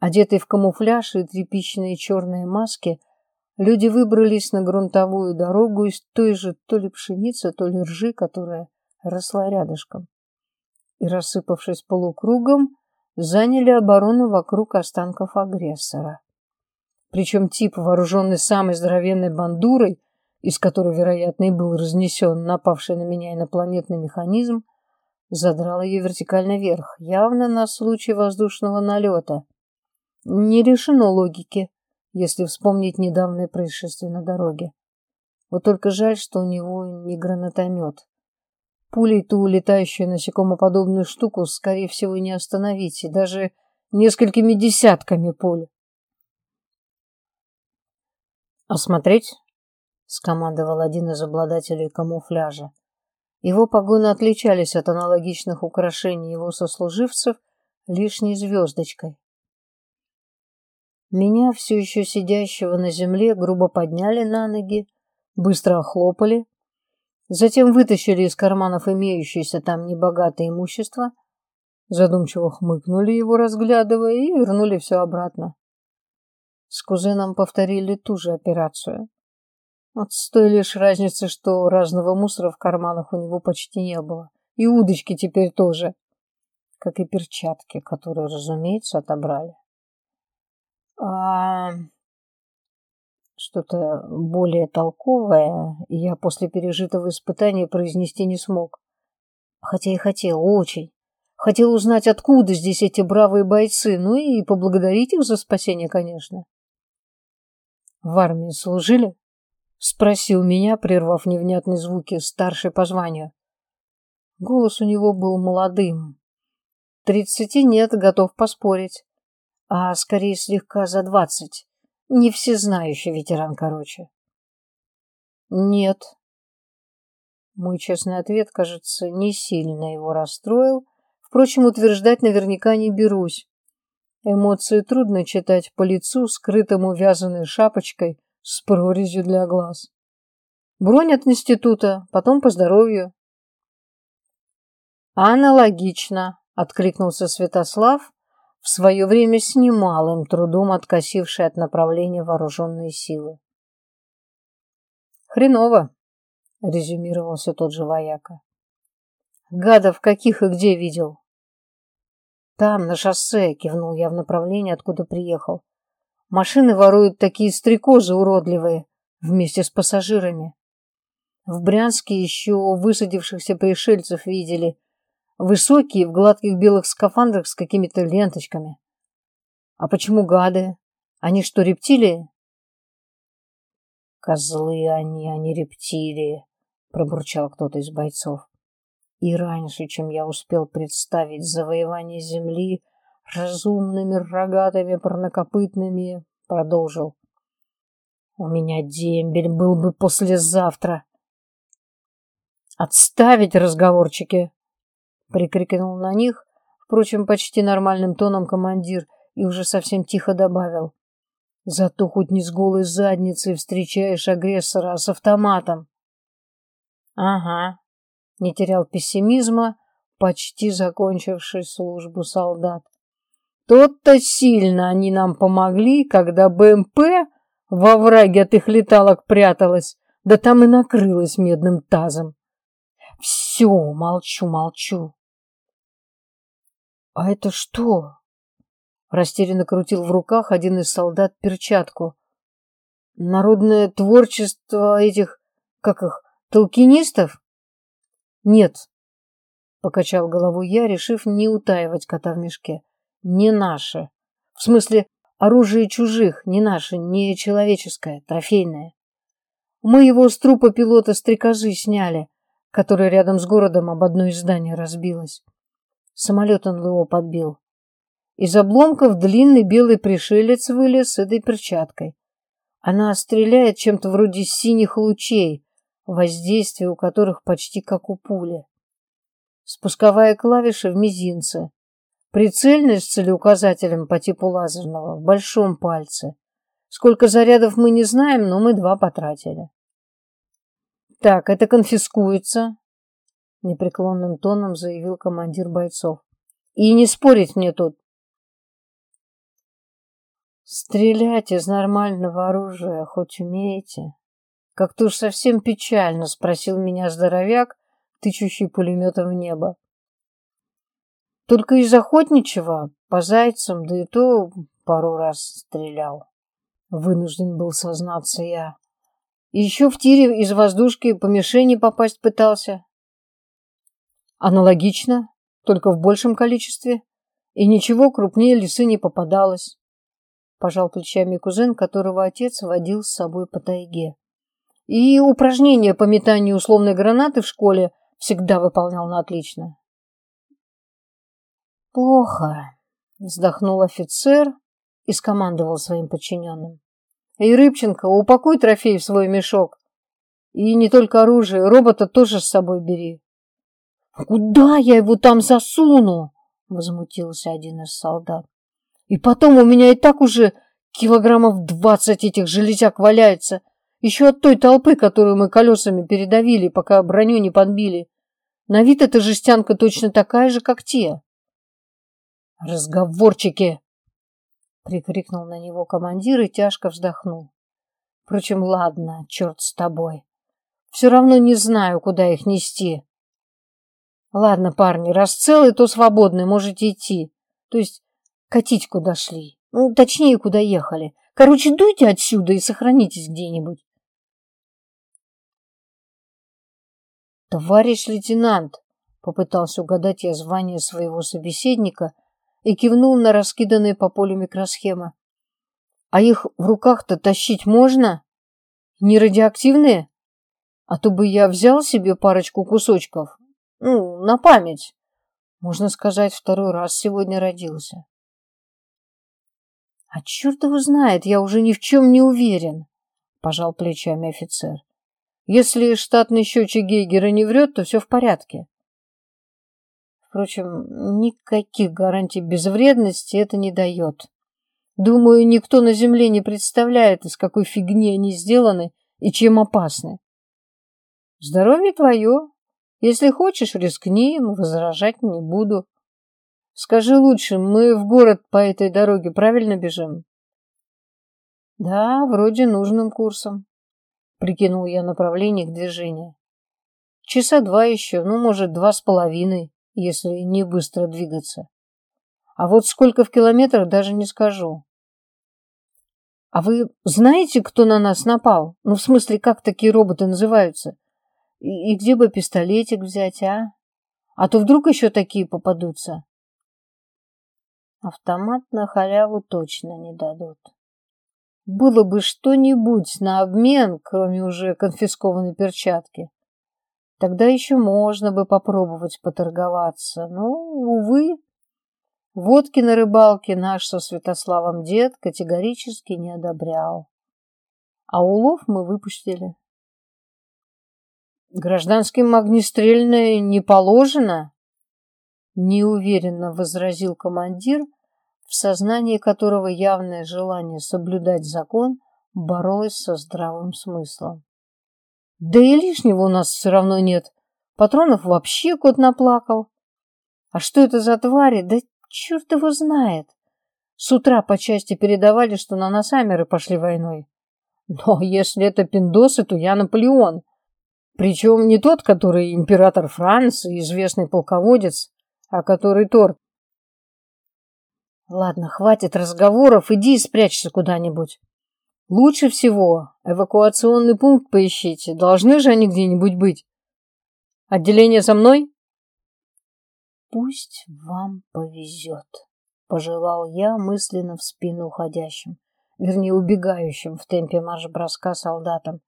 Одетые в камуфляж и тряпичные черные маски, люди выбрались на грунтовую дорогу из той же то ли пшеницы, то ли ржи, которая росла рядышком. И, рассыпавшись полукругом, заняли оборону вокруг останков агрессора. Причем тип, вооруженный самой здоровенной бандурой, из которой, вероятно, и был разнесен напавший на меня инопланетный механизм, задрал ее вертикально вверх, явно на случай воздушного налета. Не решено логики, если вспомнить недавнее происшествие на дороге. Вот только жаль, что у него не гранатомет. Пулей ту летающую насекомоподобную штуку, скорее всего, не остановить, и даже несколькими десятками пуль. «Осмотреть?» — скомандовал один из обладателей камуфляжа. Его погоны отличались от аналогичных украшений его сослуживцев лишней звездочкой. Меня, все еще сидящего на земле, грубо подняли на ноги, быстро охлопали, затем вытащили из карманов имеющееся там небогатое имущество, задумчиво хмыкнули его, разглядывая, и вернули все обратно. С кузеном повторили ту же операцию. Вот с той лишь разницы, что разного мусора в карманах у него почти не было. И удочки теперь тоже. Как и перчатки, которые, разумеется, отобрали. А что-то более толковое я после пережитого испытания произнести не смог. Хотя и хотел, очень. Хотел узнать, откуда здесь эти бравые бойцы, ну и поблагодарить их за спасение, конечно. В армии служили? Спросил меня, прервав невнятные звуки, старший по званию. Голос у него был молодым. Тридцати нет, готов поспорить. А скорее слегка за двадцать. Не всезнающий ветеран, короче. Нет. Мой честный ответ, кажется, не сильно его расстроил. Впрочем, утверждать наверняка не берусь. Эмоции трудно читать по лицу, скрытому вязаной шапочкой с прорезью для глаз. Бронь от института, потом по здоровью. Аналогично, откликнулся Святослав, в свое время с немалым трудом откосивший от направления вооруженные силы. Хреново, резюмировался тот же вояка. Гадов каких и где видел? Там, на шоссе, кивнул я в направлении, откуда приехал. Машины воруют такие стрекозы уродливые, вместе с пассажирами. В Брянске еще высадившихся пришельцев видели. Высокие, в гладких белых скафандрах с какими-то ленточками. А почему гады? Они что, рептилии? Козлы они, а не рептилии, пробурчал кто-то из бойцов. И раньше, чем я успел представить завоевание земли разумными, рогатыми, парнокопытными, продолжил. У меня дембель был бы послезавтра. Отставить разговорчики! Прикрикнул на них, впрочем, почти нормальным тоном командир и уже совсем тихо добавил. Зато хоть не с голой задницей встречаешь агрессора, а с автоматом. Ага, не терял пессимизма, почти закончивший службу солдат. Тот-то сильно они нам помогли, когда БМП во враге от их леталок пряталась, да там и накрылась медным тазом. Все, молчу, молчу. А это что? Растерянно крутил в руках один из солдат перчатку. Народное творчество этих, как их, толкинистов? Нет, покачал головой я, решив не утаивать кота в мешке. Не наше. В смысле, оружие чужих, не наше, не человеческое, трофейное. Мы его с трупа пилота стрекозы сняли, который рядом с городом об одно из зданий разбилось. Самолет НЛО подбил. Из обломков длинный белый пришелец вылез с этой перчаткой. Она стреляет чем-то вроде синих лучей, воздействие у которых почти как у пули. Спусковая клавиша в мизинце. Прицельность с целеуказателем по типу лазерного в большом пальце. Сколько зарядов мы не знаем, но мы два потратили. Так, это конфискуется, непреклонным тоном заявил командир бойцов. И не спорить мне тут. Стрелять из нормального оружия хоть умеете? Как-то уж совсем печально спросил меня здоровяк, тычущий пулеметом в небо. Только из охотничьего, по зайцам, да и то пару раз стрелял. Вынужден был сознаться я. Еще в тире из воздушки по мишени попасть пытался. Аналогично, только в большем количестве. И ничего крупнее лисы не попадалось. Пожал плечами кузен, которого отец водил с собой по тайге. И упражнения по метанию условной гранаты в школе всегда выполнял на отлично. Плохо, вздохнул офицер и скомандовал своим подчиненным. Эй, Рыбченко, упакуй трофей в свой мешок. И не только оружие, робота тоже с собой бери. Куда я его там засуну? Возмутился один из солдат. И потом у меня и так уже килограммов двадцать этих железяк валяется. Еще от той толпы, которую мы колесами передавили, пока броню не подбили. На вид эта жестянка точно такая же, как те. «Разговорчики!» — прикрикнул на него командир и тяжко вздохнул. «Впрочем, ладно, черт с тобой. Все равно не знаю, куда их нести. Ладно, парни, раз целы, то свободны, можете идти. То есть катить куда шли. Ну, точнее, куда ехали. Короче, дуйте отсюда и сохранитесь где-нибудь. Товарищ лейтенант, попытался угадать я звание своего собеседника и кивнул на раскиданные по полю микросхемы. А их в руках-то тащить можно? Не радиоактивные? А то бы я взял себе парочку кусочков, ну, на память. Можно сказать, второй раз сегодня родился. А черт его знает, я уже ни в чем не уверен, пожал плечами офицер. Если штатный счетчик Гейгера не врет, то все в порядке. Впрочем, никаких гарантий безвредности это не дает. Думаю, никто на Земле не представляет, из какой фигни они сделаны и чем опасны. Здоровье твое, если хочешь, рискни, возражать не буду. Скажи лучше, мы в город по этой дороге правильно бежим? Да, вроде нужным курсом. Прикинул я направление их движения. Часа два еще, ну, может, два с половиной, если не быстро двигаться. А вот сколько в километрах, даже не скажу. А вы знаете, кто на нас напал? Ну, в смысле, как такие роботы называются? И, где бы пистолетик взять, а? А то вдруг еще такие попадутся. Автомат на халяву точно не дадут. Было бы что-нибудь на обмен, кроме уже конфискованной перчатки. Тогда еще можно бы попробовать поторговаться. Но, увы, водки на рыбалке наш со Святославом дед категорически не одобрял. А улов мы выпустили. Гражданским огнестрельное не положено? Неуверенно возразил командир, в сознании которого явное желание соблюдать закон боролось со здравым смыслом. Да и лишнего у нас все равно нет. Патронов вообще кот наплакал. А что это за твари? Да черт его знает. С утра по части передавали, что на нас амеры пошли войной. Но если это пиндосы, то я Наполеон. Причем не тот, который император Франции, известный полководец, а который Тор. Ладно, хватит разговоров, иди и спрячься куда-нибудь. Лучше всего эвакуационный пункт поищите. Должны же они где-нибудь быть. Отделение со мной? Пусть вам повезет, пожелал я мысленно в спину уходящим, вернее убегающим в темпе марш-броска солдатам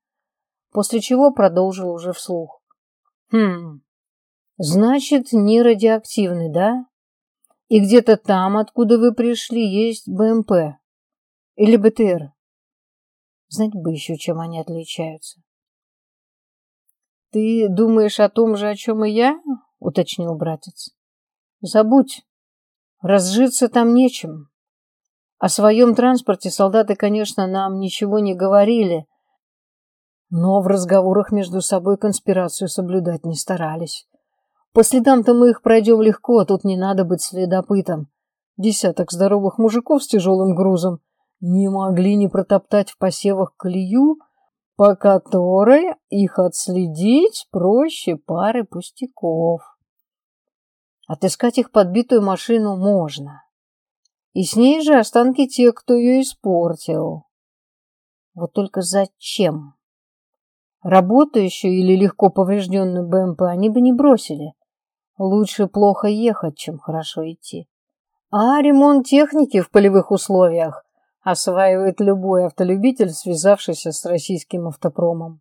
после чего продолжил уже вслух. Хм, значит, не радиоактивный, да? И где-то там, откуда вы пришли, есть БМП или БТР. Знать бы еще, чем они отличаются. Ты думаешь о том же, о чем и я? Уточнил братец. Забудь. Разжиться там нечем. О своем транспорте солдаты, конечно, нам ничего не говорили, но в разговорах между собой конспирацию соблюдать не старались. По следам-то мы их пройдем легко, а тут не надо быть следопытом. Десяток здоровых мужиков с тяжелым грузом. не могли не протоптать в посевах колею, по которой их отследить проще пары пустяков. Отыскать их подбитую машину можно. И с ней же останки тех, кто ее испортил. Вот только зачем? Работающую или легко поврежденную БМП они бы не бросили. Лучше плохо ехать, чем хорошо идти. А ремонт техники в полевых условиях осваивает любой автолюбитель, связавшийся с российским автопромом.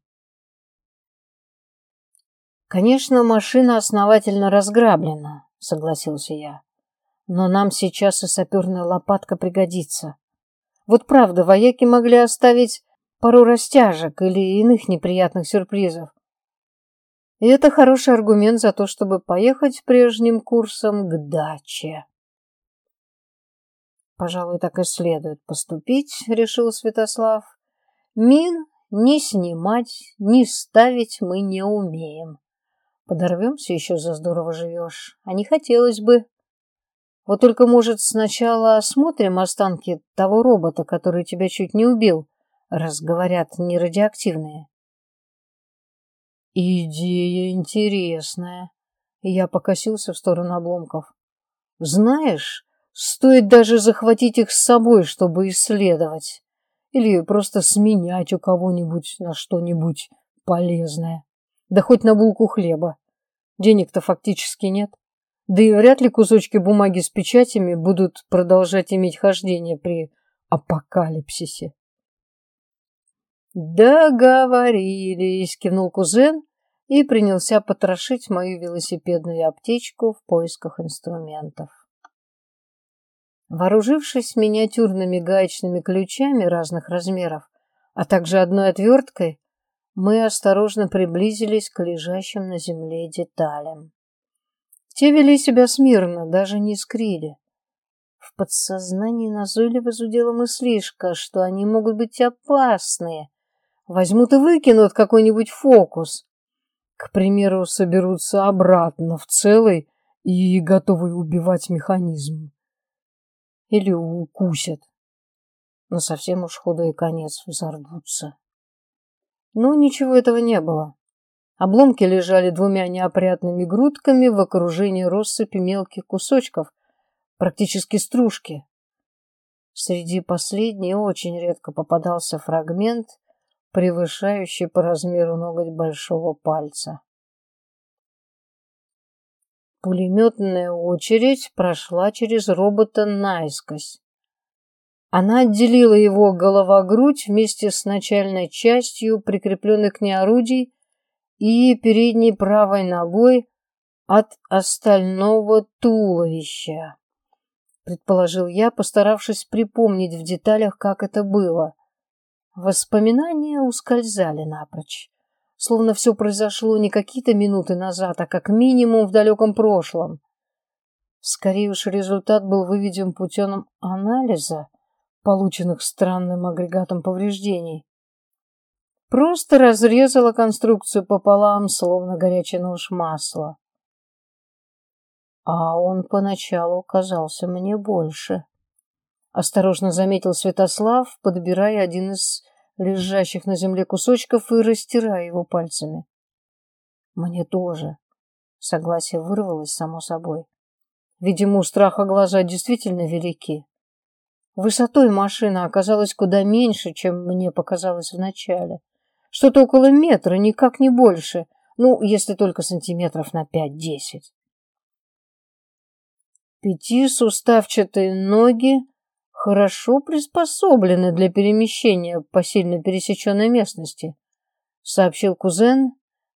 Конечно, машина основательно разграблена, согласился я. Но нам сейчас и саперная лопатка пригодится. Вот правда, вояки могли оставить пару растяжек или иных неприятных сюрпризов. И это хороший аргумент за то, чтобы поехать прежним курсом к даче. Пожалуй, так и следует поступить, решил Святослав. Мин ни снимать, ни ставить мы не умеем. Подорвемся еще за здорово живешь, а не хотелось бы. Вот только, может, сначала осмотрим останки того робота, который тебя чуть не убил, раз говорят, не радиоактивные. Идея интересная. Я покосился в сторону обломков. Знаешь, стоит даже захватить их с собой, чтобы исследовать. Или просто сменять у кого-нибудь на что-нибудь полезное. Да хоть на булку хлеба. Денег-то фактически нет. Да и вряд ли кусочки бумаги с печатями будут продолжать иметь хождение при апокалипсисе. «Договорились», — кивнул кузен и принялся потрошить мою велосипедную аптечку в поисках инструментов. Вооружившись миниатюрными гаечными ключами разных размеров, а также одной отверткой, мы осторожно приблизились к лежащим на земле деталям. Те вели себя смирно, даже не искрили. В подсознании назойливо зудела мыслишка, что они могут быть опасные. Возьмут и выкинут какой-нибудь фокус. К примеру, соберутся обратно в целый и готовы убивать механизм. Или укусят. Но совсем уж худой конец взорвутся. Но ничего этого не было. Обломки лежали двумя неопрятными грудками в окружении россыпи мелких кусочков, практически стружки. Среди последней очень редко попадался фрагмент, превышающий по размеру ноготь большого пальца. Пулеметная очередь прошла через робота наискось. Она отделила его голова-грудь вместе с начальной частью, прикрепленной к ней орудий, и передней правой ногой от остального туловища. Предположил я, постаравшись припомнить в деталях, как это было. Воспоминания ускользали напрочь. Словно все произошло не какие-то минуты назад, а как минимум в далеком прошлом. Скорее уж результат был выведен путем анализа, полученных странным агрегатом повреждений. Просто разрезала конструкцию пополам, словно горячий нож масла. А он поначалу казался мне больше. Осторожно заметил Святослав, подбирая один из лежащих на земле кусочков и растирая его пальцами. Мне тоже. Согласие вырвалось само собой. Видимо, у страха глаза действительно велики. Высотой машина оказалась куда меньше, чем мне показалось вначале. Что-то около метра, никак не больше. Ну, если только сантиметров на пять-десять. Пяти суставчатые ноги хорошо приспособлены для перемещения по сильно пересеченной местности, сообщил кузен,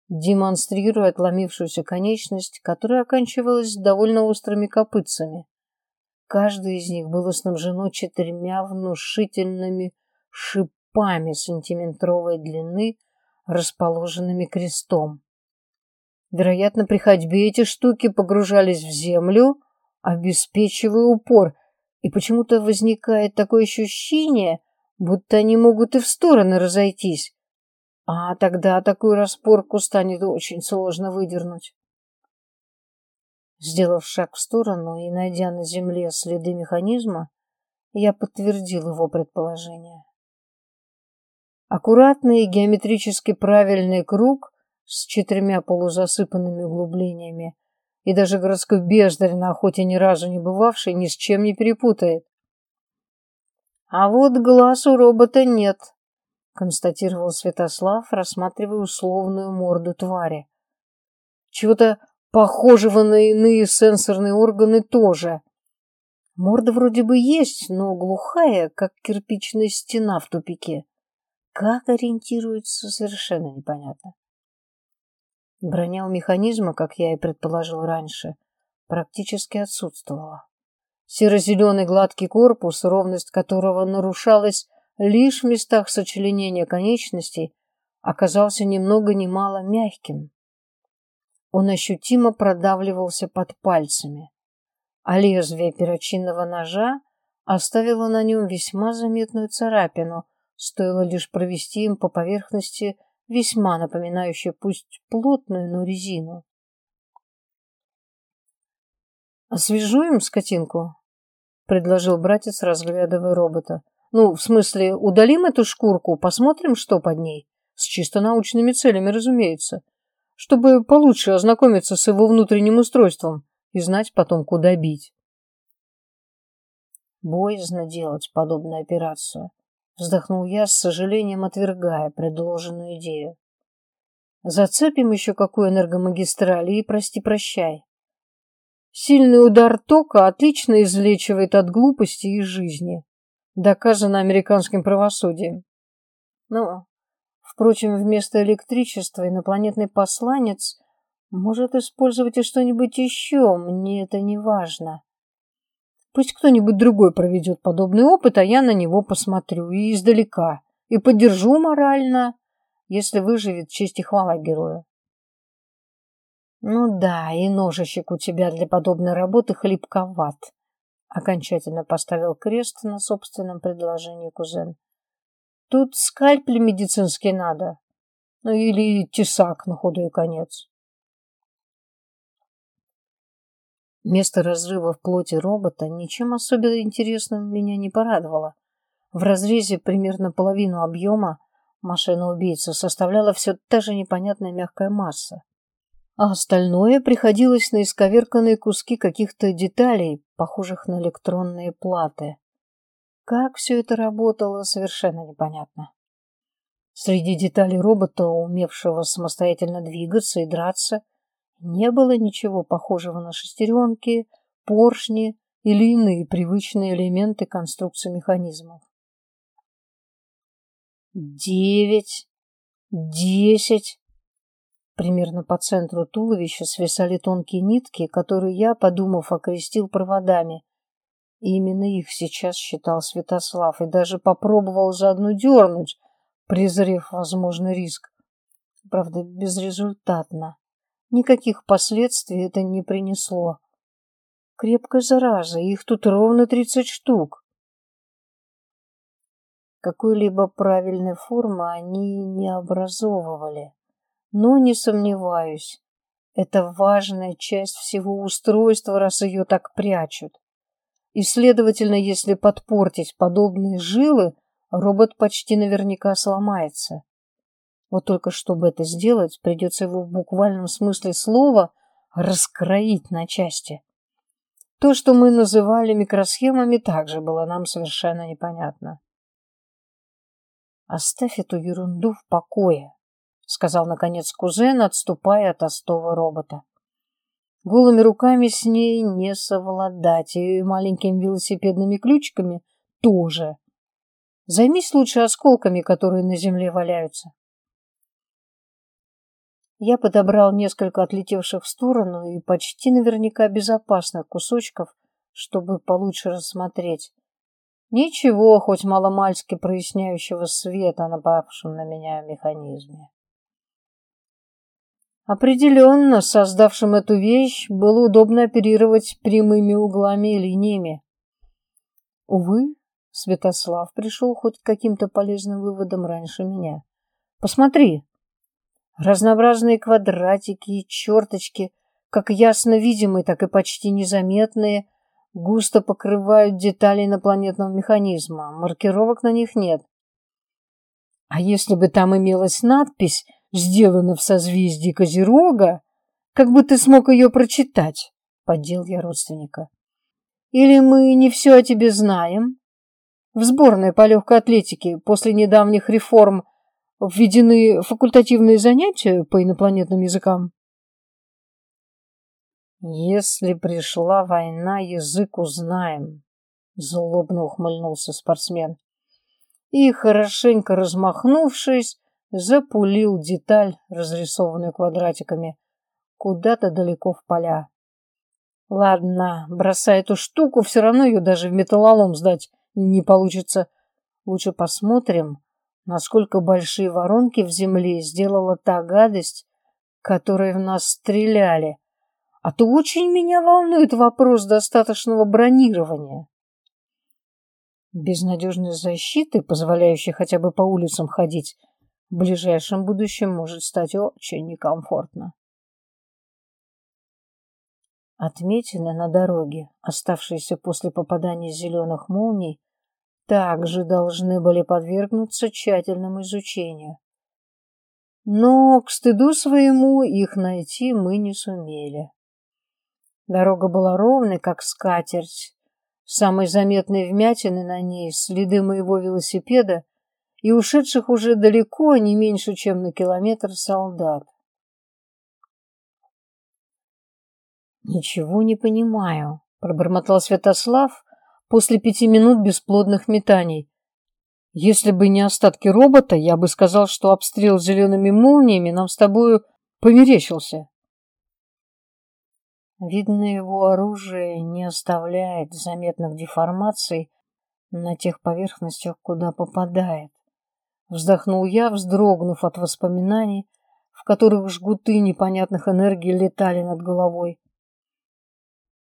демонстрируя отломившуюся конечность, которая оканчивалась довольно острыми копытцами. Каждая из них была снабжена четырьмя внушительными шипами сантиметровой длины, расположенными крестом. Вероятно, при ходьбе эти штуки погружались в землю, обеспечивая упор, и почему-то возникает такое ощущение, будто они могут и в стороны разойтись, а тогда такую распорку станет очень сложно выдернуть. Сделав шаг в сторону и найдя на земле следы механизма, Я подтвердил его предположение. Аккуратный геометрически правильный круг с четырьмя полузасыпанными углублениями и даже городской бездарь на охоте ни разу не бывавший ни с чем не перепутает. А вот глаз у робота нет, констатировал Святослав, рассматривая условную морду твари. Чего-то похожего на иные сенсорные органы тоже. Морда вроде бы есть, но глухая, как кирпичная стена в тупике. Как ориентируется, совершенно непонятно. Броня у механизма, как я и предположил раньше, практически отсутствовала. Серо-зеленый гладкий корпус, ровность которого нарушалась лишь в местах сочленения конечностей, оказался ни много ни мало мягким. Он ощутимо продавливался под пальцами, а лезвие перочинного ножа оставило на нем весьма заметную царапину, стоило лишь провести им по поверхности весьма напоминающую пусть плотную, но резину. «Освежуем скотинку?» — предложил братец, разглядывая робота. «Ну, в смысле, удалим эту шкурку, посмотрим, что под ней. С чисто научными целями, разумеется. Чтобы получше ознакомиться с его внутренним устройством и знать потом, куда бить». Боязно делать подобную операцию. Вздохнул я, с сожалением отвергая предложенную идею. Зацепим еще какую энергомагистраль и прости-прощай. Сильный удар тока отлично излечивает от глупости и жизни. Доказано американским правосудием. Но, впрочем, вместо электричества инопланетный посланец может использовать и что-нибудь еще, мне это не важно. Пусть кто-нибудь другой проведет подобный опыт, а я на него посмотрю и издалека, и поддержу морально, если выживет честь и хвала герою. Ну да, и ножичек у тебя для подобной работы хлипковат. Окончательно поставил крест на собственном предложении кузен. Тут скальпель медицинский надо. Ну или тесак на худой конец. Место разрыва в плоти робота ничем особенно интересным меня не порадовало. В разрезе примерно половину объема машина-убийца составляла все та же непонятная мягкая масса. А остальное приходилось на исковерканные куски каких-то деталей, похожих на электронные платы. Как все это работало, совершенно непонятно. Среди деталей робота, умевшего самостоятельно двигаться и драться, не было ничего похожего на шестеренки, поршни или иные привычные элементы конструкции механизмов. Девять, десять. Примерно по центру туловища свисали тонкие нитки, которые я, подумав, окрестил проводами. И именно их сейчас считал Святослав и даже попробовал заодно дернуть, презрев возможный риск. Правда, безрезультатно. Никаких последствий это не принесло. Крепкая зараза, их тут ровно тридцать штук. Какой-либо правильной формы они не образовывали. Но не сомневаюсь, это важная часть всего устройства, раз ее так прячут. И, следовательно, если подпортить подобные жилы, робот почти наверняка сломается. Вот только чтобы это сделать, придется его в буквальном смысле слова раскроить на части. То, что мы называли микросхемами, также было нам совершенно непонятно. «Оставь эту ерунду в покое», — сказал, наконец, кузен, отступая от остова робота. Голыми руками с ней не совладать, и маленькими велосипедными ключиками тоже. Займись лучше осколками, которые на земле валяются. Я подобрал несколько отлетевших в сторону и почти наверняка безопасных кусочков, чтобы получше рассмотреть. Ничего, хоть маломальски проясняющего света на павшем на меня механизме. Определенно, создавшим эту вещь, было удобно оперировать прямыми углами и линиями. Увы, Святослав пришел хоть к каким-то полезным выводам раньше меня. Посмотри, Разнообразные квадратики и черточки, как ясно видимые, так и почти незаметные, густо покрывают детали инопланетного механизма. Маркировок на них нет. А если бы там имелась надпись «Сделано в созвездии Козерога», как бы ты смог ее прочитать? Поддел я родственника. Или мы не все о тебе знаем? В сборной по легкой атлетике после недавних реформ введены факультативные занятия по инопланетным языкам? Если пришла война, язык узнаем, злобно ухмыльнулся спортсмен. И, хорошенько размахнувшись, запулил деталь, разрисованную квадратиками, куда-то далеко в поля. Ладно, бросай эту штуку, все равно ее даже в металлолом сдать не получится. Лучше посмотрим, насколько большие воронки в земле сделала та гадость, которой в нас стреляли. А то очень меня волнует вопрос достаточного бронирования. Без надежной защиты, позволяющей хотя бы по улицам ходить, в ближайшем будущем может стать очень некомфортно. Отметины на дороге, оставшиеся после попадания зеленых молний, также должны были подвергнуться тщательному изучению. Но, к стыду своему, их найти мы не сумели. Дорога была ровной, как скатерть. Самые заметные вмятины на ней — следы моего велосипеда и ушедших уже далеко, не меньше, чем на километр солдат. «Ничего не понимаю», — пробормотал Святослав после пяти минут бесплодных метаний. «Если бы не остатки робота, я бы сказал, что обстрел зелеными молниями нам с тобою померещился». Видно, его оружие не оставляет заметных деформаций на тех поверхностях, куда попадает. Вздохнул я, вздрогнув от воспоминаний, в которых жгуты непонятных энергий летали над головой.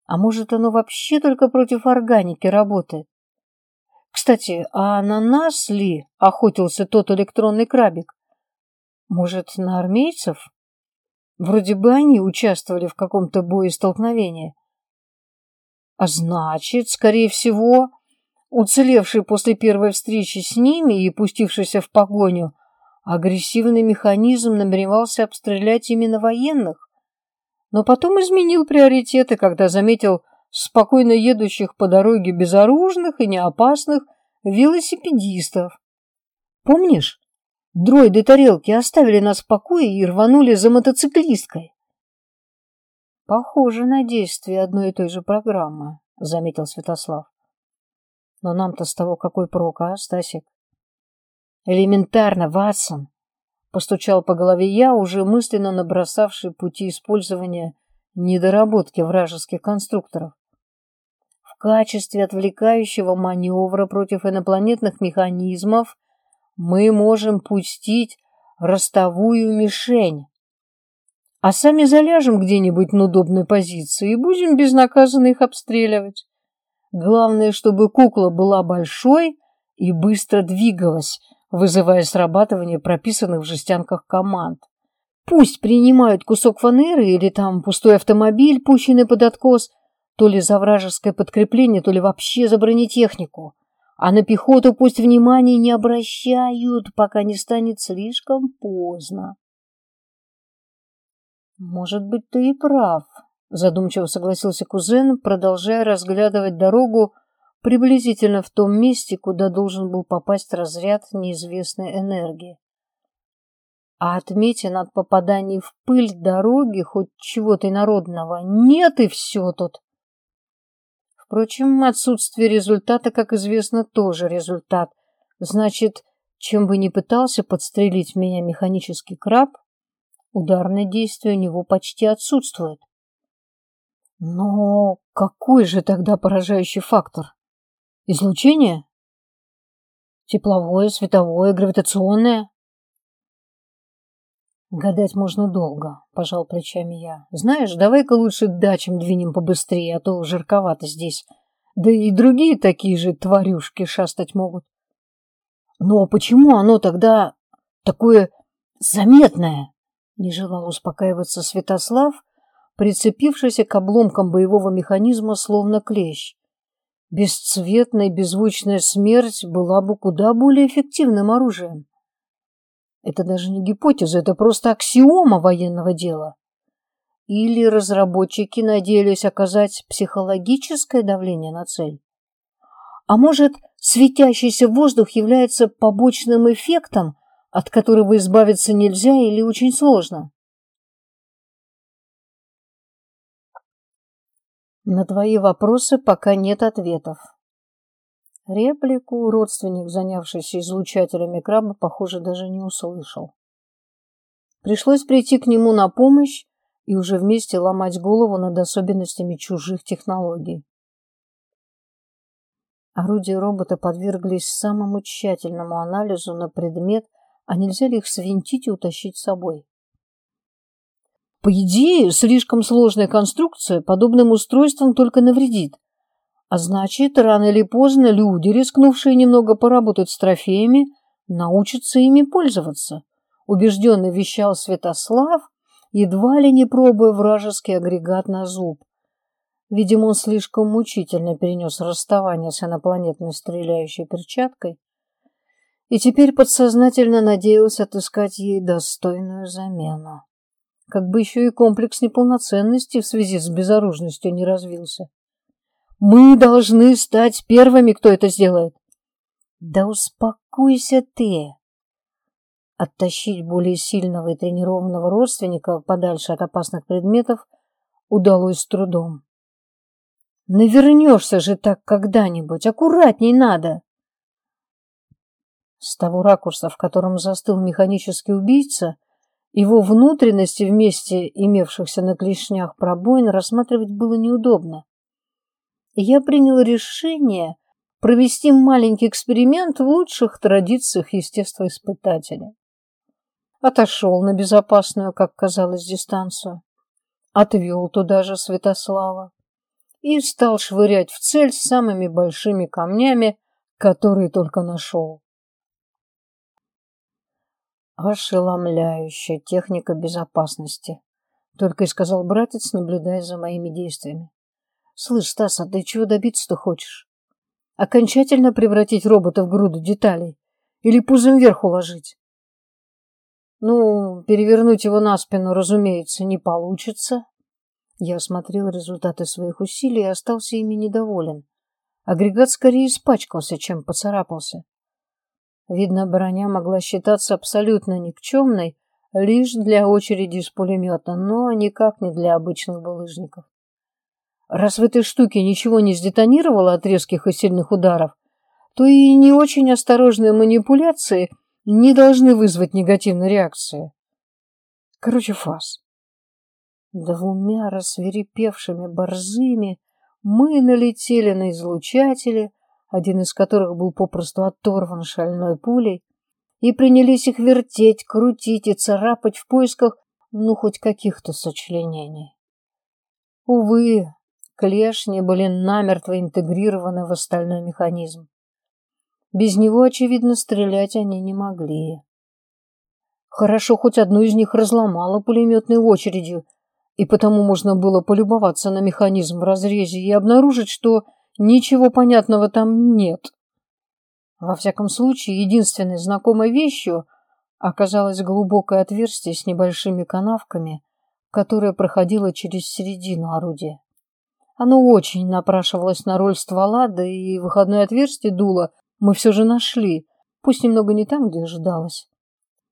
А может, оно вообще только против органики работает? Кстати, а на нас ли охотился тот электронный крабик? Может, на армейцев? Вроде бы они участвовали в каком-то боестолкновении. А значит, скорее всего, уцелевший после первой встречи с ними и пустившийся в погоню, агрессивный механизм намеревался обстрелять именно военных но потом изменил приоритеты, когда заметил спокойно едущих по дороге безоружных и неопасных велосипедистов. Помнишь, дроиды тарелки оставили нас в покое и рванули за мотоциклисткой? Похоже на действие одной и той же программы, заметил Святослав. Но нам-то с того какой прок, а, Стасик? Элементарно, Ватсон. Постучал по голове я, уже мысленно набросавший пути использования недоработки вражеских конструкторов. В качестве отвлекающего маневра против инопланетных механизмов мы можем пустить ростовую мишень, а сами заляжем где-нибудь на удобной позиции и будем безнаказанно их обстреливать. Главное, чтобы кукла была большой и быстро двигалась, вызывая срабатывание прописанных в жестянках команд. Пусть принимают кусок фанеры или там пустой автомобиль, пущенный под откос, то ли за вражеское подкрепление, то ли вообще за бронетехнику. А на пехоту пусть внимания не обращают, пока не станет слишком поздно. Может быть, ты и прав, задумчиво согласился кузен, продолжая разглядывать дорогу, приблизительно в том месте, куда должен был попасть разряд неизвестной энергии. А отметин от попаданий в пыль дороги хоть чего-то инородного нет и все тут. Впрочем, отсутствие результата, как известно, тоже результат. Значит, чем бы ни пытался подстрелить меня механический краб, ударное действие у него почти отсутствует. Но какой же тогда поражающий фактор? Излучение? Тепловое, световое, гравитационное? Гадать можно долго, пожал плечами я. Знаешь, давай-ка лучше дачам двинем побыстрее, а то жарковато здесь. Да и другие такие же тварюшки шастать могут. Но почему оно тогда такое заметное? Не желал успокаиваться Святослав, прицепившийся к обломкам боевого механизма словно клещ. Бесцветная беззвучная смерть была бы куда более эффективным оружием. Это даже не гипотеза, это просто аксиома военного дела. Или разработчики надеялись оказать психологическое давление на цель? А может, светящийся воздух является побочным эффектом, от которого избавиться нельзя или очень сложно? На твои вопросы пока нет ответов. Реплику родственник, занявшийся излучателями краба, похоже, даже не услышал. Пришлось прийти к нему на помощь и уже вместе ломать голову над особенностями чужих технологий. Орудия робота подверглись самому тщательному анализу на предмет, а нельзя ли их свинтить и утащить с собой. По идее, слишком сложная конструкция подобным устройствам только навредит. А значит, рано или поздно люди, рискнувшие немного поработать с трофеями, научатся ими пользоваться, убежденно вещал Святослав, едва ли не пробуя вражеский агрегат на зуб. Видимо, он слишком мучительно перенес расставание с инопланетной стреляющей перчаткой и теперь подсознательно надеялся отыскать ей достойную замену. Как бы еще и комплекс неполноценности в связи с безоружностью не развился. Мы должны стать первыми, кто это сделает. Да успокойся ты. Оттащить более сильного и тренированного родственника подальше от опасных предметов удалось с трудом. Навернешься же так когда-нибудь, аккуратней надо. С того ракурса, в котором застыл механический убийца, его внутренности вместе имевшихся на клешнях пробоин рассматривать было неудобно. И я принял решение провести маленький эксперимент в лучших традициях естествоиспытателя. Отошел на безопасную, как казалось, дистанцию, отвел туда же Святослава и стал швырять в цель самыми большими камнями, которые только нашел. Ошеломляющая техника безопасности, только и сказал братец, наблюдая за моими действиями. Слышь, Стас, а ты чего добиться-то хочешь? Окончательно превратить робота в груду деталей? Или пузом вверх уложить? Ну, перевернуть его на спину, разумеется, не получится. Я осмотрел результаты своих усилий и остался ими недоволен. Агрегат скорее испачкался, чем поцарапался. Видно, броня могла считаться абсолютно никчемной лишь для очереди из пулемета, но никак не для обычных булыжников. Раз в этой штуке ничего не сдетонировало от резких и сильных ударов, то и не очень осторожные манипуляции не должны вызвать негативной реакции. Короче, фас. Двумя рассверепевшими борзыми мы налетели на излучатели, один из которых был попросту оторван шальной пулей, и принялись их вертеть, крутить и царапать в поисках, ну, хоть каких-то сочленений. Увы, клешни были намертво интегрированы в остальной механизм. Без него, очевидно, стрелять они не могли. Хорошо, хоть одну из них разломала пулеметной очередью, и потому можно было полюбоваться на механизм в разрезе и обнаружить, что Ничего понятного там нет. Во всяком случае, единственной знакомой вещью оказалось глубокое отверстие с небольшими канавками, которое проходило через середину орудия. Оно очень напрашивалось на роль ствола, да и выходное отверстие дула мы все же нашли, пусть немного не там, где ожидалось.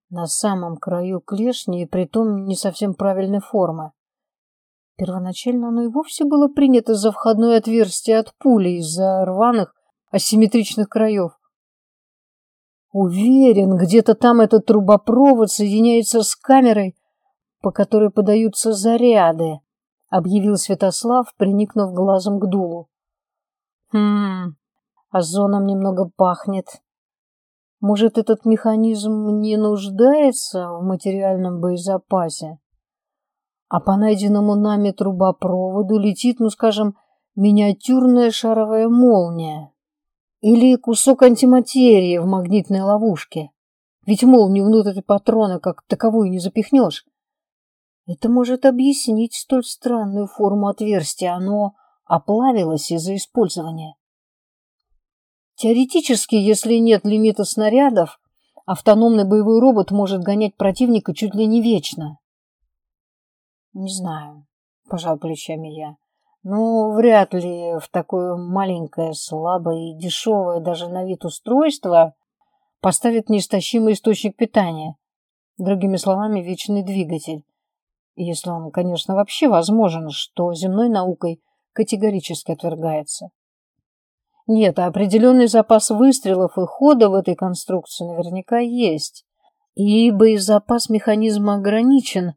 На самом краю клешни и притом не совсем правильной формы. Первоначально оно и вовсе было принято за входное отверстие от пули из-за рваных асимметричных краев. Уверен, где-то там этот трубопровод соединяется с камерой, по которой подаются заряды, объявил Святослав, приникнув глазом к дулу. Хм, озоном немного пахнет. Может, этот механизм не нуждается в материальном боезапасе? А по найденному нами трубопроводу летит, ну скажем, миниатюрная шаровая молния. Или кусок антиматерии в магнитной ловушке. Ведь молнию внутрь патрона как таковую не запихнешь. Это может объяснить столь странную форму отверстия. Оно оплавилось из-за использования. Теоретически, если нет лимита снарядов, автономный боевой робот может гонять противника чуть ли не вечно. Не знаю, пожал плечами я. Но вряд ли в такое маленькое, слабое и дешевое даже на вид устройство поставит неистощимый источник питания. Другими словами, вечный двигатель. Если он, конечно, вообще возможен, что земной наукой категорически отвергается. Нет, определенный запас выстрелов и хода в этой конструкции наверняка есть. И боезапас механизма ограничен,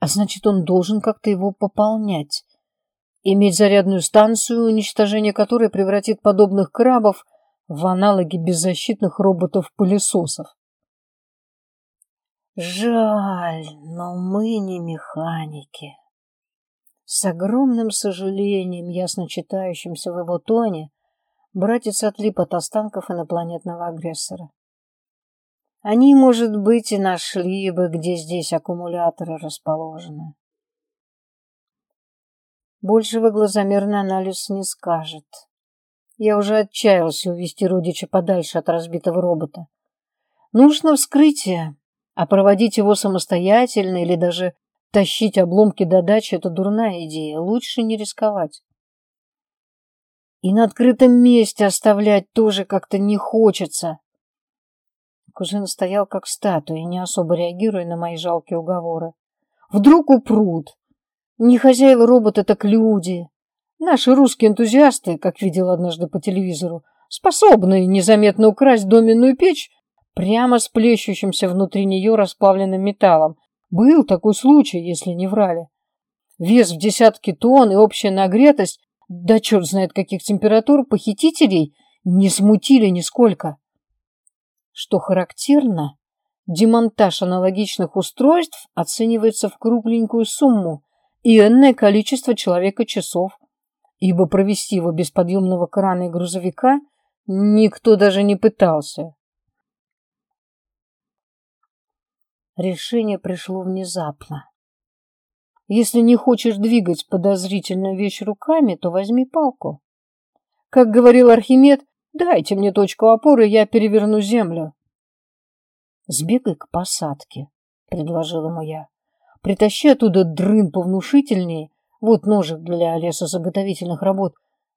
а значит, он должен как-то его пополнять. Иметь зарядную станцию, уничтожение которой превратит подобных крабов в аналоги беззащитных роботов-пылесосов. Жаль, но мы не механики. С огромным сожалением, ясно читающимся в его тоне, братец отлип от останков инопланетного агрессора. Они, может быть, и нашли бы, где здесь аккумуляторы расположены. Большего глазомерный анализ не скажет. Я уже отчаялся увести родича подальше от разбитого робота. Нужно вскрытие, а проводить его самостоятельно или даже тащить обломки до дачи – это дурная идея. Лучше не рисковать. И на открытом месте оставлять тоже как-то не хочется. Кузен стоял как статуя, не особо реагируя на мои жалкие уговоры. Вдруг упрут. Не хозяева робота, так люди. Наши русские энтузиасты, как видел однажды по телевизору, способны незаметно украсть доменную печь прямо с плещущимся внутри нее расплавленным металлом. Был такой случай, если не врали. Вес в десятки тонн и общая нагретость, да черт знает каких температур, похитителей не смутили нисколько. Что характерно, демонтаж аналогичных устройств оценивается в кругленькую сумму и энное количество человека-часов, ибо провести его без подъемного крана и грузовика никто даже не пытался. Решение пришло внезапно. Если не хочешь двигать подозрительную вещь руками, то возьми палку. Как говорил Архимед, дайте мне точку опоры, я переверну землю. Сбегай к посадке, предложил ему я. Притащи оттуда дрын повнушительнее, вот ножик для лесозаготовительных работ.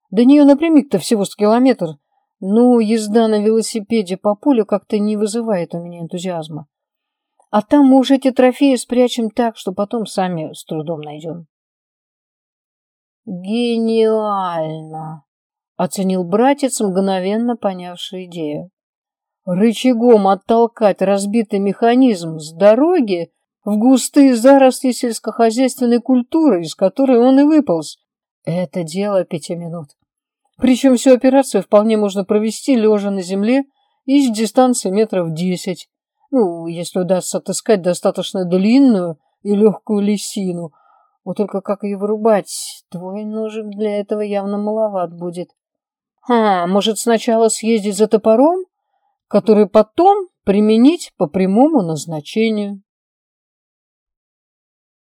До нее напрямик-то всего с километр. Ну, езда на велосипеде по полю как-то не вызывает у меня энтузиазма. А там мы уж эти трофеи спрячем так, что потом сами с трудом найдем. Гениально! Оценил братец, мгновенно понявший идею. Рычагом оттолкать разбитый механизм с дороги в густые заросли сельскохозяйственной культуры, из которой он и выполз. Это дело пяти минут. Причем всю операцию вполне можно провести лежа на земле и с дистанции метров десять. Ну, если удастся отыскать достаточно длинную и легкую лисину. Вот только как ее вырубать? Твой ножик для этого явно маловат будет. А, может, сначала съездить за топором, который потом применить по прямому назначению?